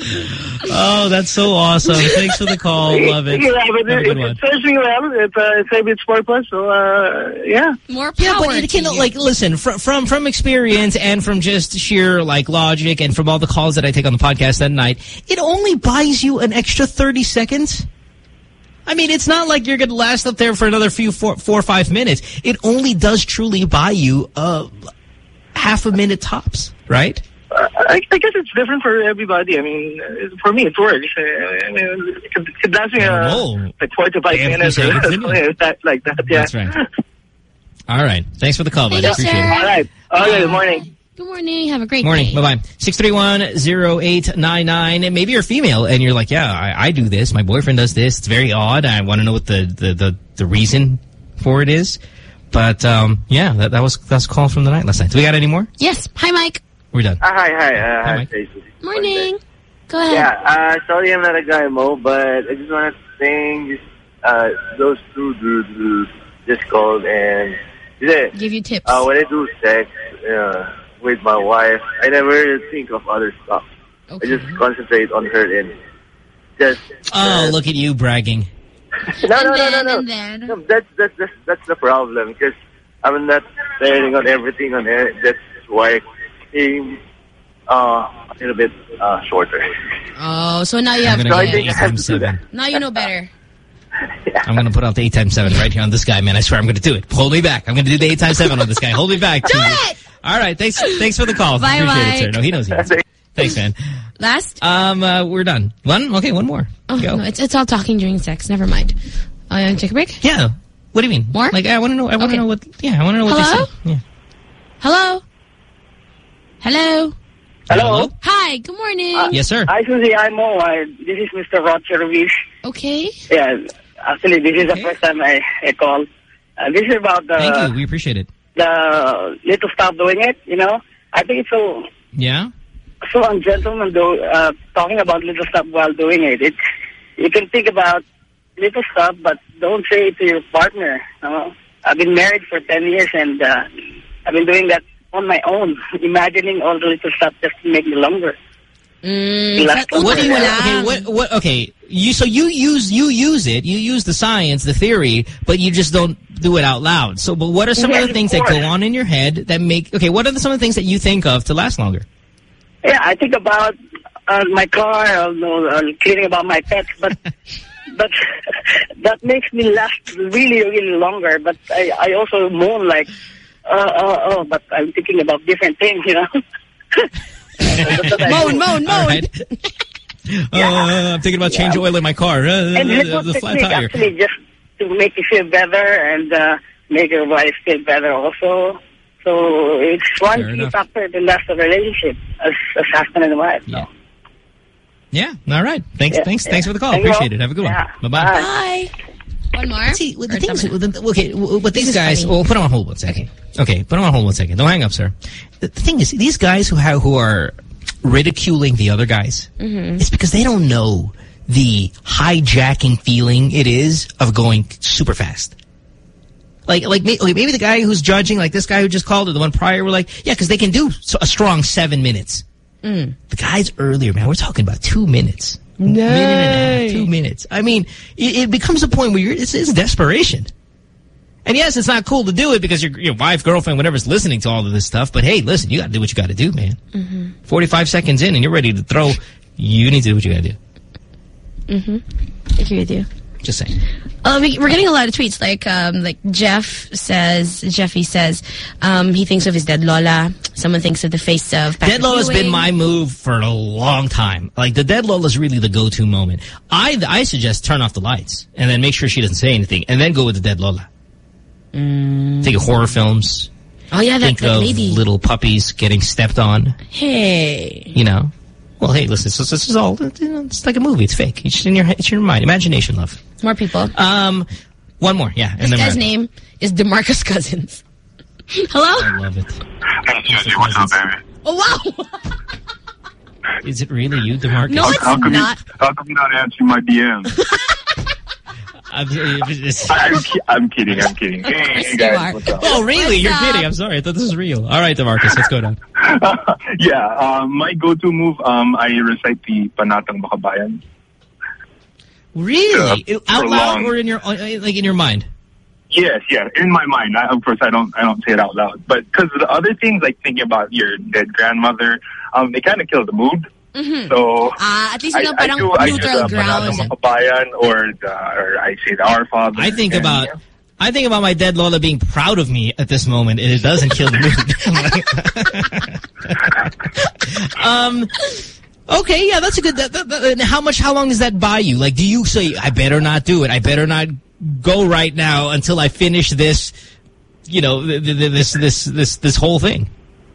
Oh, that's so awesome! Thanks for the call, love it. Yeah, but Have a it, good it, one. it serves me well. It, uh, it serves its purpose. So uh, yeah. More power. Yeah, but it can like listen from from from experience and from just sheer like logic and from all the calls that I take on the podcast that night, it only buys you an extra thirty seconds. I mean, it's not like you're going to last up there for another few four, four or five minutes. It only does truly buy you uh, half a minute tops, right? I, I guess it's different for everybody. I mean, uh, for me, it works. Uh, I mean, it could, it could last me uh, Whoa. like four to five Yeah, minutes or say it's something like that, like that. Yeah. That's right. All right. Thanks for the call, buddy. Thank you, Appreciate sir. it. All right. Okay. Good morning. Good morning. Have a great Morning. day. Bye-bye. 631-0899. Maybe you're female and you're like, yeah, I, I do this. My boyfriend does this. It's very odd. I want to know what the, the, the, the reason for it is. But, um, yeah, that, that was that's a call from the night last night. Do we got any more? Yes. Hi, Mike. We're done. Uh, hi, hi. Uh, Hi, hi, Mike. Stacey. Morning. Go ahead. Yeah, uh, sorry I'm not a guy, Mo, but I just wanted to thank uh, those two dudes who just called and yeah, Give you tips. uh, when I do sex uh, with my wife, I never think of other stuff. I just concentrate on her and just Oh, look at you bragging. no, no, no, no, no. no that's, that's that's that's the problem because I'm not staring on everything on it. That's why I'm uh, a little bit uh, shorter. Oh, so now you have I'm to going I think I eight have times to do seven. Now you know better. I'm going to put out the eight times seven right here on this guy, man. I swear I'm going to do it. Hold me back. I'm going to do the eight times seven on this guy. Hold me back. Do it! All right. Thanks. Thanks for the call. Bye, Appreciate it, sir. No, he knows he is. Thanks, man. Last? Um, uh, we're done. One? Okay, one more. Oh, Go. no, it's, it's all talking during sex. Never mind. Uh, you want to take a break? Yeah. What do you mean? More? Like, I want to know. I want to Okay. know what. Yeah, I want to know what Hello? they say. Yeah. Hello? Hello? Hello. Hi, good morning. yes, sir. Hi, Susie. I'm Mo. I, this is Mr. Roger Service. Okay. Yeah, actually, this is the first time I, I call. Uh, this is about the Thank you. We appreciate it. the little stop doing it. You know, I think it's so Yeah? so ungentleman though uh, talking about little stuff while doing it. It you can think about little stuff, but don't say it to your partner. You know? I've been married for 10 years and uh, I've been doing that on my own, imagining all the little stuff just to make me longer. Mm, Last What do you one. okay? What what? Okay, you so you use you use it. You use the science, the theory, but you just don't do it out loud. So, but what are some Yes, of the of things that go on in your head that make? Okay, what are the, some of the things that you think of to last longer? Yeah, I think about uh, my car, I'll know, uh, cleaning about my pets, but but that makes me last really, really longer. But I, I also moan like, uh, uh, oh, but I'm thinking about different things, you know. I Moan, do. moan, All moan. right. Uh, I'm thinking about change oil in my car. Uh, And the, little the flat tire. actually just to make you feel better and uh, make your wife feel better also. So it's one Fair key enough. factor to last a relationship as, as husband and wife. Yeah. Yeah. All right. Thanks. Yeah, thanks. yeah. Thanks for the call. Thank you. Appreciate it. Have a good Yeah. one. Bye bye. Bye. One more. See, with the things, with the, okay, w- with these guys, well, put them on hold one second. Okay, put them on hold one second. Don't hang up, sir. The, the thing is, these guys who have, who are ridiculing the other guys, Mhm. it's because they don't know the hijacking feeling it is of going super fast. Like, like okay, maybe the guy who's judging, like this guy who just called or the one prior, were like, yeah, because they can do a strong seven minutes. Mm. The guys earlier, man, we're talking about two minutes. Minute and a half, two minutes. I mean, it, it becomes a point where you're, it's, it's desperation. And yes, it's not cool to do it because your, your wife, girlfriend, whatever's listening to all of this stuff. But hey, listen, you got to do what you got to do, man. Mm-hmm. 45 seconds in and you're ready to throw. You need to do what you got to do. Mm-hmm. I agree with you. Just saying. Uh, we, we're getting a lot of tweets. Like, um, like Jeff says, Jeffy says, um, he thinks of his dead Lola. Someone thinks of the face of Patrick Dead Lola's been my move for a long time. Like the Dead Lola's really the go-to moment. I I suggest turn off the lights and then make sure she doesn't say anything, and then go with the Dead Lola. Think of horror films. Oh yeah, that, Think that of lady. little puppies getting stepped on. Hey. You know. Well, hey, listen. So, this is all. you know, It's like a movie. It's fake. It's in your. It's your mind. Imagination, love. More people. Um, one more. Yeah, This guy's we're- name is Demarcus Cousins. Hello? I love it. Hey, Josie, what's up, baby? Oh, wow. Is it really you, Demarcus? No, it's how come not. You, how come you're not answering my DMs? I'm, I'm, kidding. I'm kidding. Hey, hey guys, what's up? Oh, really? What's You're up? kidding. I'm sorry. I thought this was real. All right, Demarcus, let's go down. yeah, um, my go-to move, um, I recite the Panatang Makabayan. Really? Yeah, Out loud long. or in your uh, like in your mind? Yes, yeah, in my mind. I, of course, I don't, I don't say it out loud, but because the other things, like thinking about your dead grandmother, um, they kind of kill the mood. Mhm. So Ah, at least I, you know, I parang do, I do neutral the ground. Makabayan, or the, or I say the Our Father. I think and, about I think about my dead Lola being proud of me at this moment, and it doesn't kill the mood. um. Okay, yeah, that's a good. That, that, that- and how much? How long does that buy you? Like, do you say, "I better not do it. I better not go right now until I finish this"? You know, th th this this this this whole thing.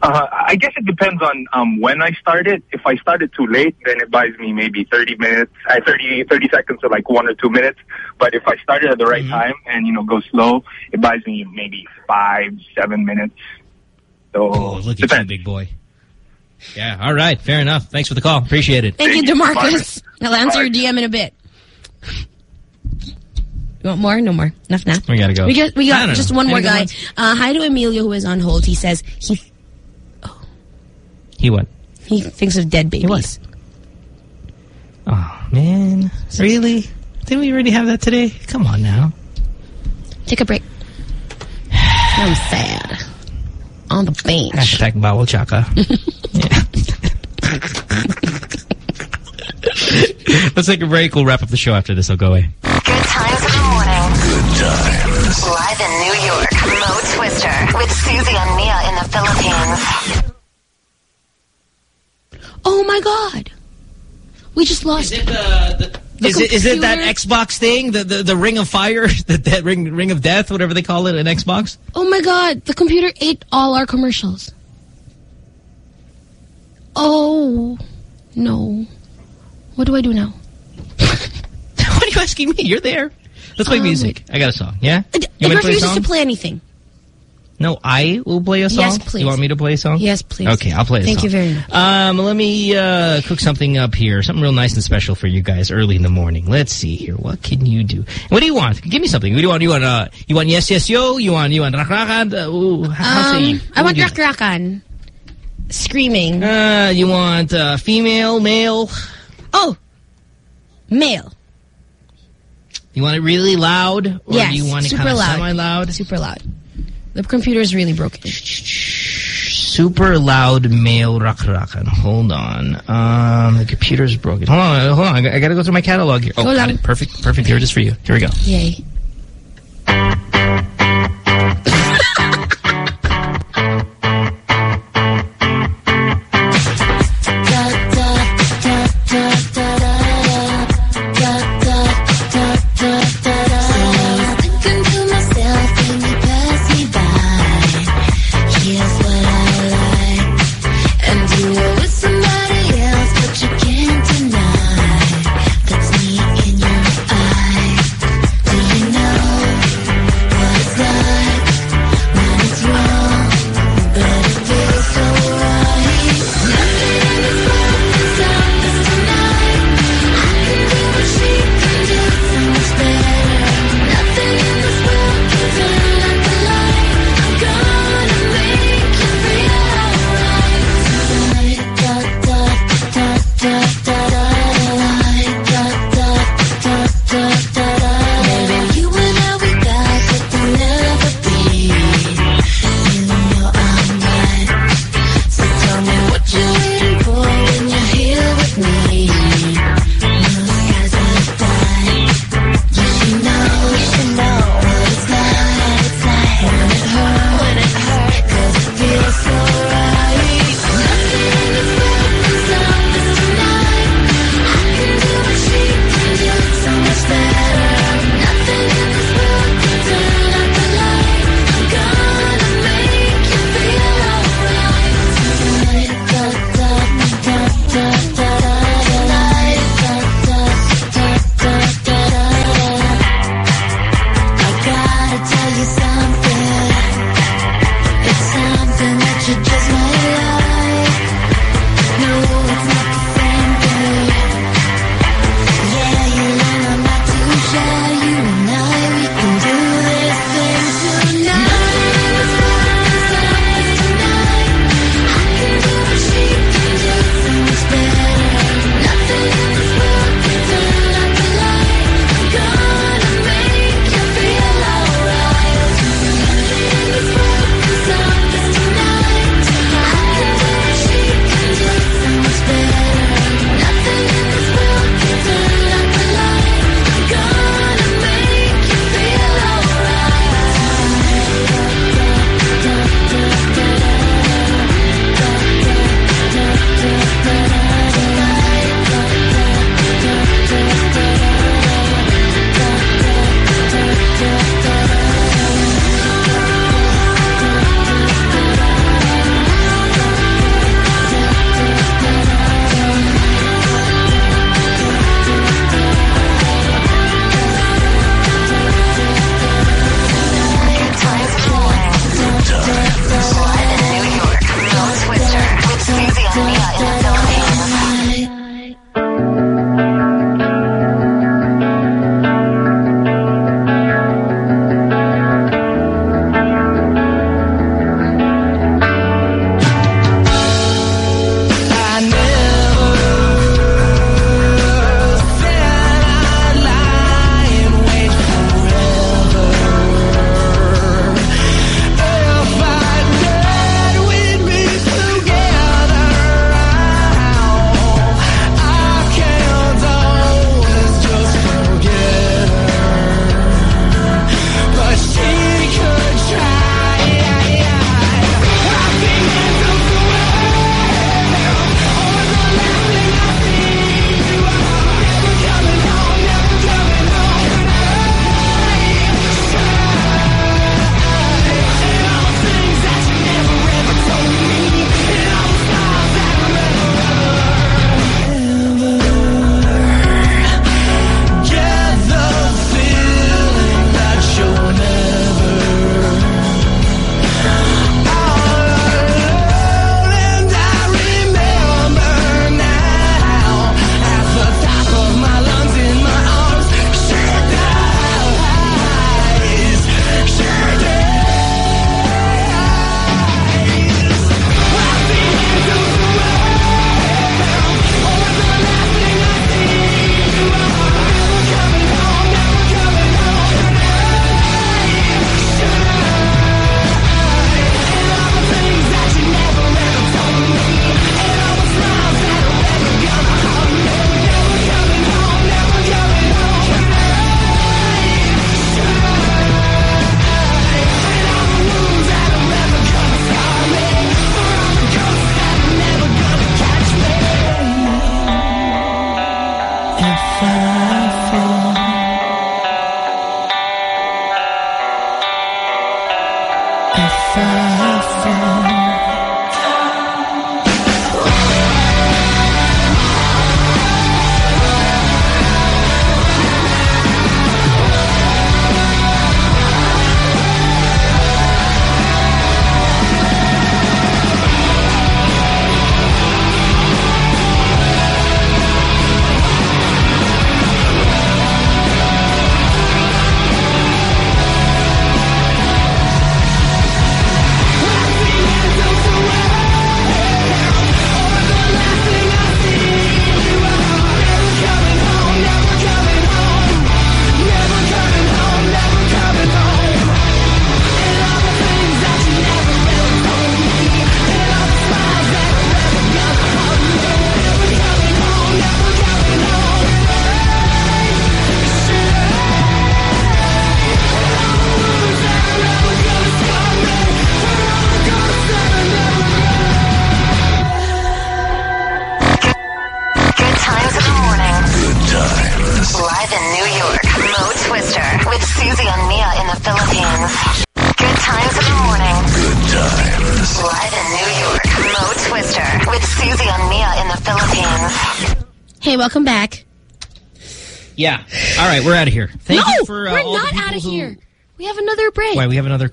Uh, I guess it depends on um, when I started. If I started too late, then it buys me maybe 30 minutes, uh, 30, 30 seconds or like one or two minutes. But if I started at the right time and, you know, go slow, it buys me maybe five, seven minutes. So, Oh, look at you, big boy. Yeah. All right. Fair enough. Thanks for the call. Appreciate it. Thank you, Demarcus. I'll answer your DM in a bit. You want more? No more. Enough now. We gotta go. We got we got just know. one more guy. Uh, hi to Emilio who is on hold. He says he He what? he thinks of dead babies. Oh man, really? Didn't we already have that today? Come on now. Take a break. I'm sad. On the bench. Hashtag bawal chaka. Let's take a break. We'll wrap up the show after this. I'll go away. Good times in the morning. Good times. Live in New York, Mo Twister with Susie and Mia in the Philippines. Oh my god. We just lost. Is it the, The is it is it that Xbox thing? The, the the Ring of Fire? The that ring Ring of Death, whatever they call it, an Xbox? Oh my god, the computer ate all our commercials. Oh no. What do I do now? what are you asking me? You're there. Let's play Um, music. I got a song. Yeah. It, You it want play a refuses to play anything. No, I will play a song? Yes, please. You want me to play a song? Yes, please. Okay, I'll play a Thank song. you very much. Um, let me uh, cook something up here. Something real nice and special for you guys early in the morning. Let's see here. What can you do? What do you want? Give me something. What do you want? You want uh, you want yes yes yo? You want you want? Uh, ooh, how say you? Um, I want rakrakan. Screaming. Uh, you want uh, female, male? Oh, male. You want it really loud? Or yes, do you want it super kind of loud. semi-loud? Super loud. The computer is really broken. Super loud male rakrakan. Hold on. Um, the computer's broken. Hold on, hold on. I, I gotta go through my catalog here. Oh, Go got it. Perfect, perfect. Here it is for you. Here we go. Yay.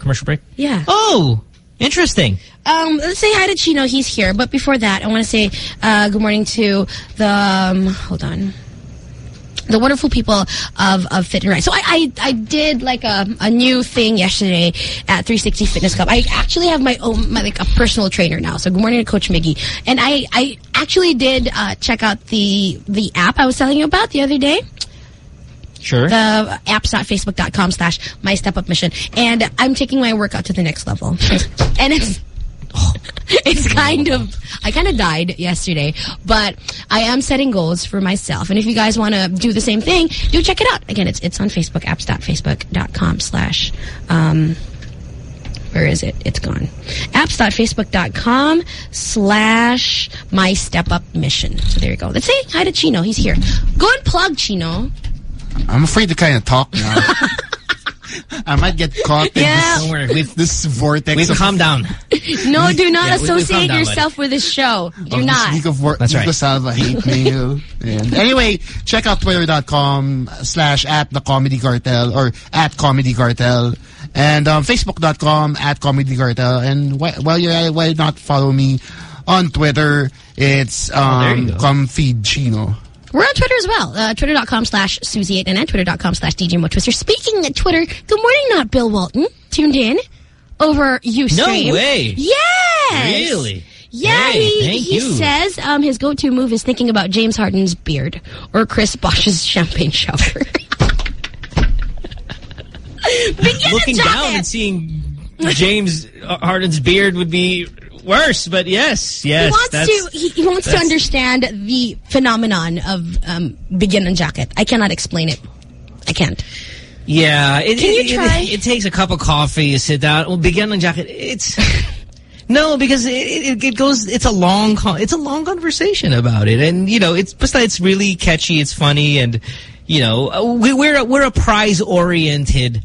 Commercial break? Yeah. Oh, interesting. Um, let's say hi to Chino. He's here. But before that, I want to say uh, good morning to the, um, hold on, the wonderful people of, of Fit and Right. So I, I, I did like a, a new thing yesterday at 360 Fitness Club. I actually have my own, my, like a personal trainer now. So good morning to Coach Miggy. And I, I actually did uh, check out the, the app I was telling you about the other day. Sure. The apps.facebook.com slash my step up mission. And I'm taking my workout to the next level. and it's it's kind of I kind of died yesterday, but I am setting goals for myself. And if you guys want to do the same thing, do check it out. Again, it's it's on Facebook, apps.facebook.com slash um where is it? It's gone. Apps.facebook.com slash my step up mission. So there you go. Let's say hi to Chino. He's here. Go and plug Chino. I'm afraid to kind of talk now. I might get caught in Yeah. this, Don't worry, we've, this vortex. we've of, calmed down. No, do not Yeah, we- we've associate down, yourself with this show. Do of this not. week of work. That's right. Nico Salva hate mail. And anyway, check out twitter.com slash at the comedy cartel or at comedy cartel and um, facebook.com at comedy cartel. And why, while you're at it, why not follow me on Twitter? It's Oh, um, go. Comfeed Chino. We're on Twitter as well. Uh, Twitter.com slash Susie8 and Twitter.com slash DJ Mo Twister. Speaking of Twitter, good morning, not Bill Walton. Tuned in over Ustream. No way. Yes. Really? Yeah, Hey, he, he you. says um, his go-to move is thinking about James Harden's beard or Chris Bosh's champagne shower. Looking down and seeing James Harden's beard would be worse, but yes, yes. he wants that's- to he, he wants to understand the phenomenon of um, bigyan ng jacket. I cannot explain it. I can't. Yeah. It, Can you it- it- try? It, takes a cup of coffee, you sit down. Well, bigyan ng jacket. It's no, because it, it, it goes. It's a long. It's a long conversation about it, and you know, it's besides it's really catchy. It's funny, and you know, we, we're a, we're a prize oriented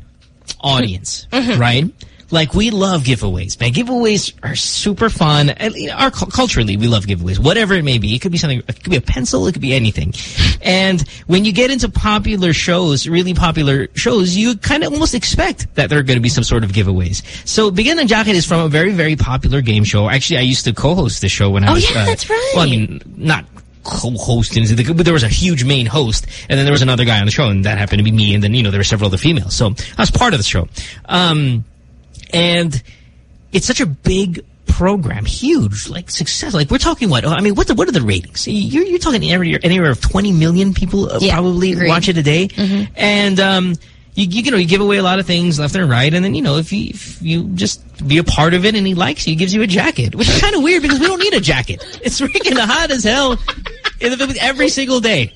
audience, Mm-hmm. right? Like we love giveaways, man. Giveaways are super fun. And you know, our culturally, we love giveaways. Whatever it may be, it could be something. It could be a pencil. It could be anything. And when you get into popular shows, really popular shows, you kind of almost expect that there are going to be some sort of giveaways. So, Bigyan ng Jacket is from a very, very popular game show. Actually, I used to co-host the show when I Oh, was. Oh, yeah, that's right. Well, I mean, not co-hosting. But there was a huge main host, and then there was another guy on the show, and that happened to be me. And then you know there were several other females, so I was part of the show. Um, and it's such a big program, huge, like success. Like we're talking what? I mean, what the, what are the ratings? You're you're talking anywhere, anywhere of 20 million people uh, Yeah, probably agreed. watch it a day, and um. You, you, you know, you give away a lot of things left and right, and then, you know, if you, if you just be a part of it and he likes you, he gives you a jacket, which is kind of weird because we don't need a jacket. It's freaking hot as hell in the, every single day.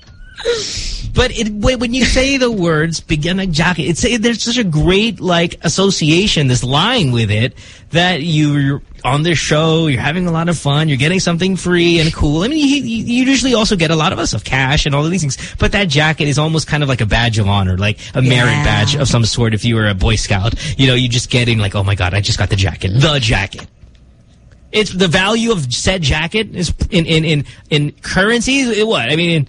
But it, when when you say the words "begin a jacket," it's it, there's such a great like association, this line with it that you're on this show, you're having a lot of fun, you're getting something free and cool. I mean, you, you usually also get a lot of us of cash and all of these things, but that jacket is almost kind of like a badge of honor, like a merit badge of some sort. If you were a Boy Scout, you know, you just getting like, oh my god, I just got the jacket, the jacket. It's the value of said jacket is in in in in currencies. it- What I mean, in,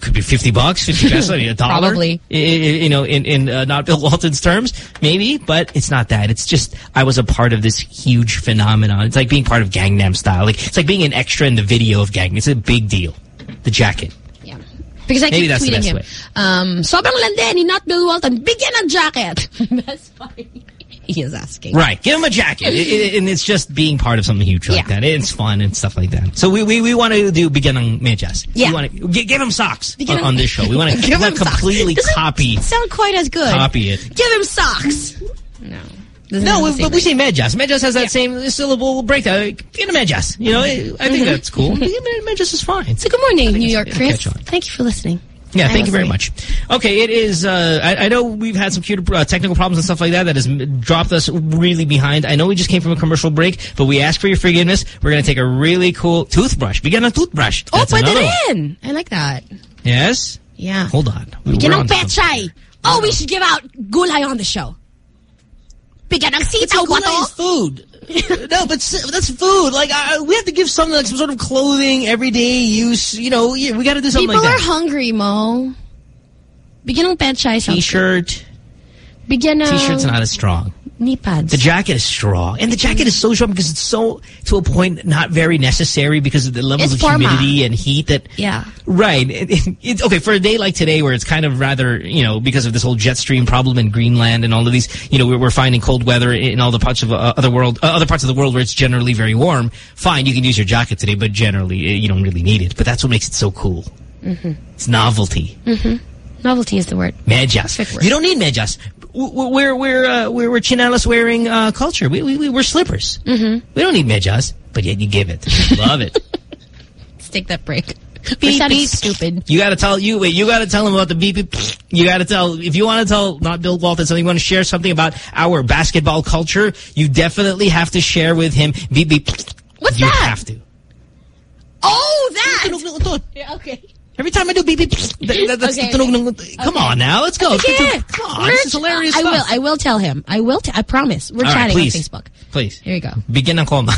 could be fifty bucks, fifty pesos, a dollar. Probably. You know, in in uh, not Bill Walton's terms, maybe, but it's not that. It's just I was a part of this huge phenomenon. It's like being part of Gangnam Style. Like it's like being an extra in the video of Gangnam. It's a big deal. The jacket. Yeah. Because I Maybe keep that's the tweeting best him. way. Um, sobrang lande ni not Bill Walton. Bigyan ng jacket. That's funny. He is asking. Right, give him a jacket, It- it- and it's just being part of something huge like Yeah. that. It's fun and stuff like that. So we we, we want to do begin ng medyas. Yeah. we want to give him socks on, on this show. We want to Give him socks. completely Doesn't copy Sound quite as good. copy it. Give him socks. No. Doesn't No, we, same but we ring. say medyas. Medyas has that same syllable breakdown. Get a medyas. You know, I think mm-hmm. that's cool. medyas is fine. So good morning, New York, Chris. Thank you for listening. Yeah, thank you very much. Okay, it is. Uh, I, I know we've had some cute uh, technical problems and stuff like that that has dropped us really behind. I know we just came from a commercial break, but we ask for your forgiveness. We're going to take a really cool toothbrush. We Begin a toothbrush. Oh, That's put another it one. in. I like that. Yes. Yeah. Hold on. We- Bigyan we're ng on to pechay. Oh, we should give out gulay on the show. Bigyan ng sitaw ba gulay to? is food. no, but that's food. Like uh, we have to give something like some sort of clothing, everyday use. You know, yeah, we got to do something People like are that. hungry, Mo. Bigyan ng pechay something. T-shirt. Bigyan ng... T-shirt's not as strong. Knee pads. The jacket is strong, and the jacket is so strong because it's so to a point not very necessary because of the levels It's of forma. humidity and heat that. Yeah. Right. It, it, it's okay for a day like today where it's kind of rather, you know, because of this whole jet stream problem in Greenland and all of these, you know, we're, we're finding cold weather in all the parts of uh, other world, uh, other parts of the world where it's generally very warm. Fine, you can use your jacket today, but generally uh, you don't really need it. But that's what makes it so cool. Mm-hmm. It's novelty. Mm-hmm. Novelty is the word. Medyas. You don't need medyas. We're we're uh, we're, we're chinelas wearing uh, culture. We, we we we're slippers. Mm-hmm. We don't need medyas, but yet you give it. Love it. Let's take that break. Beep, sounding beep. stupid. You got to tell you wait. You got to tell him about the beep. beep. You got to tell if you want to tell not Bill Walton something. You want to share something about our basketball culture. You definitely have to share with him beep beep. What's you that? have to. Oh, that! Yeah, okay. Every time I do beep beep, that, that- that's Okay, the tunog ng- Come Okay. on now, let's go. Okay. Come on, We're- this is hilarious I stuff. will. I will tell him. I will. T I promise. We're All right, chatting please. on Facebook. Please. Here you go. Bigyan ng coma.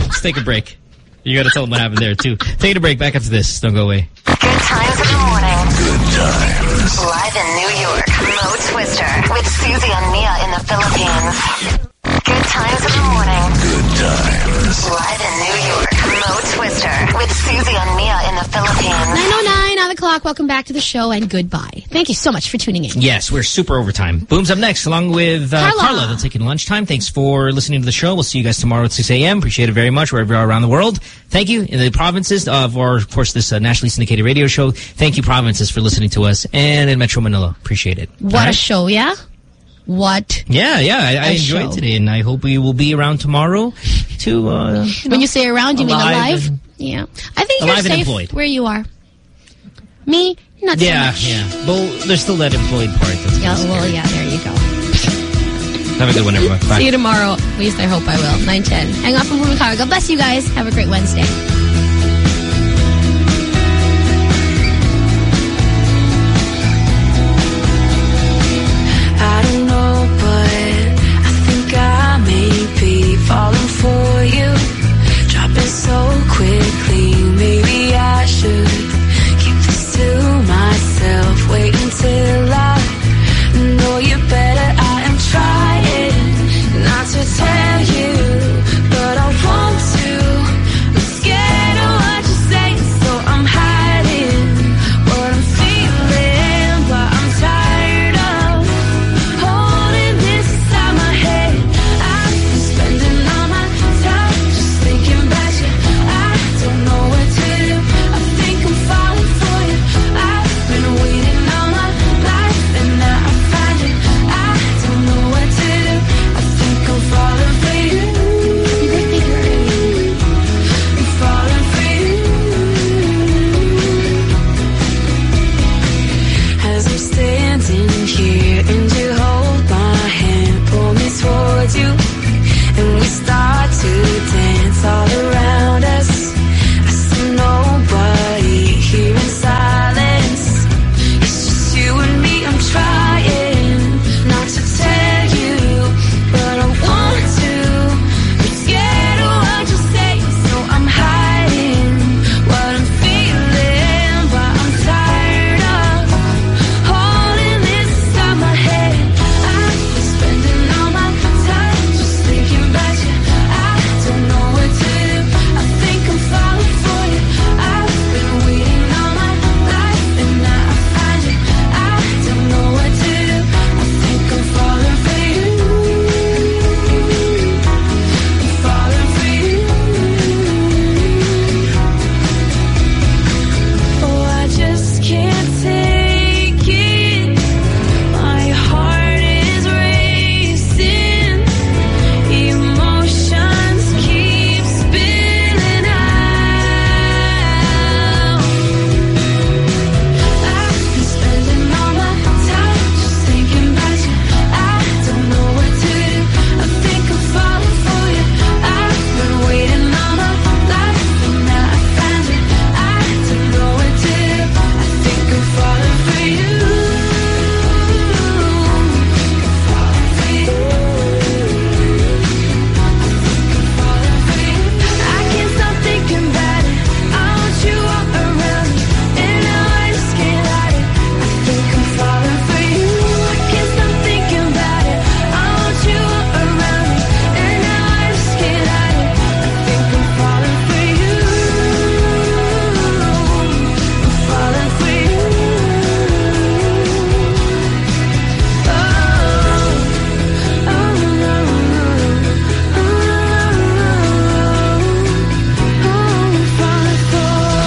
Let's take a break. You got to tell them what happened there, too. Take a break. Back after this. Don't go away. Good times in the morning. Good times. Live in New York, Mo Twister with Susie and Mia in the Philippines. Good times in the morning. Good times. Live in New York, Mo Twister with Susie and Mia in the Philippines. 909 on the clock. Welcome back to the show and goodbye. Thank you so much for tuning in. Yes, we're super overtime. Boom's up next, along with uh, Carla. Carla. They'll take you to lunchtime. Thanks for listening to the show. We'll see you guys tomorrow at 6 a.m. Appreciate it very much wherever you are around the world. Thank you in the provinces of, or of course, this uh, nationally syndicated radio show. Thank you, provinces, for listening to us. And in Metro Manila. Appreciate it. What All a show, yeah? What? Yeah, yeah, I enjoyed show. today, and I hope we will be around tomorrow to. Uh, When you say around, you mean alive alive? and- Yeah. I think Alive you're safe employed. where you are. Me, not yeah, so much. yeah. Well, there's still that employed part. That's Yeah, well, yeah, there you go. Have a good one, everyone. Bye. See you tomorrow. At least I hope I will. 910. Hang on from Moving Car. God bless you guys. Have a great Wednesday. falling for you, dropping so quickly. Maybe I should keep this to myself. Wait until I.